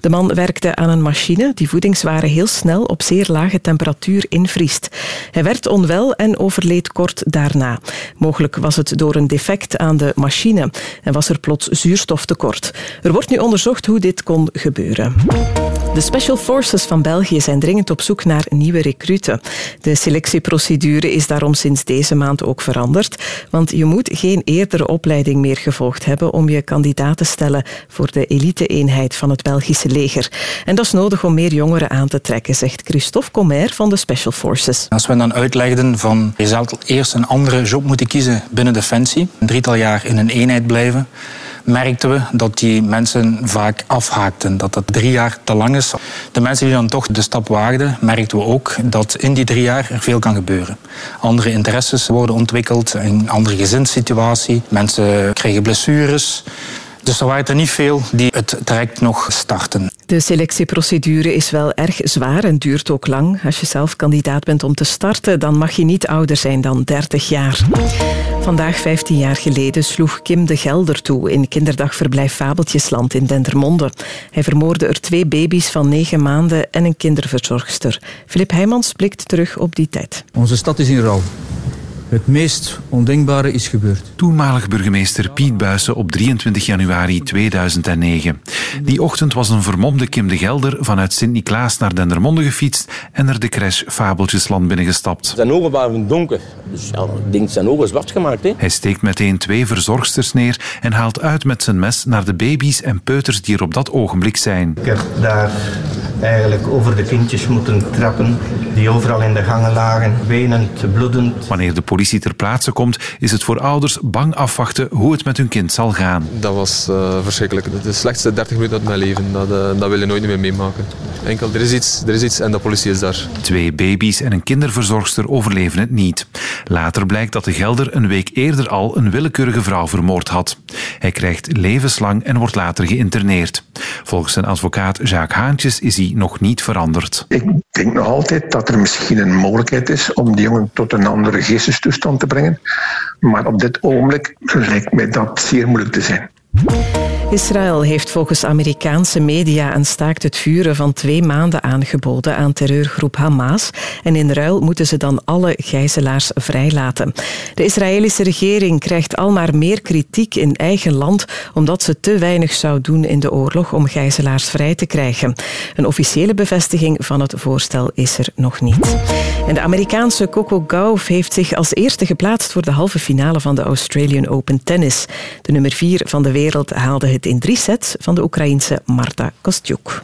De man werkte aan een machine die voedingswaren heel snel op zeer lage temperatuur invriest. Hij werd onwel en overleed kort daarna. Mogelijk was het door een defect aan de machine en was er plots zuurstoftekort. Er wordt nu onderzocht hoe dit kon gebeuren. De Special Forces van België zijn dringend op zoek naar nieuwe recruten. De selectieprocedure is daarom sinds deze maand ook veranderd, want je moet geen eerdere opleiding meer gevolgd hebben om je kandidaat te stellen voor de elite-eenheid van het Belgische leger. En dat is nodig om meer jongeren aan te trekken, zegt Christophe Commer van de Special Forces. Als we dan uitlegden van je zal eerst een andere job moeten kiezen binnen Defensie, een drietal jaar in een eenheid blijven, merkten we dat die mensen vaak afhaakten, dat dat drie jaar te lang is. De mensen die dan toch de stap waagden, merkten we ook dat in die drie jaar er veel kan gebeuren. Andere interesses worden ontwikkeld, een andere gezinssituatie, mensen krijgen blessures. Dus er waren er niet veel die het traject nog starten. De selectieprocedure is wel erg zwaar en duurt ook lang. Als je zelf kandidaat bent om te starten, dan mag je niet ouder zijn dan 30 jaar. Vandaag, 15 jaar geleden, sloeg Kim de Gelder toe in kinderdagverblijf Fabeltjesland in Dendermonde. Hij vermoordde er twee baby's van 9 maanden en een kinderverzorgster. Filip Heijmans blikt terug op die tijd. Onze stad is in rouw. Het meest ondenkbare is gebeurd. Toenmalig burgemeester Piet Buijsen op 23 januari 2009. Die ochtend was een vermomde Kim de Gelder vanuit Sint-Niklaas naar Dendermonde gefietst en er de crash Fabeltjesland binnengestapt. Zijn ogen waren donker, dus ja, ik denk zijn ogen zwart gemaakt. Hè. Hij steekt meteen twee verzorgsters neer en haalt uit met zijn mes naar de baby's en peuters die er op dat ogenblik zijn. Ik heb daar eigenlijk over de kindjes moeten trappen die overal in de gangen lagen, wenend, bloedend. Wanneer de politie ter plaatse komt, is het voor ouders bang afwachten hoe het met hun kind zal gaan. Dat was eh, verschrikkelijk. De slechtste 30 minuten uit mijn leven. Dat, eh, dat wil je nooit meer meemaken. Enkel, er is iets, er is iets en de politie is daar. Twee baby's en een kinderverzorgster overleven het niet. Later blijkt dat de Gelder een week eerder al een willekeurige vrouw vermoord had. Hij krijgt levenslang en wordt later geïnterneerd. Volgens zijn advocaat Jacques Haantjes is hij nog niet veranderd. Ik denk nog altijd dat er misschien een mogelijkheid is om die jongen tot een andere geestestoestand te brengen. Maar op dit ogenblik lijkt mij dat zeer moeilijk te zijn. Israël heeft volgens Amerikaanse media een staakt het vuren van twee maanden aangeboden aan terreurgroep Hamas. En in ruil moeten ze dan alle gijzelaars vrijlaten. De Israëlische regering krijgt al maar meer kritiek in eigen land omdat ze te weinig zou doen in de oorlog om gijzelaars vrij te krijgen. Een officiële bevestiging van het voorstel is er nog niet. En de Amerikaanse Coco Gauff heeft zich als eerste geplaatst voor de halve finale van de Australian Open Tennis. De nummer 4 van de wereld haalde het in drie sets van de Oekraïense Marta Kostjuk.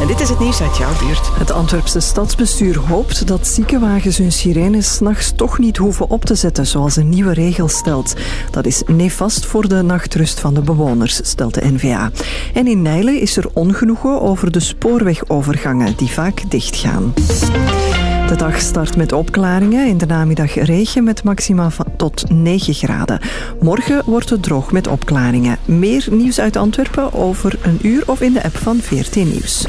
En dit is het nieuws uit jouw buurt. Het Antwerpse stadsbestuur hoopt dat ziekenwagens hun sirenes s'nachts toch niet hoeven op te zetten, zoals een nieuwe regel stelt. Dat is nefast voor de nachtrust van de bewoners, stelt de NVA. En in Nijlen is er ongenoegen over de spoorwegovergangen, die vaak dichtgaan. De dag start met opklaringen. In de namiddag regen met maxima van tot 9 graden. Morgen wordt het droog met opklaringen. Meer nieuws uit Antwerpen over een uur of in de app van 14 Nieuws.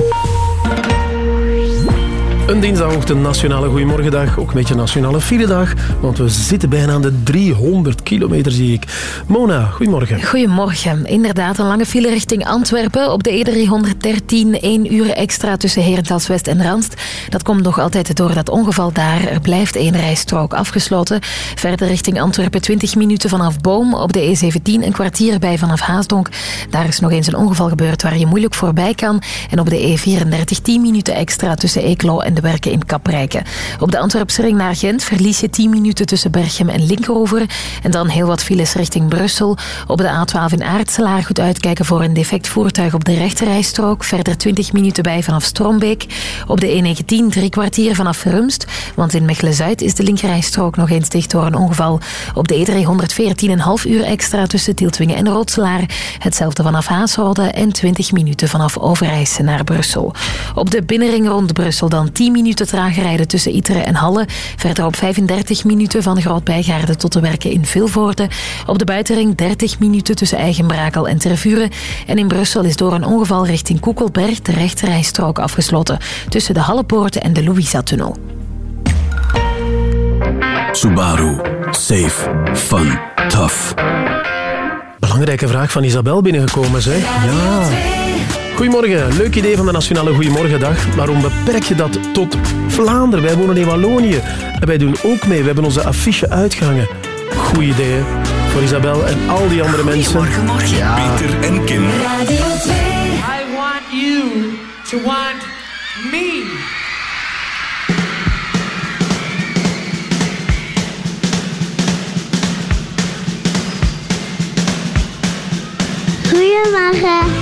Een dinsdagochtend nationale goeiemorgendag. Ook een beetje nationale filedag, want we zitten bijna aan de 300 kilometer, zie ik. Mona, goedemorgen. Goedemorgen. Inderdaad, een lange file richting Antwerpen. Op de E313 één uur extra tussen Herentals West en Randst. Dat komt nog altijd door dat ongeval daar. Er blijft één rijstrook afgesloten. Verder richting Antwerpen 20 minuten vanaf Boom. Op de E17 een kwartier bij vanaf Haasdonk. Daar is nog eens een ongeval gebeurd waar je moeilijk voorbij kan. En op de E34 10 minuten extra tussen Eeklo en de werken in Kaprijke. Op de Antwerpse ring naar Gent verlies je 10 minuten tussen Berchem en Linkeroever. En dan heel wat files richting Brussel. Op de A12 in Aartselaar goed uitkijken voor een defect voertuig op de rechterrijstrook. Verder 20 minuten bij vanaf Strombeek. Op de E19 drie kwartier vanaf Rumst. Want in Mechelen-Zuid is de linkerrijstrook nog eens dicht door een ongeval. Op de E314 een half uur extra tussen Tieltwingen en Rotselaar. Hetzelfde vanaf Haasrode en 20 minuten vanaf Overijse naar Brussel. Op de binnenring rond Brussel dan 10 minuten trager rijden tussen Iteren en Halle. Verder op 35 minuten van Groot-Bijgaarde tot de werken in Vilvoorde. Op de buitenring 30 minuten tussen Eigenbrakel en Tervuren. En in Brussel is door een ongeval richting Koekelberg de rechterrijstrook afgesloten tussen de Hallepoorten en de Louisa-tunnel. Subaru. Safe. Fun. Tough. Belangrijke vraag van Isabel binnengekomen, zeg. Ja. Goedemorgen, leuk idee van de Nationale Goedemorgendag. Waarom beperk je dat tot Vlaanderen? Wij wonen in Wallonië en wij doen ook mee. We hebben onze affiche uitgehangen. Goed idee voor Isabel en al die andere mensen. Goedemorgen, Ja. Peter en Kim. Radio 2. I want you to want me. Goedemorgen.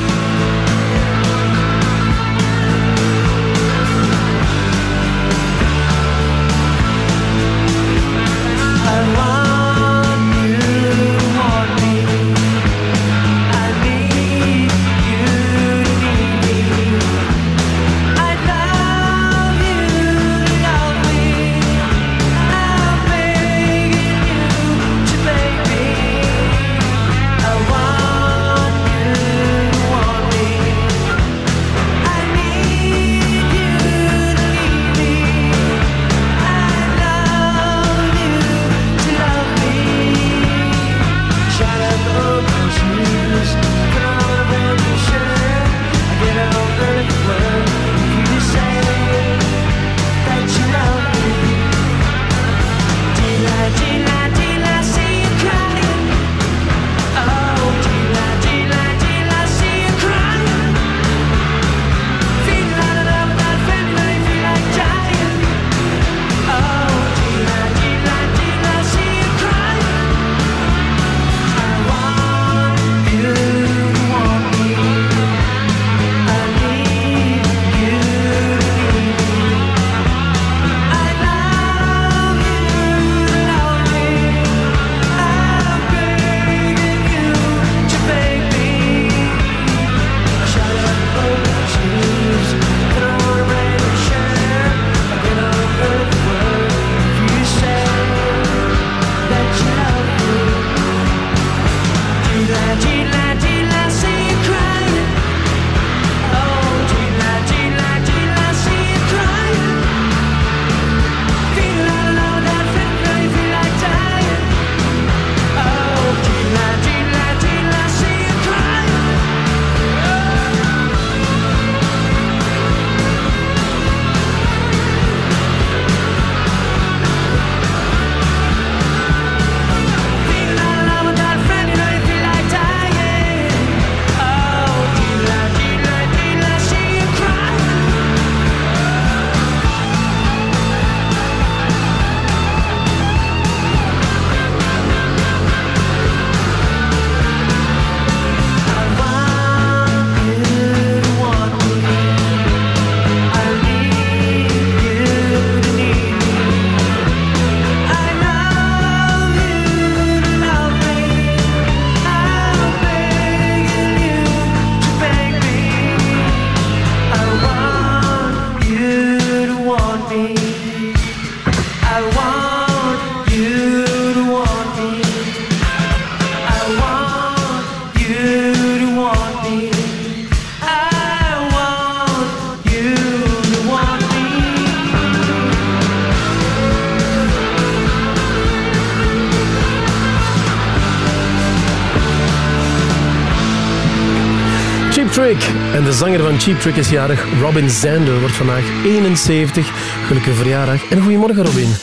De zanger van Cheap Trick is jarig. Robin Zander wordt vandaag 71. Gelukkige verjaardag. En goedemorgen, Robin.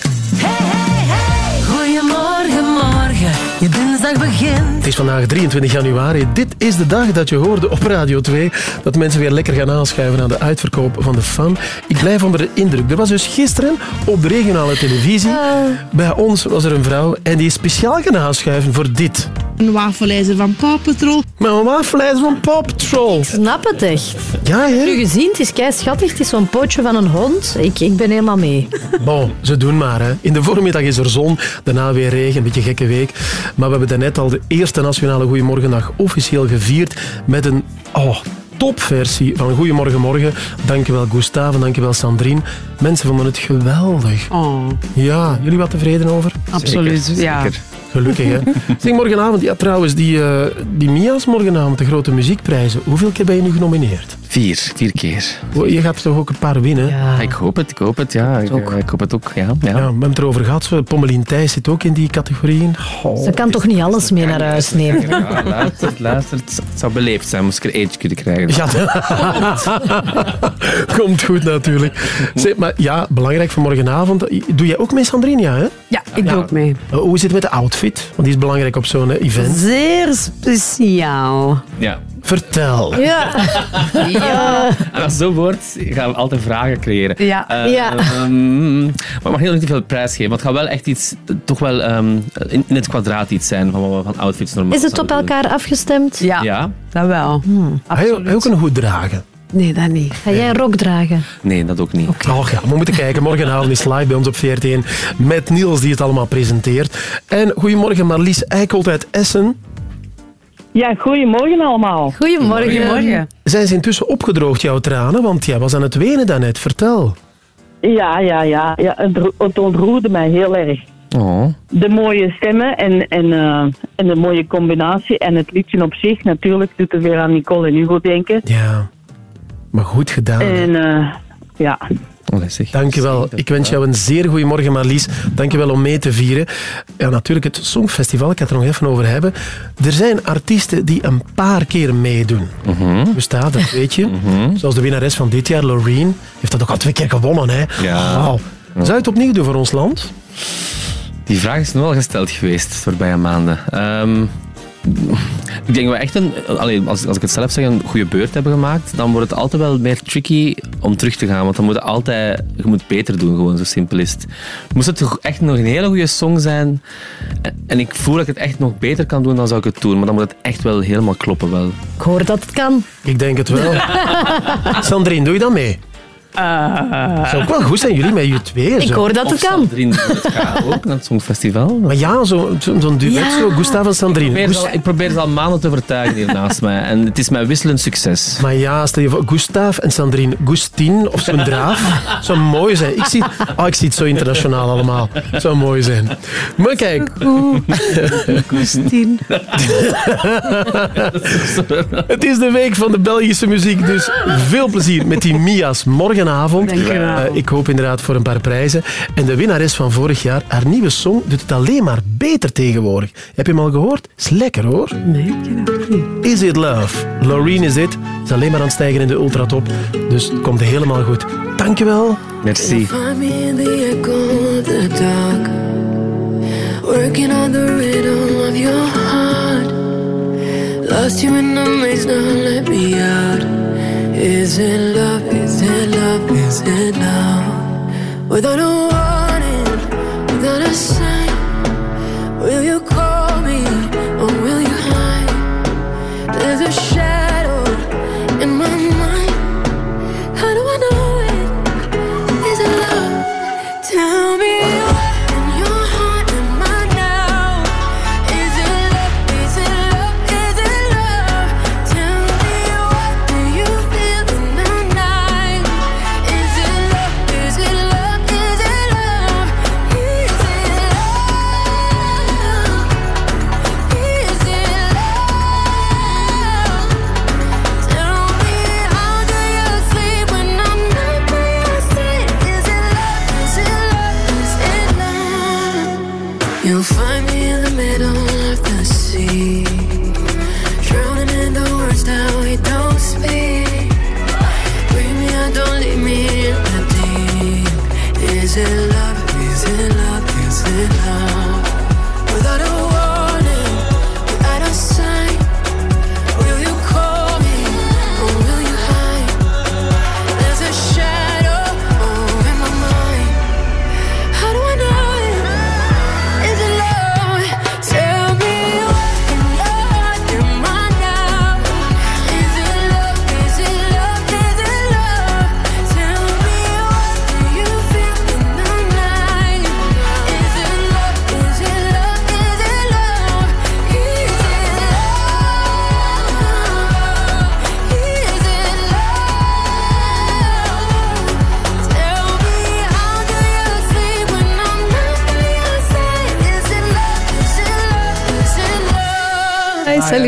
Goedemorgen, morgen. Je dinsdag begint. Het is vandaag 23 januari. Dit is de dag dat je hoorde op Radio 2 dat mensen weer lekker gaan aanschuiven aan de uitverkoop van de fan. Ik blijf onder de indruk. Er was dus gisteren op de regionale televisie, bij ons was er een vrouw en die is speciaal gaan aanschuiven voor dit. Een wafelijzer van Paw Patrol. Maar een wafelijzer van Paw Patrol. Snap het echt. Ja, hè? Nu gezien, het is kei schattig. Het is zo'n pootje van een hond. Ik, ik ben helemaal mee. Bon, ze doen maar. Hè. In de voormiddag is er zon, daarna weer regen, een beetje gekke week. Maar we hebben daarnet al de eerste Nationale Goeiemorgendag officieel gevierd met een oh, topversie van Goeiemorgen Morgen. Dankjewel Gustave, dankjewel Sandrine. Mensen vonden het geweldig. Oh. Ja, jullie wat tevreden over? Absoluut, ja. Gelukkig, hè? Zeg, morgenavond, ja trouwens, die, eh, die Mia's morgenavond, de grote muziekprijzen. Hoeveel keer ben je nu genomineerd? Vier, vier keer. Je gaat toch ook een paar winnen? Ja. Ik hoop het, ik hoop het, ja. Ik, eh, ik hoop het ook, ja. ja. Ja, we hebben het erover gehad. Pommelien Thijs zit ook in die categorieën. Oh. Ze kan toch niet alles mee naar huis nemen? Ja, luister, luister. Het zou- Het beleefd zijn moest ik er eentje kunnen krijgen. Ja, komt goed natuurlijk. Zeg, maar ja, belangrijk voor morgenavond. Doe jij ook mee, Sandrine? Ja, hè? Ja, ik doe ook mee. Uh, Hoe zit het met de outfit? Want die is belangrijk op zo'n eh, event. Zeer speciaal. Ja. Vertel. Ja. Ja. En als het zo wordt, gaan we altijd vragen creëren. Ja. Eh, Ja. ehm, maar ik mag heel niet te veel prijs geven. Want het gaat wel echt iets, toch wel ehm, in, in het kwadraat iets zijn van wat we van outfits normaal Is het op elkaar afgestemd? doen. Ja. Dat wel. Je ook een hoed dragen? Nee, dat niet. Ga jij een rok dragen? Nee, dat ook niet. Och ja, we moeten kijken. Morgenavond is live bij ons op VRT1 met Niels die het allemaal presenteert. En goedemorgen Marlies Eikholt uit Essen. Ja, goedemorgen allemaal. Goedemorgen. Zijn ze intussen opgedroogd, jouw tranen? Want jij was aan het wenen daarnet. Vertel. Ja, ja, ja. ja het, ro- het ontroerde mij heel erg. Oh. De mooie stemmen en, en, eh, en de mooie combinatie. En het liedje op zich natuurlijk doet er weer aan Nicole en Hugo denken. Ja, maar goed gedaan. En eh, ja. Dankjewel. Ik wens jou een zeer goede morgen, Marlies. Dankjewel om mee te vieren. Ja, natuurlijk het Songfestival, ik ga het er nog even over hebben. Er zijn artiesten die een paar keer meedoen. Bestaat, dat weet je. Zoals de winnares van dit jaar, Loreen, heeft dat ook al twee keer gewonnen. Hè? Ja. Wauw. Zou je het opnieuw doen voor ons land? Die vraag is nu al gesteld geweest voorbije maanden. Ehm, ik denk dat we echt een, allee, als, als ik het zelf zeg, een goede beurt hebben gemaakt, dan wordt het altijd wel meer tricky om terug te gaan. Want dan moet je altijd, je moet beter doen, gewoon zo simpel is het. Moest het toch echt nog een hele goede song zijn en- en ik voel dat ik het echt nog beter kan doen, dan zou ik het doen. Maar dan moet het echt wel helemaal kloppen wel. Ik hoor dat het kan. Ik denk het wel. Sandrine, doe je dat mee? Het zou ook wel goed zijn, jullie met je tweeën. Ik zo. hoor dat het kan. Sandrine het gaat ook naar het Songfestival. Maar ja, zo'n zo, zo'n duet, Ja. zo Gustav en Sandrine. Ik probeer, ze Gust- al, ik probeer ze al maanden te overtuigen hier naast mij. En het is mijn wisselend succes. Maar ja, stel je voor, Gustav en Sandrine, Gustine of zo'n draaf. zou mooi zijn. Ik zie, oh, ik zie het zo internationaal allemaal. zou mooi zijn. Maar kijk. Gustine. Het is de week van de Belgische muziek, dus veel plezier met die Mia's morgenavond. Dankjewel. Eh, ik hoop inderdaad voor een paar prijzen. En de winnares van vorig jaar, haar nieuwe song, doet het alleen maar beter tegenwoordig. Heb je hem al gehoord? Is lekker hoor. Nee, ik niet. Is It Love? Loreen is it. Is alleen maar aan het stijgen in de ultratop. Dus het komt helemaal goed. Dankjewel. Merci. Working on the rhythm of your heart. Lost you in the maze, now let me out. Is it love? Is it love? Is it love? Without a warning, without a sign. Will you call me or will you hide? There's a shadow in my mind. How do I know it? Is love? Tell me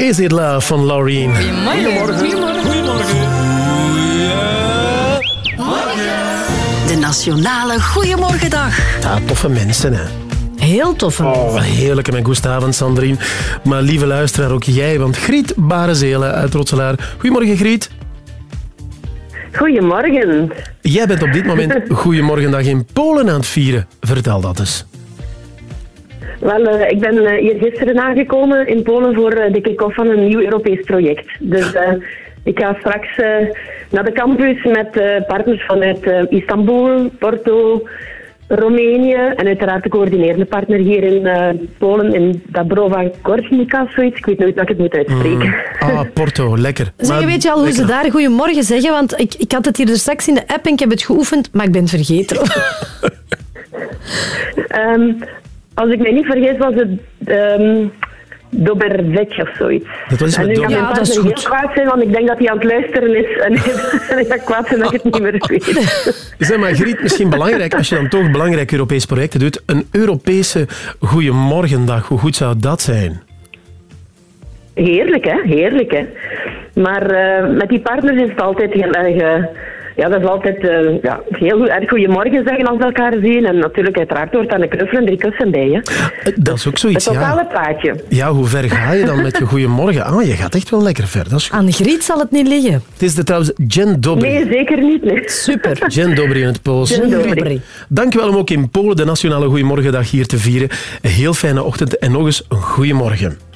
Is it love van Laureen. De Nationale Goeiemorgendag. Ja, toffe mensen, hè. Heel toffe Oh, heerlijk en goedenavond, Sandrine. Maar lieve luisteraar, ook jij, want Griet Barenzelen uit Rotselaar. Goedemorgen, Griet. Goedemorgen. Jij bent op dit moment Goedemorgendag in Polen aan het vieren. Vertel dat eens. Wel, eh, ik ben eh, hier gisteren aangekomen in Polen voor eh, de kick-off van een nieuw Europees project. Dus eh, ik ga straks naar de campus met eh, partners vanuit eh, Istanbul, Porto, Roemenië en uiteraard de coördinerende partner hier in eh, Polen, in Dabrowa Korsnika, zoiets. Ik weet nooit dat ik het moet uitspreken. Ah, Porto, lekker. Zeg, Maar- weet je al hoe ze daar goedemorgen zeggen? Want ik, ik had het hier dus straks in de app en ik heb het geoefend, maar ik ben het vergeten. Ehm, als ik mij niet vergis was het um, Dobervec of zoiets. Dat was en nu kan mijn Ja, dat is partner heel goed. kwaad zijn, want ik denk dat hij aan het luisteren is. En, ik ga kwaad zijn dat ik het niet meer weet. Zeg maar, Griet, misschien belangrijk, als je dan toch belangrijke Europese projecten doet, een Europese Goedemorgendag, hoe goed zou dat zijn? Heerlijk, hè? Heerlijk, hè? Maar eh, met die partners is het altijd heel erg... eh, ja, dat is altijd eh, ja, heel goed, erg goeiemorgen zeggen als we elkaar zien. En natuurlijk, uiteraard hoort aan de knuffel en drie kussen bij, hè? Dat is ook zoiets, Het totale ja. plaatje. Ja, hoe ver ga je dan met je Goedemorgen? Ah, je gaat echt wel lekker ver. Dat is goed. Aan Griet zal het niet liggen. Het is de, trouwens Jen Dobry. Nee, zeker niet. Nee. Super. Jen Dobry in het Pools. Jen Dobry. Dankjewel om ook in Polen de Nationale Goedemorgendag hier te vieren. Een heel fijne ochtend en nog eens een goeiemorgen.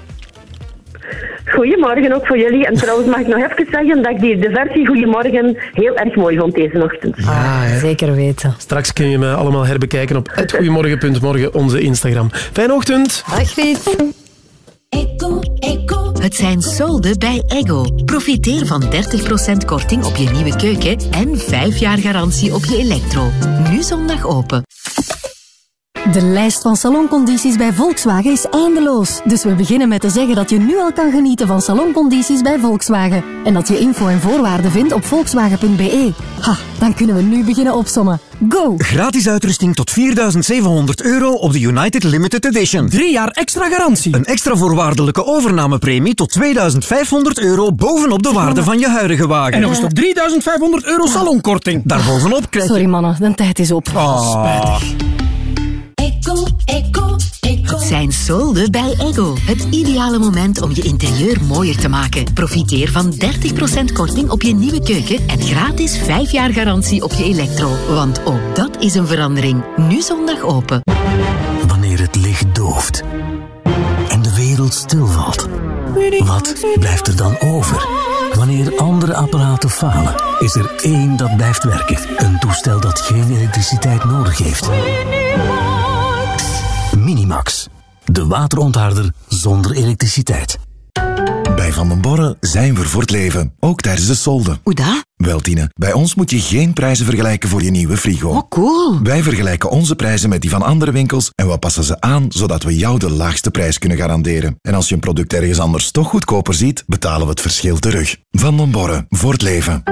Goedemorgen ook voor jullie. En trouwens mag ik nog even zeggen dat ik die, de versie Goedemorgen heel erg mooi vond deze ochtend. Ja, hè. Zeker weten. Straks kun je me allemaal herbekijken op onze Instagram. Fijne ochtend. Dag Griet. Het zijn solden bij Ego. Profiteer van 30% korting op je nieuwe keuken en 5 jaar garantie op je elektro. Nu zondag open. De lijst van saloncondities bij Volkswagen is eindeloos. Dus we beginnen met te zeggen dat je nu al kan genieten van saloncondities bij Volkswagen. En dat je info en voorwaarden vindt op volkswagen.be. Ha, dan kunnen we nu beginnen opsommen. Go! Gratis uitrusting tot 4700 euro op de United Limited Edition. Drie jaar extra garantie. Een extra voorwaardelijke overnamepremie tot 2500 euro bovenop de waarde van je huidige wagen. En nog eens tot 3500 euro salonkorting. Daarbovenop krijg je... Sorry mannen, de tijd is op. Ah. Eco, eco, eco. Het zijn solden bij Ego. Het ideale moment om je interieur mooier te maken. Profiteer van 30% korting op je nieuwe keuken en gratis 5 jaar garantie op je elektro. Want ook dat is een verandering. Nu zondag open. Wanneer het licht dooft en de wereld stilvalt, wat blijft er dan over? Wanneer andere apparaten falen, is er één dat blijft werken. Een toestel dat geen elektriciteit nodig heeft. De waterontharder zonder elektriciteit. Bij Van den Borre zijn we voor het leven, ook tijdens de solden. Hoe dat? Wel, Tine, bij ons moet je geen prijzen vergelijken voor je nieuwe frigo. Oh, cool. Wij vergelijken onze prijzen met die van andere winkels en we passen ze aan zodat we jou de laagste prijs kunnen garanderen. En als je een product ergens anders toch goedkoper ziet, betalen we het verschil terug. Van den Borre, voor het leven.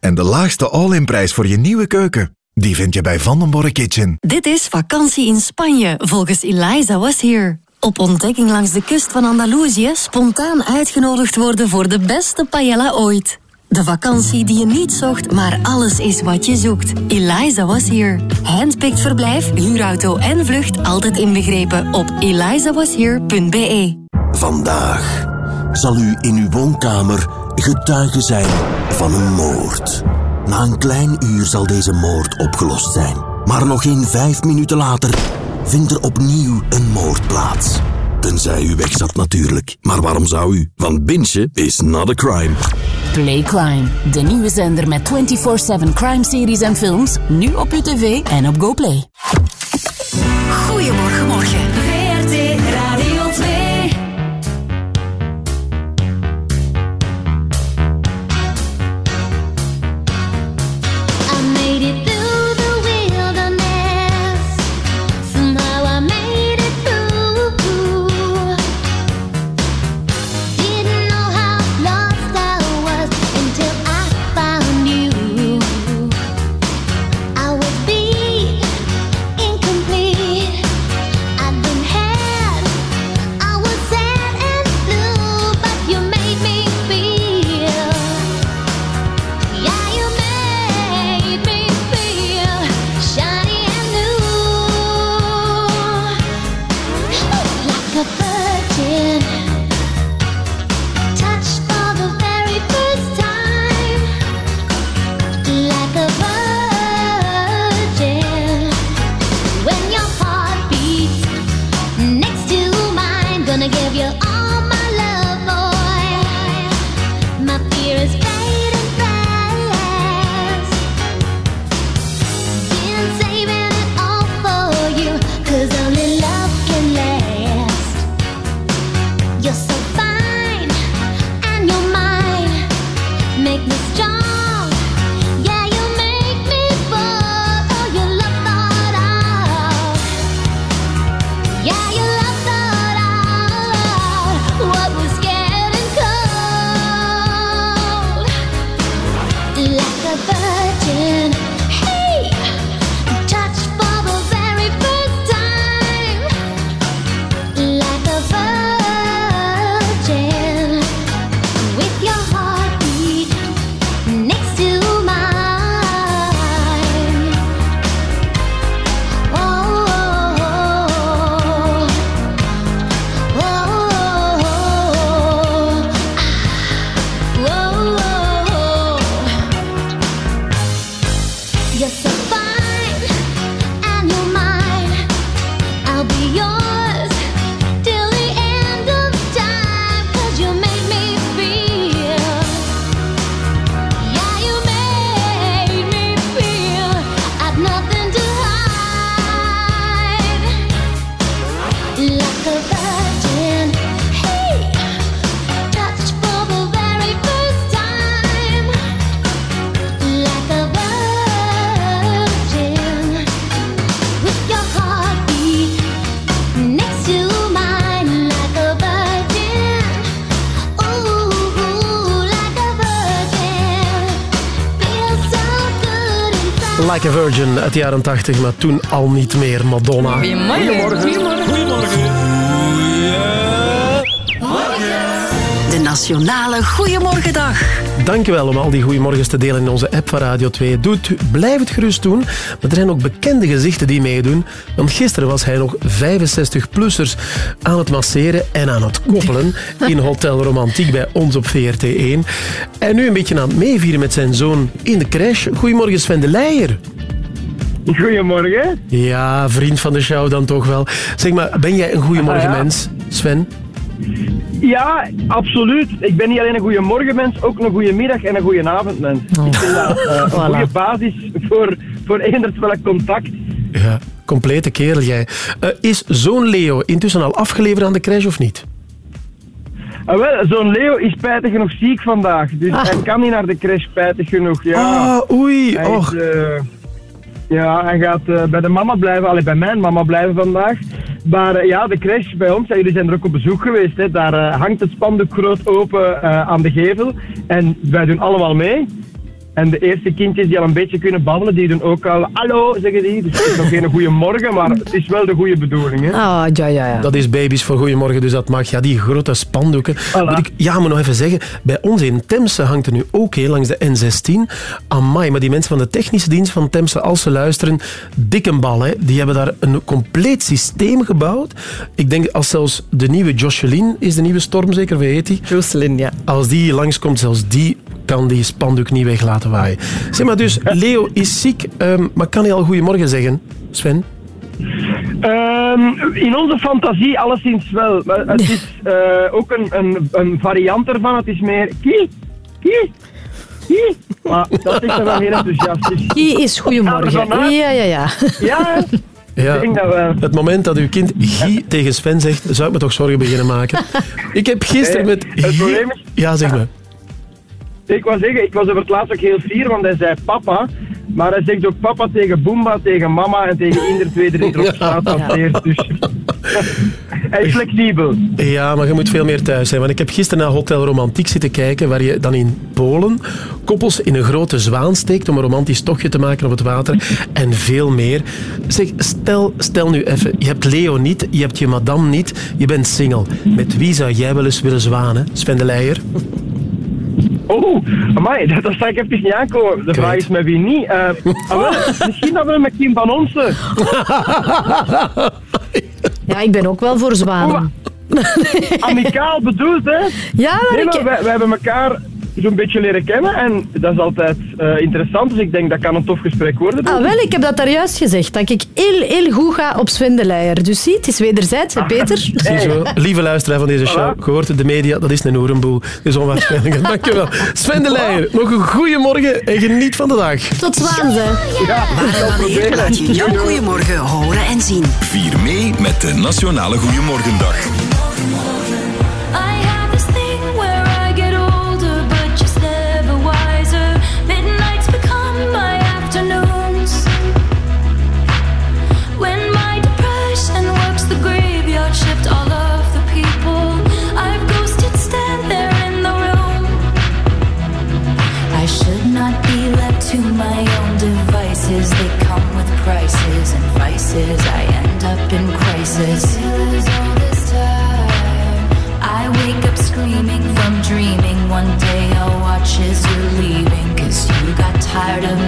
En de laagste all-in prijs voor je nieuwe keuken, die vind je bij Van den Borre Kitchen. Dit is vakantie in Spanje, volgens Eliza Was Here. Op ontdekking langs de kust van Andalusië spontaan uitgenodigd worden voor de beste paella ooit. De vakantie die je niet zocht, maar alles is wat je zoekt. Eliza Was Here. Handpicked verblijf, huurauto en vlucht altijd inbegrepen op elizawashere.be. Vandaag zal u in uw woonkamer getuige zijn van een moord. Na een klein uur zal deze moord opgelost zijn. Maar nog geen vijf minuten later vindt er opnieuw een moord plaats. Tenzij u wegzat natuurlijk. Maar waarom zou u? Want bingen is not a crime. Play Crime, de nieuwe zender met 24-7 crime-series en films, nu op uw tv en op GoPlay. Goedemorgen, morgen. Like a Virgin uit de jaren 80, maar toen al niet meer Madonna. De Nationale Goeiemorgendag. Dankjewel om al die goeiemorgens te delen in onze app van Radio 2. Doe het, blijf het gerust doen. Maar er zijn ook bekende gezichten die meedoen. Want gisteren was hij nog 65-plussers aan het masseren en aan het koppelen in Hotel Romantiek bij ons op VRT1. En nu een beetje aan het meevieren met zijn zoon in de crash. Goedemorgen Sven de Leijer. Goedemorgen. Ja, vriend van de show dan toch wel. Zeg maar, ben jij een goeiemorgen Ah, ja. mens, Sven? Ja, absoluut. Ik ben niet alleen een goede morgenmens, ook een goede middag en een goede avondmens. Ik vind dat eh, een Voilà. goede basis voor, voor eenders welk contact. Ja, complete kerel jij. Eh, is zoon Leo intussen al afgeleverd aan de crash of niet? Ah, wel, zo'n Leo is spijtig genoeg ziek vandaag, dus hij kan niet naar de crash spijtig genoeg. Ja. Ah, oei. Hij och. is, eh, ja, hij gaat eh, bij de mama blijven, allee, bij mijn mama blijven vandaag. Maar eh, ja, de crash bij ons, jullie zijn er ook op bezoek geweest. Hè. Daar eh, hangt het spandoek groot open aan de gevel. En wij doen allemaal mee. En de eerste kindjes die al een beetje kunnen babbelen, die doen ook al hallo, zeggen die. Dus het is nog geen goede morgen, maar het is wel de goede bedoeling. Hè. Ah, ja, ja, ja. Dat is baby's voor Goedemorgen, dus dat mag. Ja, die grote spandoeken. Moet ik, ja, maar nog even zeggen, bij ons in Temse hangt er nu ook heel langs de N16. Amai, maar die mensen van de technische dienst van Temse, als ze luisteren, dikke bal, hè. Die hebben daar een compleet systeem gebouwd. Ik denk als zelfs de nieuwe Jocelyn, is de nieuwe storm zeker, wie heet die? Jocelyn, ja. Als die langskomt, zelfs die kan die spandoek niet weg laten waaien. Zeg maar dus, Leo is ziek, ehm, maar kan hij al goedemorgen zeggen, Sven? Ehm, in onze fantasie alleszins wel. Maar het is eh, ook een, een, een variant ervan. Het is meer kie, kie, kie. Maar dat is dan wel heel enthousiastisch. Kie is goedemorgen. Ja, ja, ja. Ja, Ja, Ik denk dat wel. het moment dat uw kind Guy tegen Sven zegt, zou ik me toch zorgen beginnen maken. Ik heb gisteren met het Guy... probleem is- Ja, zeg maar. Ik wou zeggen, ik was over het laatst ook heel fier, want hij zei papa. Maar hij zegt ook papa tegen Boomba, tegen mama en tegen ieder tweede die erop staat passeert. Dus hij is flexibel. Ja, maar je moet veel meer thuis zijn. Want ik heb gisteren naar Hotel Romantiek zitten kijken, waar je dan in Polen koppels in een grote zwaan steekt om een romantisch tochtje te maken op het water en veel meer. Zeg, stel, stel nu even, je hebt Leo niet, je hebt je madame niet, je bent single. Met wie zou jij wel eens willen zwanen? Sven de Leijer? Oh, amai, dat, dat sta ik even niet aankomen. De vraag is met wie niet. Eh, ah, misschien dat we met Kim van Onsen. Ja, ik ben ook wel voor zwanen. Amicaal bedoeld, hè? Ja, maar nee, ik- maar wij, wij hebben elkaar zo'n beetje leren kennen. En dat is altijd eh, interessant, dus ik denk dat kan een tof gesprek worden. Ah, wel, ik heb dat daar juist gezegd. Dat ik heel, heel goed ga op Sven de Leijer. Dus zie, het is wederzijds, hè, Peter? Ziezo, lieve luisteraar van deze show, gehoord de media, dat is een oerenboel. Is onwaarschijnlijk. Dankjewel. Sven de Leijer, nog een goede morgen en geniet van de dag. Tot Zwaanze. Ja, wanneer laat je jouw goeiemorgen horen en zien. Vier mee met de Nationale Goeiemorgendag. Vices. I end up in crisis. I wake up screaming from dreaming. One day I'll watch as you're leaving. Cause you got tired of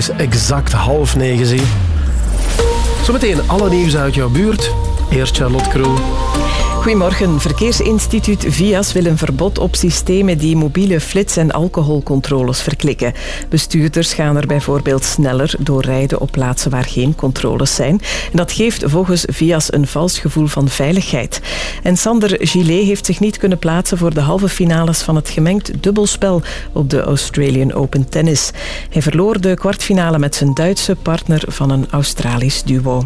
is exact half negen, zie. Zometeen alle nieuws uit jouw buurt. Eerst Charlotte Kroon. Goedemorgen. Verkeersinstituut VIAS wil een verbod op systemen die mobiele flits- en alcoholcontroles verklikken. Bestuurders gaan er bijvoorbeeld sneller door rijden op plaatsen waar geen controles zijn. En dat geeft volgens VIAS een vals gevoel van veiligheid. En Sander Gillet heeft zich niet kunnen plaatsen voor de halve finales van het gemengd dubbelspel op de Australian Open Tennis. Hij verloor de kwartfinale met zijn Duitse partner van een Australisch duo.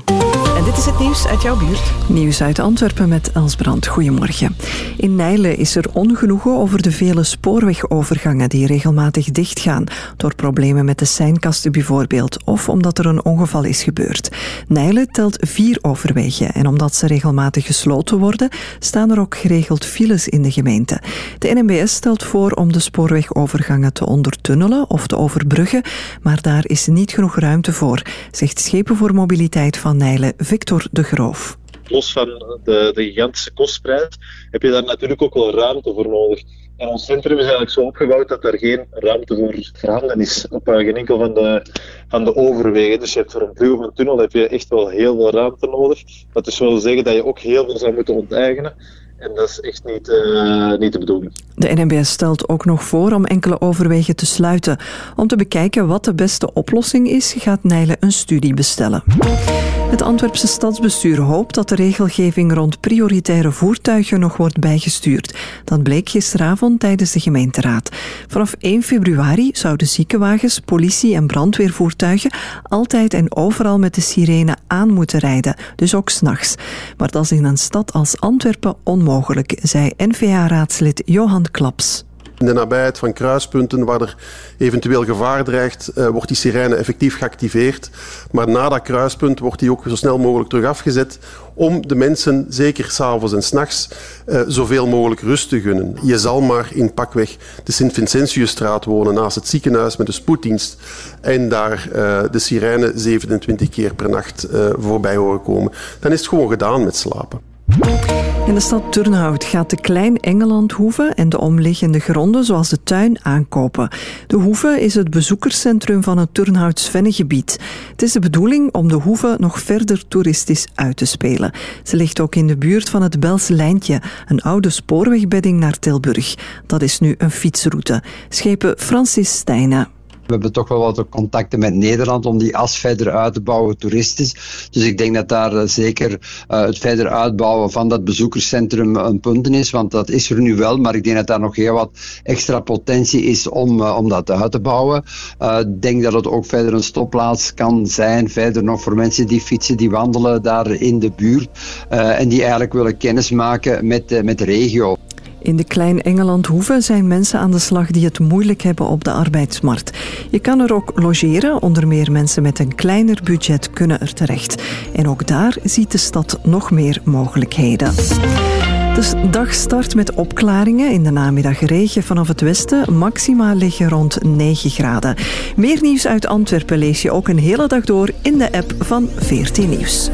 En dit is het nieuws uit jouw buurt. Nieuws uit Antwerpen met Els Brand. Goedemorgen. In Nijlen is er ongenoegen over de vele spoorwegovergangen die regelmatig dichtgaan. Door problemen met de seinkasten bijvoorbeeld. Of omdat er een ongeval is gebeurd. Nijlen telt vier overwegen. En omdat ze regelmatig gesloten worden, staan er ook geregeld files in de gemeente. De NMBS stelt voor om de spoorwegovergangen te ondertunnelen of te overbruggen. Maar daar is niet genoeg ruimte voor, zegt Schepen voor Mobiliteit van Nijlen Victor de Groof. los van de, de gigantische kostprijs, heb je daar natuurlijk ook wel ruimte voor nodig. Ons centrum is eigenlijk zo opgebouwd dat er geen ruimte voor voorhanden is op eh, geen enkel van de, van de overwegen. Dus je hebt voor een brug of een tunnel heb je echt wel heel veel ruimte nodig. Dat is wel zeggen dat je ook heel veel zou moeten onteigenen. En dat is echt niet, eh, niet de bedoeling. De NMBS stelt ook nog voor om enkele overwegen te sluiten. Om te bekijken wat de beste oplossing is, gaat Nijlen een studie bestellen. Het Antwerpse stadsbestuur hoopt dat de regelgeving rond prioritaire voertuigen nog wordt bijgestuurd. Dat bleek gisteravond tijdens de gemeenteraad. Vanaf 1 februari zouden ziekenwagens, politie- en brandweervoertuigen altijd en overal met de sirene aan moeten rijden, dus ook s'nachts. Maar dat is in een stad als Antwerpen onmogelijk, zei N-VA-raadslid Johan Klaps. In de nabijheid van kruispunten waar er eventueel gevaar dreigt, eh, wordt die sirene effectief geactiveerd. Maar na dat kruispunt wordt die ook zo snel mogelijk terug afgezet om de mensen, zeker s'avonds en s'nachts, eh, zoveel mogelijk rust te gunnen. Je zal maar in pakweg de Sint-Vincentiusstraat wonen, naast het ziekenhuis met de spoeddienst, en daar eh, de sirene 27 keer per nacht voorbij horen komen. Dan is het gewoon gedaan met slapen. In de stad Turnhout gaat de Klein Engelandhoeve en de omliggende gronden, zoals de tuin, aankopen. De hoeve is het bezoekerscentrum van het Turnhouts Vennegebied. Het is de bedoeling om de hoeve nog verder toeristisch uit te spelen. Ze ligt ook in de buurt van het Belse Lijntje, een oude spoorwegbedding naar Tilburg. Dat is nu een fietsroute. Schepen Francis Stijnen. We hebben toch wel wat contacten met Nederland om die as verder uit te bouwen toeristisch. Dus ik denk dat daar eh, zeker eh, het verder uitbouwen van dat bezoekerscentrum een punt is. Want dat is er nu wel, maar ik denk dat daar nog heel wat extra potentie is om, eh, om dat uit te bouwen. Ik denk dat het ook verder een stopplaats kan zijn. Verder nog voor mensen die fietsen, die wandelen daar in de buurt. En die eigenlijk willen kennismaken met, met de regio. In de Klein Engelandhoeve zijn mensen aan de slag die het moeilijk hebben op de arbeidsmarkt. Je kan er ook logeren, onder meer mensen met een kleiner budget kunnen er terecht. En ook daar ziet de stad nog meer mogelijkheden. De dag start met opklaringen. In de namiddag regen vanaf het westen. Maxima liggen rond 9 graden. Meer nieuws uit Antwerpen lees je ook een hele dag door in de app van 14 Nieuws.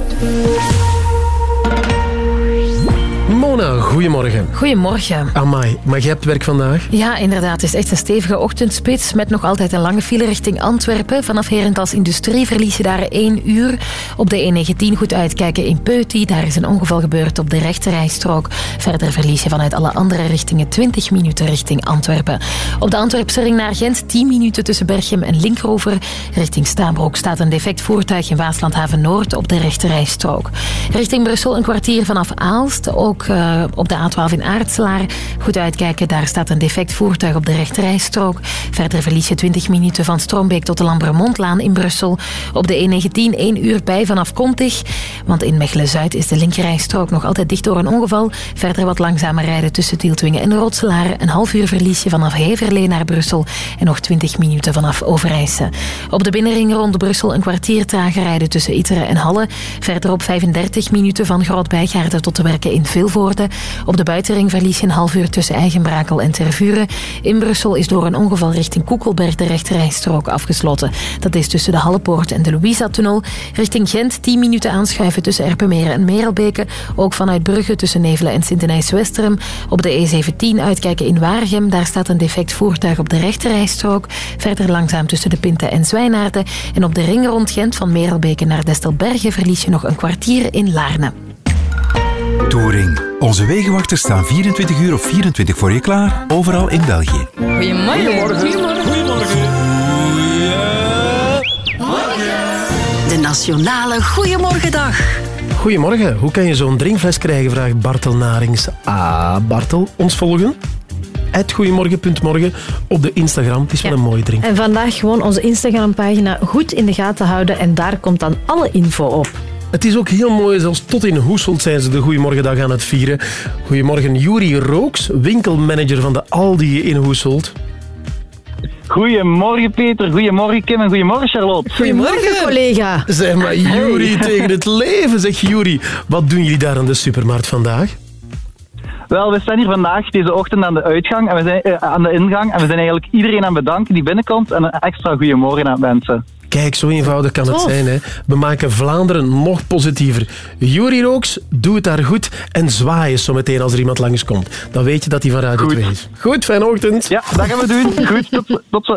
Goedemorgen. Goedemorgen. Amai, maar jij hebt werk vandaag? Ja, inderdaad. Het is echt een stevige ochtendspits met nog altijd een lange file richting Antwerpen. Vanaf Herentals Industrie verlies je daar één uur. Op de E19 goed uitkijken in Peuty. Daar is een ongeval gebeurd op de rechterrijstrook. Verder verlies je vanuit alle andere richtingen 20 minuten richting Antwerpen. Op de Antwerpse ring naar Gent 10 minuten tussen Berchem en Linkrover. Richting Staanbroek staat een defect voertuig in Waaslandhaven Noord op de rechterrijstrook. Richting Brussel een kwartier vanaf Aalst. Ook uh, op de A12 in Aartselaar. Goed uitkijken, daar staat een defect voertuig op de rechterrijstrook. Verder verlies je 20 minuten van Strombeek tot de Lambermontlaan in Brussel. Op de E19 1 uur bij vanaf Kontig. Want in Mechelen-Zuid is de linkerrijstrook nog altijd dicht door een ongeval. Verder wat langzamer rijden tussen Tieltwingen en Rotselaar. Een half uur verlies je vanaf Heverlee naar Brussel. En nog 20 minuten vanaf Overijse. Op de binnenring rond Brussel een kwartier trager rijden tussen Itteren en Halle. Verder op 35 minuten van Groot-Bijgaarden tot de werken in Vilvoorde. Op de buitenring verlies je een half uur tussen Eigenbrakel en Tervuren. In Brussel is door een ongeval richting Koekelberg de rechterrijstrook afgesloten. Dat is tussen de Hallepoort en de Louisa-tunnel. Richting Gent 10 minuten aanschuiven tussen Erpenmeren en Merelbeke. Ook vanuit Brugge tussen Nevelen en Sint-Denijs-Westerum. Op de E17 uitkijken in Waregem. Daar staat een defect voertuig op de rechterrijstrook. Verder langzaam tussen de Pinte en Zwijnaarden. En op de ring rond Gent van Merelbeke naar Destelbergen verlies je nog een kwartier in Laarne. Touring. Onze wegenwachters staan 24 uur of 24 voor je klaar, overal in België. Goedemorgen. Goedemorgen. De Nationale Goeiemorgendag. Goedemorgen. Hoe kan je zo'n drinkfles krijgen, vraagt Bartel Narings. Ah, Bartel, ons volgen? goedemorgen.morgen op de Instagram. Het is wel een mooie drink. En vandaag gewoon onze Instagram-pagina goed in de gaten houden en daar komt dan alle info op. Het is ook heel mooi, zelfs tot in Hoeselt zijn ze de Goedemorgendag aan het vieren. Goedemorgen, Juri Rooks, winkelmanager van de Aldi in Hoeselt. Goedemorgen Peter, goedemorgen Kim en goedemorgen Charlotte. Goedemorgen collega. Zeg maar Juri tegen het leven, zeg Juri. Wat doen jullie daar aan de supermarkt vandaag? Wel, we staan hier vandaag deze ochtend aan de uitgang en we zijn eh, aan de ingang en we zijn eigenlijk iedereen aan het bedanken die binnenkomt en een extra goedemorgen aan het wensen. Kijk, zo eenvoudig kan het Tof. zijn. Hè. We maken Vlaanderen nog positiever. Juri Rooks, doe het daar goed en zwaai eens zo meteen als er iemand langskomt. Dan weet je dat hij van Radio 2 is. Goed, fijne ochtend. Ja, dat gaan we doen. Goed, tot, tot zo.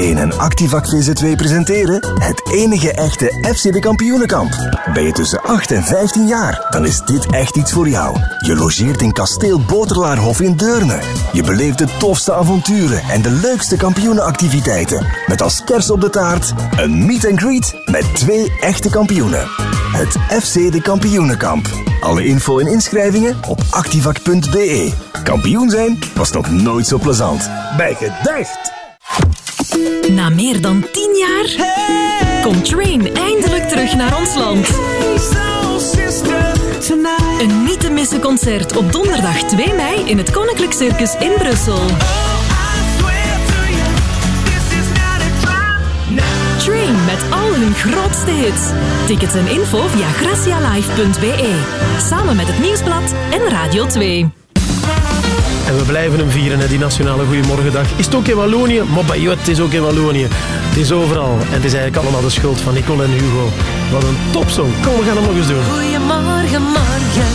VRT1 en Activac VZ2 presenteren het enige echte FC de Kampioenenkamp. Ben je tussen 8 en 15 jaar, dan is dit echt iets voor jou. Je logeert in kasteel Boterlaarhof in Deurne. Je beleeft de tofste avonturen en de leukste kampioenenactiviteiten. Met als kers op de taart een meet and greet met twee echte kampioenen. Het FC de Kampioenenkamp. Alle info en inschrijvingen op activac.be. Kampioen zijn was nog nooit zo plezant. Bij gedacht! Na meer dan 10 jaar komt Train eindelijk terug naar ons land. Een niet te missen concert op donderdag 2 mei in het Koninklijk Circus in Brussel. Train met al hun grootste hits. Tickets en info via gracialive.be. Samen met het Nieuwsblad en Radio 2. We blijven hem vieren, hè, die Nationale Goedemorgendag. Is het ook in Wallonië? Maar bij jou, het is ook in Wallonië. Het is overal. En het is eigenlijk allemaal de schuld van Nicole en Hugo. Wat een topsong. Kom, we gaan hem nog eens doen. Goedemorgen, morgen.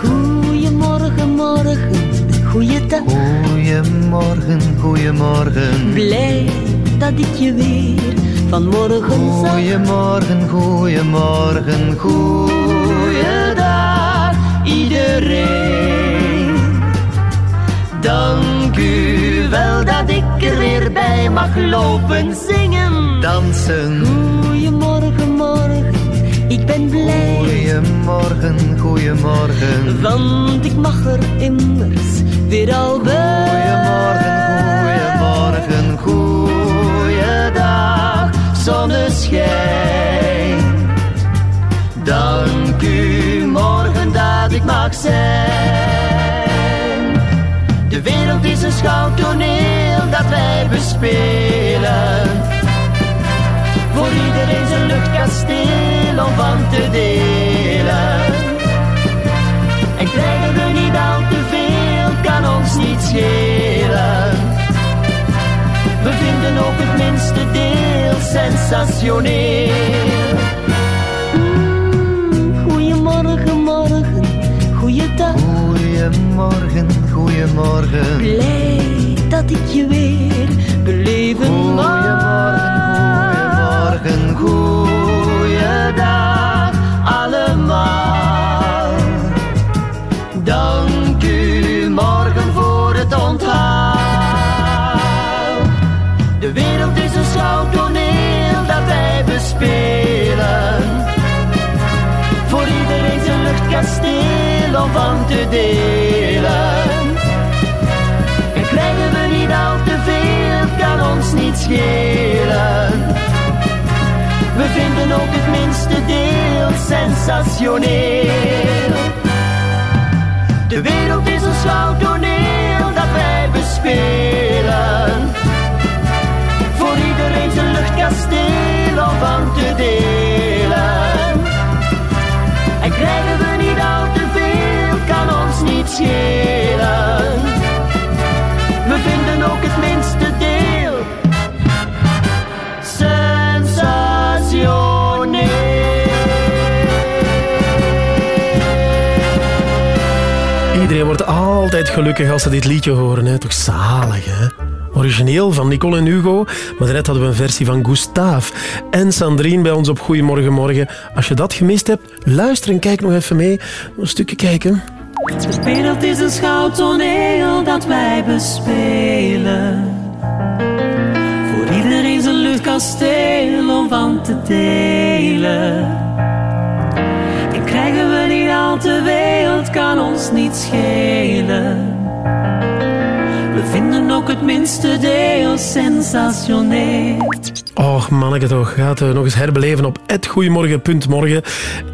Goedemorgen, morgen, goeiedag. Goedemorgen, goedemorgen. Blij dat ik je weer vanmorgen zag. Goedemorgen, goedemorgen, Goeiedag, iedereen. Dank u wel dat ik er weer bij mag lopen zingen. Dansen. Ik ben blij. Goedemorgen, goedemorgen. Want ik mag er immers weer al bij. Goedemorgen, goeiedag, zonneschijn. Dank u morgen dat ik mag zijn. De wereld is een schouwtoneel dat wij bespelen. Voor iedereen zijn luchtkasteel om van te delen. En krijgen we niet al te veel, kan ons niet schelen. We vinden ook het minste deel sensationeel. Mm, Goedemorgen, morgen, goeiedag. Goedemorgen, goedemorgen. Blij dat ik je weer beleven mag. Goedemorgen, goeiedag allemaal. Dank u morgen voor het onthaal. De wereld is een schouwtoneel dat wij bespelen. Voor iedereen zijn luchtkasteel om van te delen. En krijgen we niet al te veel, kan ons niet schelen. We vinden ook het minste deel sensationeel. De wereld is een schouwtoneel dat wij bespelen. Voor iedereen zijn luchtkasteel om van te delen. En krijgen we niet al te veel, kan ons niet schelen. We vinden ook het minste Iedereen wordt altijd gelukkig als ze dit liedje horen. Hè. Toch zalig, hè? Origineel van Nicole en Hugo, maar daarnet hadden we een versie van Gustave en Sandrine bij ons op Goedemorgen Morgen. Als je dat gemist hebt, luister en kijk nog even mee. Een stukje kijken. De wereld is een schouwtoneel dat wij bespelen. Voor iedereen zijn luchtkasteel om van te delen. En krijgen we niet al te veel, het kan ons niet schelen. We vinden ook het minste deel sensationeel. Och, manneke toch. Gaat het nog eens herbeleven op @goeiemorgen.morgen.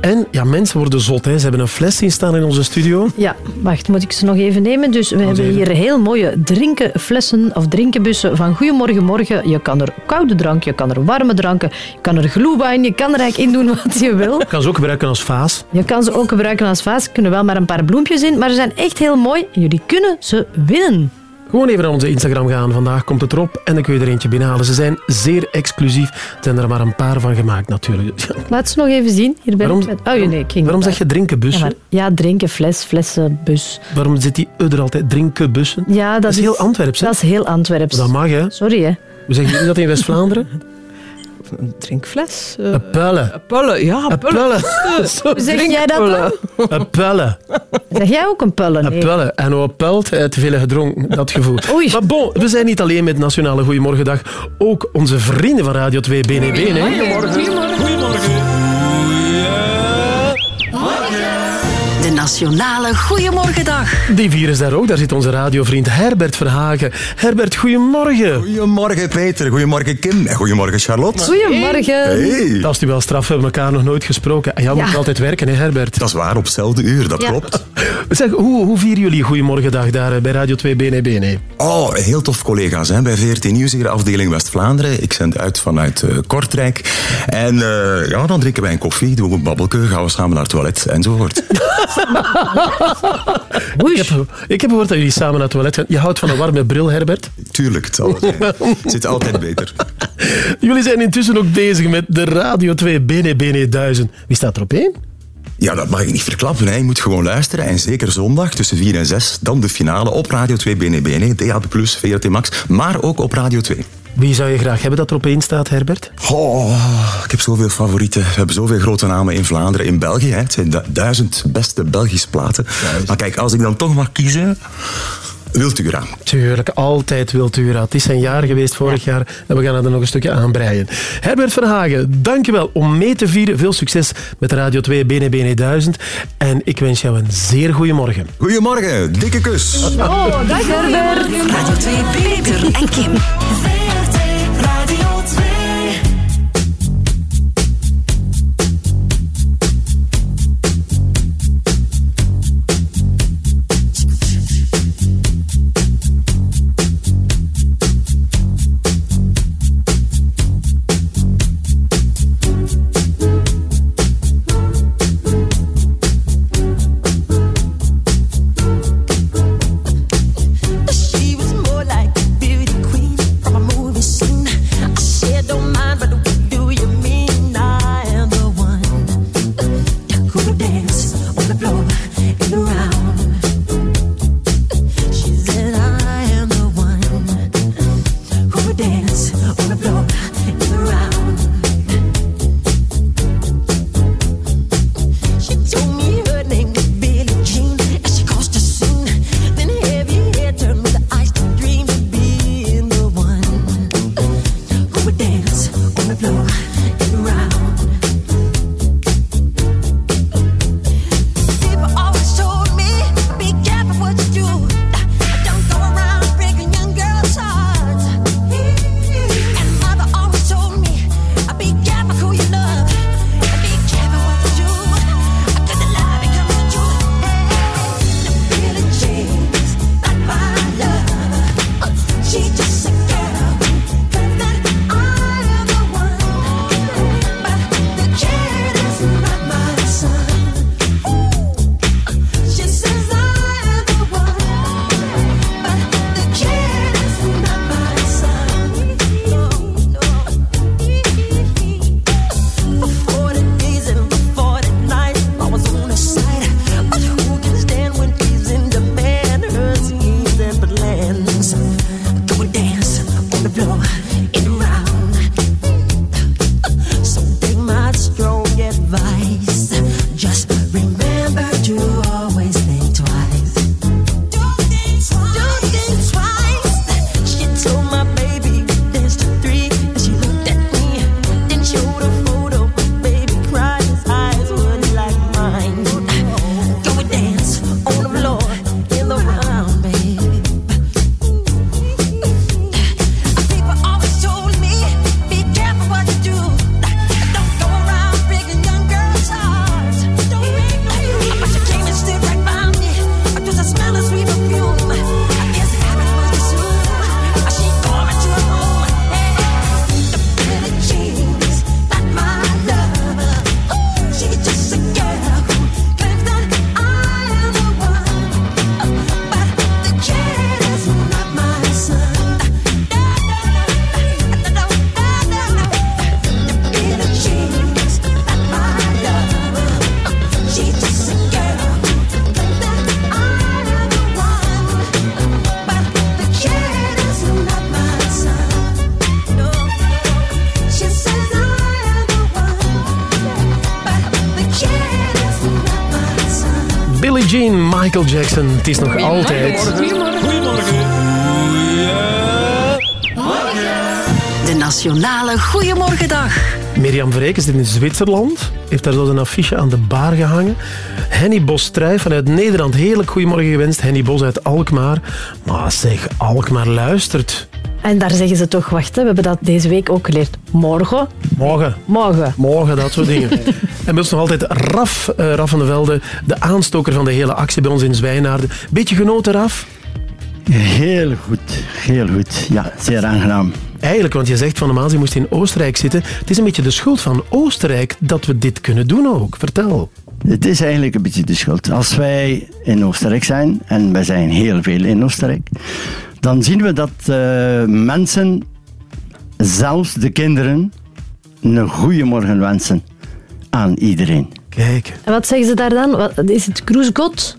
En ja, mensen worden zot. Hè. Ze hebben een fles zien staan in onze studio. Ja, wacht, moet ik ze nog even nemen? Dus we hebben even. hier heel mooie drinkenflessen of drinkenbussen van Goedemorgen Morgen. Je kan er koude drank, je kan er warme dranken, je kan er glühwein, je kan er eigenlijk in doen wat je wil. kan ze ook gebruiken als vaas. Je kan ze ook gebruiken als vaas. Er kunnen wel maar een paar bloempjes in, maar ze zijn echt heel mooi. En jullie kunnen ze winnen. Gewoon even naar onze Instagram gaan. Vandaag komt het erop en dan kun je er eentje binnenhalen. Ze zijn zeer exclusief. Er zijn er maar een paar van gemaakt natuurlijk. Laat ze nog even zien. Hier ben Waarom- ik met... Oh, nee, ik Waarom zeg je drinkenbus? Ja, maar- ja, drinken, fles, flessen, bus. Waarom zit die er altijd? Drinkenbussen? Ja, dat, is heel Antwerps, hè? Dat is heel Antwerps. Dat mag, hè? Sorry, hè. Hoe zeggen jullie dat in West-Vlaanderen? Een drinkfles. eh, Een pelle. Een pulle, ja, Een pulle. Hoe zeg jij dat dan? Een pelle. Zeg jij ook een pullen? Een pelle. En hoe pelt, hij te veel gedronken, dat gevoel. Maar bon, we zijn niet alleen met Nationale Goedemorgendag. Ook onze vrienden van Radio 2 BNB. De Nationale Goeiemorgendag. Die vieren is daar ook. Daar zit onze radiovriend Herbert Verhagen. Herbert, goedemorgen. Goedemorgen Peter, goedemorgen Kim en goedemorgen Charlotte. Goedemorgen. Hey. Dat is nu wel straf, we hebben elkaar nog nooit gesproken. En jij moet Ja. altijd werken, hè Herbert? Dat is waar, op hetzelfde uur, dat Ja. klopt. Zeg, hoe, hoe vieren jullie Goedemorgendag daar eh, bij Radio 2 BNB? Nee. Oh, heel tof collega's hè, bij VRT Nieuws hier, afdeling West-Vlaanderen. Ik zend uit vanuit eh, Kortrijk. En eh, ja, dan drinken wij een koffie, doen we een babbelke, gaan we samen naar het toilet enzovoort. Ik heb, ik heb gehoord dat jullie samen naar het toilet gaan. Je houdt van een warme bril, Herbert? Tuurlijk, het, zal wel zijn. het zit altijd beter. Jullie zijn intussen ook bezig met de Radio 2 BNB 1000. Wie staat er op één? Ja, dat mag ik niet verklappen. Hè. Je moet gewoon luisteren. En zeker zondag tussen 4 en 6, dan de finale op Radio 2 BNB, DAB+, VRT Max, maar ook op Radio 2. Wie zou je graag hebben dat er op één staat, Herbert? Oh, ik heb zoveel favorieten. We hebben zoveel grote namen in Vlaanderen, in België. Hè. Het zijn du- duizend beste Belgische platen. Maar kijk, als ik dan toch mag kiezen... Wiltura. Tuurlijk, altijd Wiltura. Het is zijn jaar geweest vorig jaar en we gaan er nog een stukje aanbreien. Herbert Verhagen, dankjewel om mee te vieren. Veel succes met Radio 2 BNB 1000. En ik wens jou een zeer goede morgen. Goedemorgen, dikke kus. Oh, dag Herbert. Radio 2 Peter en Kim. Michael Jackson. Het is nog altijd... De Nationale Goeiemorgendag. Mirjam Vreken zit in Zwitserland. Heeft daar zo een affiche aan de bar gehangen. Henny Bos Struij vanuit Nederland. Heerlijk goedemorgen gewenst. Henny Bos uit Alkmaar. Maar zeg, Alkmaar luistert. En daar zeggen ze toch, wacht, hè, we hebben dat deze week ook geleerd. Morgen. Morgen. Morgen. Morgen, dat soort dingen. en bij ons nog altijd Raf, eh, Raf van de Velde, de aanstoker van de hele actie bij ons in Zwijnaarden. Beetje genoten, Raf? Heel goed, heel goed. Ja, zeer aangenaam. Eigenlijk, want je zegt van de Maas, je moest in Oostenrijk zitten. Het is een beetje de schuld van Oostenrijk dat we dit kunnen doen ook. Vertel. Het is eigenlijk een beetje de schuld. Als wij in Oostenrijk zijn, en wij zijn heel veel in Oostenrijk, dan zien we dat eh, mensen, zelfs de kinderen, een goede morgen wensen aan iedereen. Kijk. En wat zeggen ze daar dan? Wat, is het. Grüß Gott.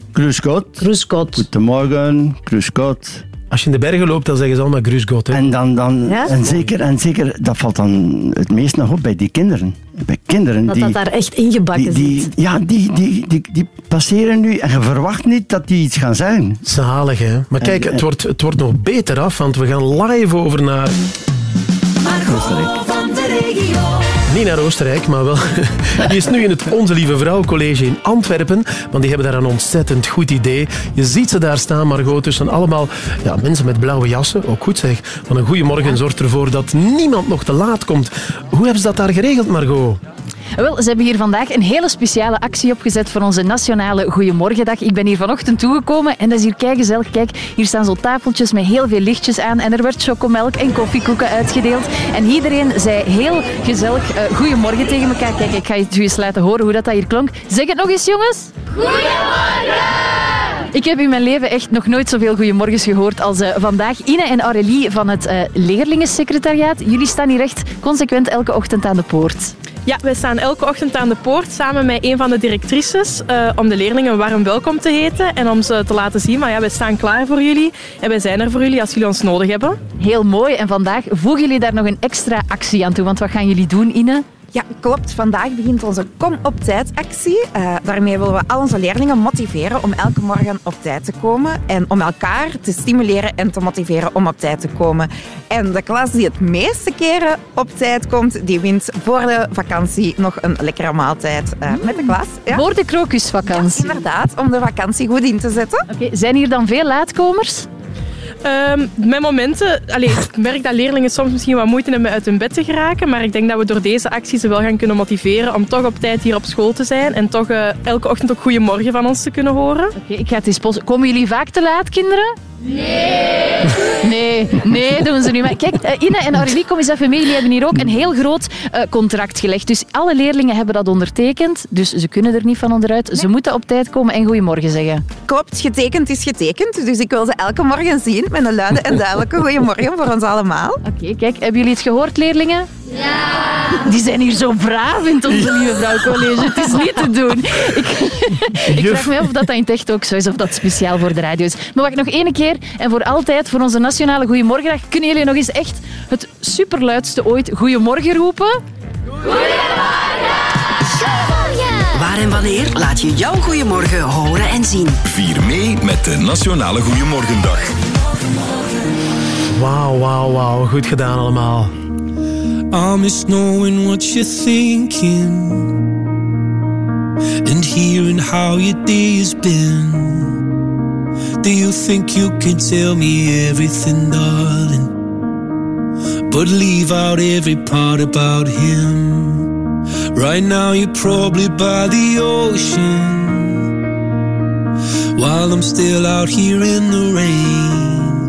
Goedemorgen, Gott. Als je in de bergen loopt, dan zeggen ze allemaal. Hè? En, dan, dan, Ja? en, zeker, en zeker, dat valt dan het meest nog op bij die kinderen. Bij kinderen Dat die... dat daar echt ingebakken die, die, zit. Ja, die, die, die, die passeren nu en je verwacht niet dat die iets gaan zeggen. Zalig, hè? Maar kijk, En, het wordt, het wordt nog beter af, want we gaan live over naar... regio. Niet naar Oostenrijk, maar wel... Die is nu in het Onze Lieve Vrouw College in Antwerpen, want die hebben daar een ontzettend goed idee. Je ziet ze daar staan, Margot, tussen allemaal ja, mensen met blauwe jassen. Ook goed zeg. Van een goede morgen zorgt ervoor dat niemand nog te laat komt. Hoe hebben ze dat daar geregeld, Margot? Wel, ze hebben hier vandaag een hele speciale actie opgezet voor onze nationale Goeiemorgendag. Ik ben hier vanochtend toegekomen en dat is hier keigezellig. Kijk, hier staan zo tafeltjes met heel veel lichtjes aan en er werd chocomelk en koffiekoeken uitgedeeld. En iedereen zei heel gezellig eh goeiemorgen tegen elkaar. Kijk, ik ga je eens laten horen hoe dat, dat hier klonk. Zeg het nog eens, jongens. Ik heb in mijn leven echt nog nooit zoveel goeiemorgens gehoord als eh, vandaag. Ine en Aurélie van het eh, leerlingensecretariaat. Jullie staan hier echt consequent elke ochtend aan de poort. Ja, wij staan elke ochtend aan de poort samen met een van de directrices eh, om de leerlingen warm welkom te heten en om ze te laten zien, maar ja, wij staan klaar voor jullie en wij zijn er voor jullie als jullie ons nodig hebben. Heel mooi. En vandaag voegen jullie daar nog een extra actie aan toe. Want wat gaan jullie doen, Ine? Ja, klopt. Vandaag begint onze Kom op tijd actie. Eh, daarmee willen we al onze leerlingen motiveren om elke morgen op tijd te komen en om elkaar te stimuleren en te motiveren om op tijd te komen. En de klas die het meeste keren op tijd komt, die wint voor de vakantie nog een lekkere maaltijd eh, met de klas. Ja. Voor de krokusvakantie. Ja, inderdaad, om de vakantie goed in te zetten. Oké, zijn hier dan veel laatkomers? Ehm, met momenten, allee, ik merk dat leerlingen soms misschien wat moeite hebben uit hun bed te geraken, maar ik denk dat we door deze actie ze wel gaan kunnen motiveren om toch op tijd hier op school te zijn en toch eh, elke ochtend ook goeiemorgen van ons te kunnen horen. Oké, ik ga het eens posten. Komen jullie vaak te laat, kinderen? Nee. Nee, nee, doen ze niet. Maar kijk, Ine en Aurélie, kom eens even mee. Jullie hebben hier ook een heel groot eh, contract gelegd. Dus alle leerlingen hebben dat ondertekend. Dus ze kunnen er niet van onderuit. Ze moeten op tijd komen en goeiemorgen zeggen. Klopt, getekend is getekend. Dus ik wil ze elke morgen zien met een luide en duidelijke goeiemorgen voor ons allemaal. Oké, kijk, hebben jullie het gehoord, leerlingen? Ja. Die zijn hier zo braaf in het Onze Lieve Vrouw College. Het is niet te doen. Ik, ik vraag me af of dat in het echt ook zo is, of dat speciaal voor de radio is. Maar wacht nog één keer en voor altijd voor onze nationale Goeiemorgendag. Kunnen jullie nog eens echt het superluidste ooit Goeiemorgen roepen? Waar en wanneer laat je jouw goeiemorgen horen en zien. Vier mee met de Nationale Goeiemorgendag. Wauw, wauw, wauw. Goed gedaan allemaal. I miss knowing what you're thinking and hearing how your day has been. Do you think you can tell me everything, darling? But leave out every part about him. Right now, you're probably by the ocean while I'm still out here in the rain.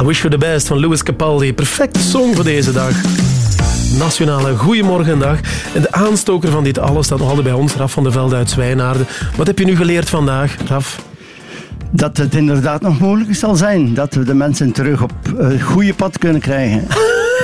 I Wish You The Best van Louis Capaldi. Perfecte song voor deze dag. Nationale Goeiemorgendag. En de aanstoker van dit alles staat nog altijd bij ons, Raf van der Velde uit Zwijnaarden. Wat heb je nu geleerd vandaag, Raf? Dat het inderdaad nog mogelijk zal zijn dat we de mensen terug op het goede pad kunnen krijgen.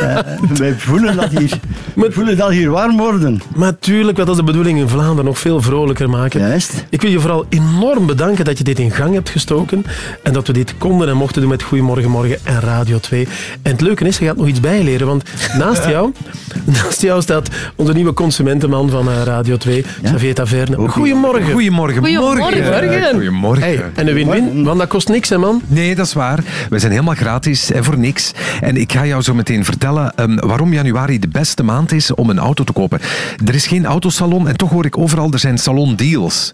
Eh, wij voelen dat hier, we voelen dat hier warm worden. Maar tuurlijk, dat is de bedoeling in Vlaanderen nog veel vrolijker maken. Juist. Ik wil je vooral enorm bedanken dat je dit in gang hebt gestoken en dat we dit konden en mochten doen met Goedemorgen Morgen en Radio 2. En het leuke is, je gaat nog iets bijleren, want naast jou, naast jou staat onze nieuwe consumentenman van eh, Radio 2, Xavier Taverne. Goedemorgen. Goedemorgen. Goedemorgen. Goedemorgen. Hey, en een win-win, want dat kost niks, hè man? Nee, dat is waar. We zijn helemaal gratis en voor niks. En ik ga jou zo meteen vertellen ehm, waarom januari de beste maand is om een auto te kopen. Er is geen autosalon en toch hoor ik overal er zijn salondeals.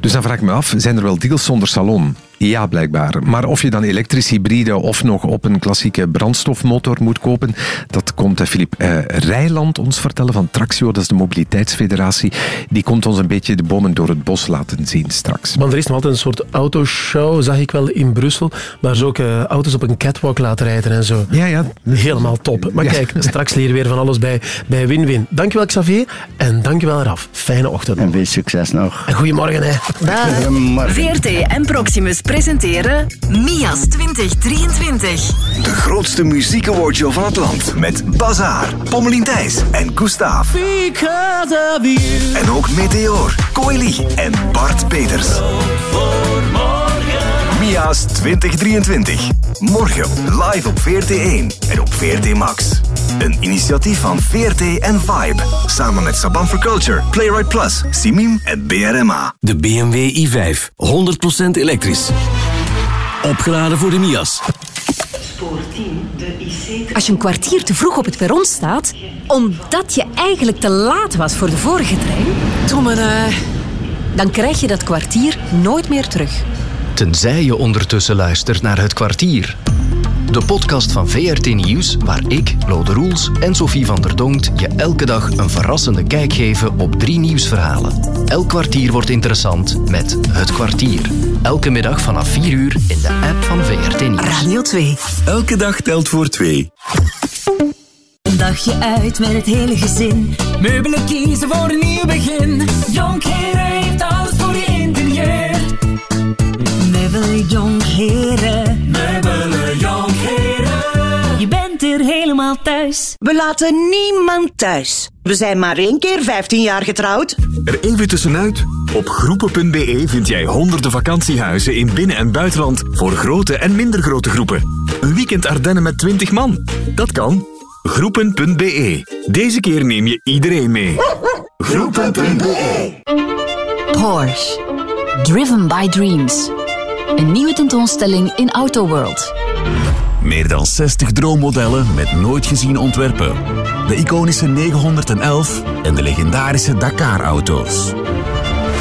Dus dan vraag ik me af, zijn er wel deals zonder salon? Ja, blijkbaar. Maar of je dan elektrisch hybride of nog op een klassieke brandstofmotor moet kopen, dat komt eh, Filip eh, Rijland ons vertellen van Traxio, dat is de mobiliteitsfederatie. Die komt ons een beetje de bomen door het bos laten zien straks. Want er is nog altijd een soort autoshow, zag ik wel in Brussel, waar ze ook eh, auto's op een catwalk laten rijden en zo. Ja, ja. Helemaal top. Maar Ja. kijk, straks leren we weer van alles bij bij Win-Win. Dankjewel Xavier en dankjewel Raf. Fijne ochtend. En veel succes nog. En goedemorgen hè. VRT en Proximus presenteren Mias 2023. De grootste muziekawardshow van het land. Met Bazaar, Pommelien Thijs en Gustav. Because of you. En ook Meteor, Coeli en Bart Peters. Mia's 2023. Morgen live op VRT1 en op VRT Max. Een initiatief van VRT en Vibe. Samen met Saban for Culture, Playwright Plus, Simim en BRMA. De BMW i5, 100% elektrisch. Opgeladen voor de Mias. Als je een kwartier te vroeg op het perron staat, omdat je eigenlijk te laat was voor de vorige trein, Tommene, dan krijg je dat kwartier nooit meer terug. Tenzij je ondertussen luistert naar Het Kwartier. De podcast van VRT Nieuws, waar ik, Lode Roels en Sophie van der Donkt je elke dag een verrassende kijk geven op drie nieuwsverhalen. Elk kwartier wordt interessant met Het Kwartier. Elke middag vanaf 4 uur in de app van VRT Nieuws. Radio 2. Elke dag telt voor twee. Een dagje uit met het hele gezin. Meubelen kiezen voor een nieuw begin. Jonkheren heeft alles helemaal thuis. We laten niemand thuis. We zijn maar één keer 15 jaar getrouwd. Er even tussenuit. Op groepen.be vind jij honderden vakantiehuizen in binnen- en buitenland voor grote en minder grote groepen. Een weekend Ardennen met 20 man. Dat kan. Groepen.be. Deze keer neem je iedereen mee. Groepen.be Porsche. Driven by Dreams. Een nieuwe tentoonstelling in Auto World. Meer dan 60 droommodellen met nooit gezien ontwerpen. De iconische 911 en de legendarische Dakar-auto's.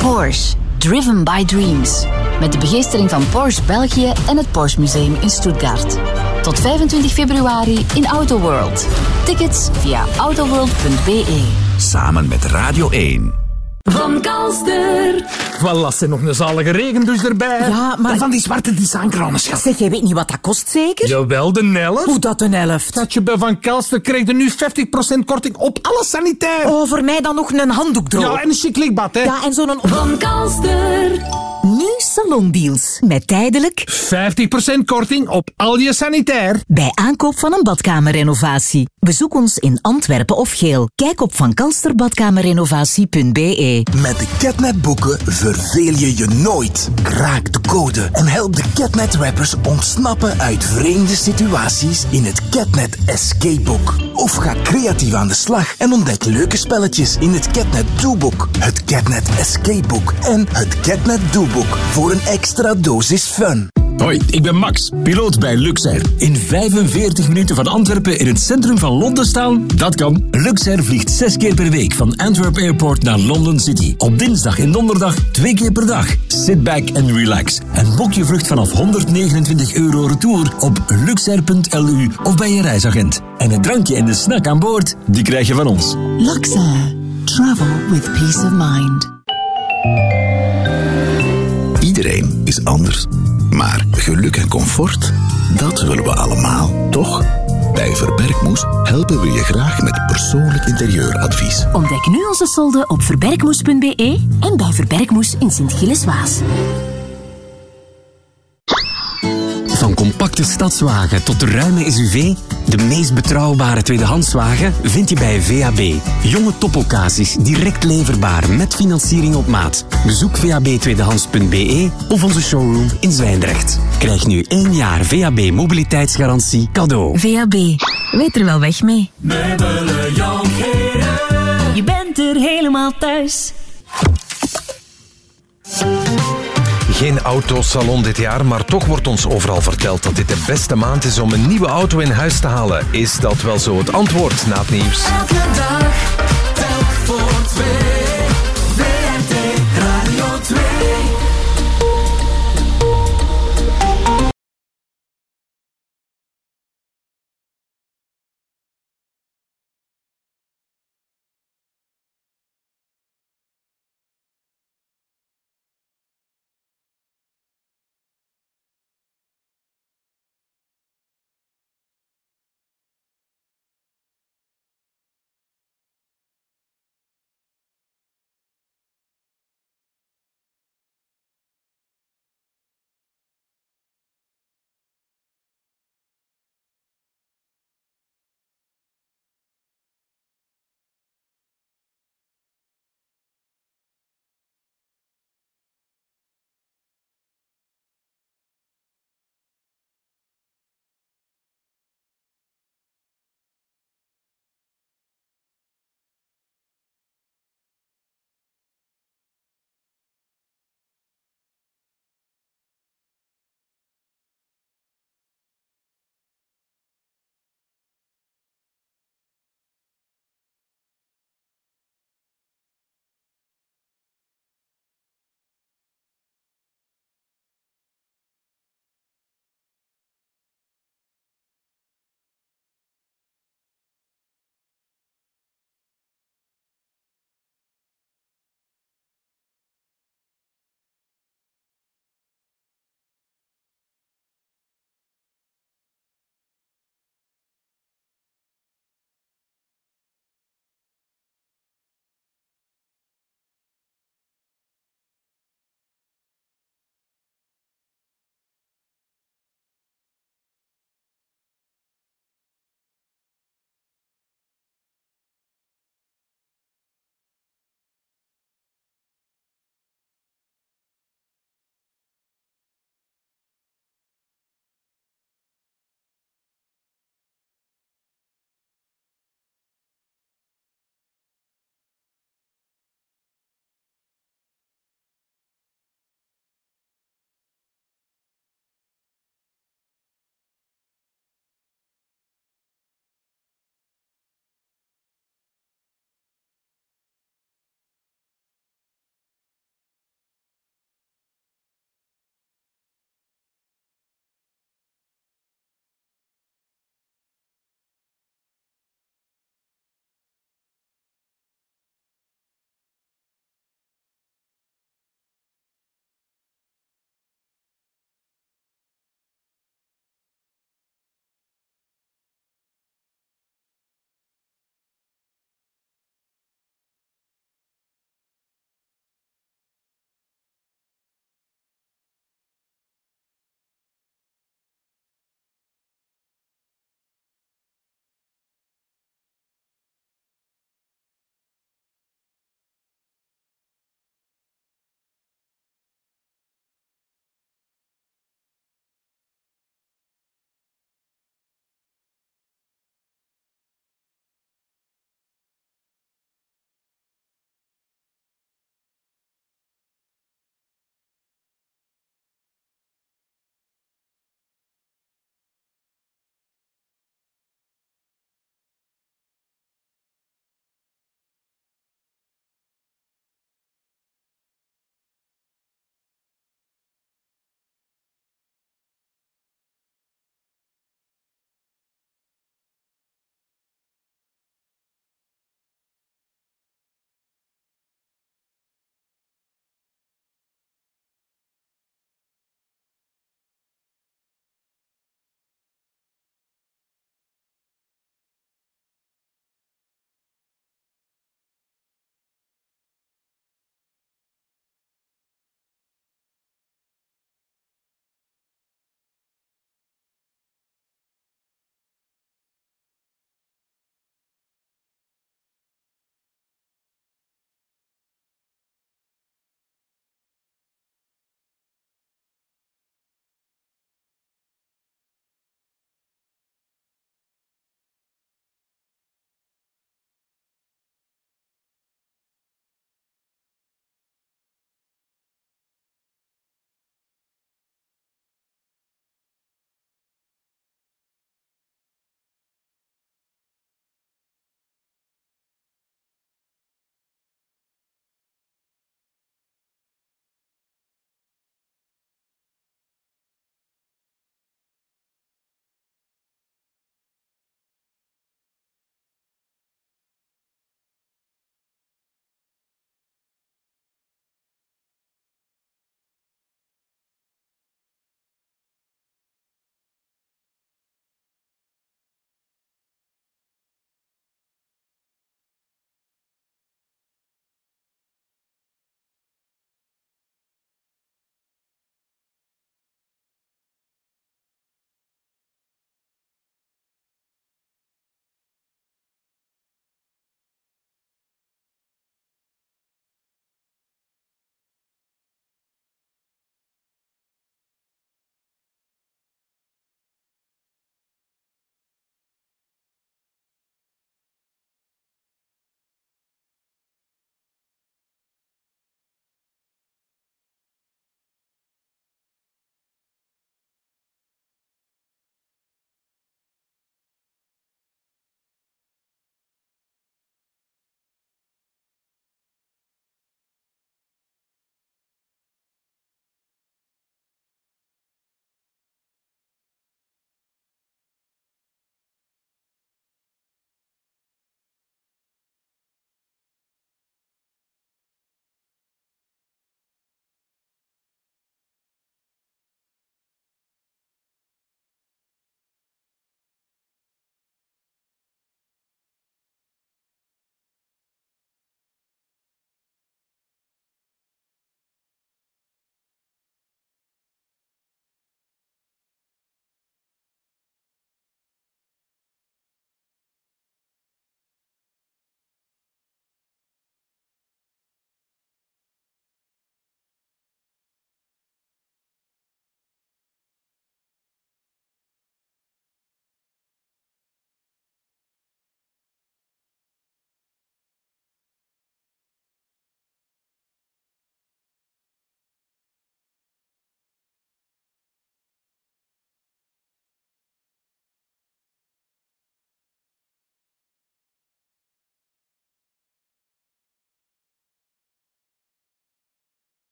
Porsche. Driven by Dreams. Met de begeestering van Porsche België en het Porsche Museum in Stuttgart. Tot 25 februari in Auto World. Tickets via autoworld.be. Samen met Radio 1. Van Kalster. Voilà, ze nog een zalige regendouche erbij. Ja, maar... En van die zwarte designkranen, schat. Zeg, jij weet niet wat dat kost, zeker? Jawel, de helft. Hoe dat een helft? Dat je bij Van Kelster kreeg er nu 50% korting op alles sanitair. Oh, voor mij dan nog een handdoek droog. Ja, en een chic hè. Ja, en zo'n... Van Kalster. Nu salondeals. Met tijdelijk 50% korting op al je sanitair. bij aankoop van een badkamerrenovatie. Bezoek ons in Antwerpen of Geel. Kijk op vankalsterbadkamerrenovatie.be. Met de Catnet boeken verveel je je nooit. Kraak de code en help de Catnet rappers ontsnappen uit vreemde situaties in het Catnet Escape Book. Of ga creatief aan de slag en ontdek leuke spelletjes in het Catnet Do-book, het Catnet Escape Book en het Catnet Do-book voor een extra dosis fun. Hoi, ik ben Max, piloot bij Luxair. In 45 minuten van Antwerpen in het centrum van Londen staan? Dat kan. Luxair vliegt zes keer per week van Antwerp Airport naar London City. Op dinsdag en donderdag twee keer per dag. Sit back and relax. En boek je vlucht vanaf 129 euro retour op luxair.lu of bij je reisagent. En het drankje en de snack aan boord, die krijg je van ons. Luxair. Travel with peace of mind. Iedereen is anders. Maar geluk en comfort, dat willen we allemaal, toch? Bij Verbergmoes helpen we je graag met persoonlijk interieuradvies. Ontdek nu onze solden op verbergmoes.be en bij Verbergmoes in Sint-Gilles-Waas. Van compacte stadswagen tot de ruime SUV, de meest betrouwbare tweedehandswagen vind je bij VAB. Jonge topoccasies, direct leverbaar met financiering op maat. Bezoek vabtweedehands.be of onze showroom in Zwijndrecht. Krijg nu één jaar VAB mobiliteitsgarantie cadeau. VAB. Weet er wel weg mee. Meubelen Jongheren. Je bent er helemaal thuis. Geen autosalon dit jaar, maar toch wordt ons overal verteld dat dit de beste maand is om een nieuwe auto in huis te halen. Is dat wel zo het antwoord na het nieuws?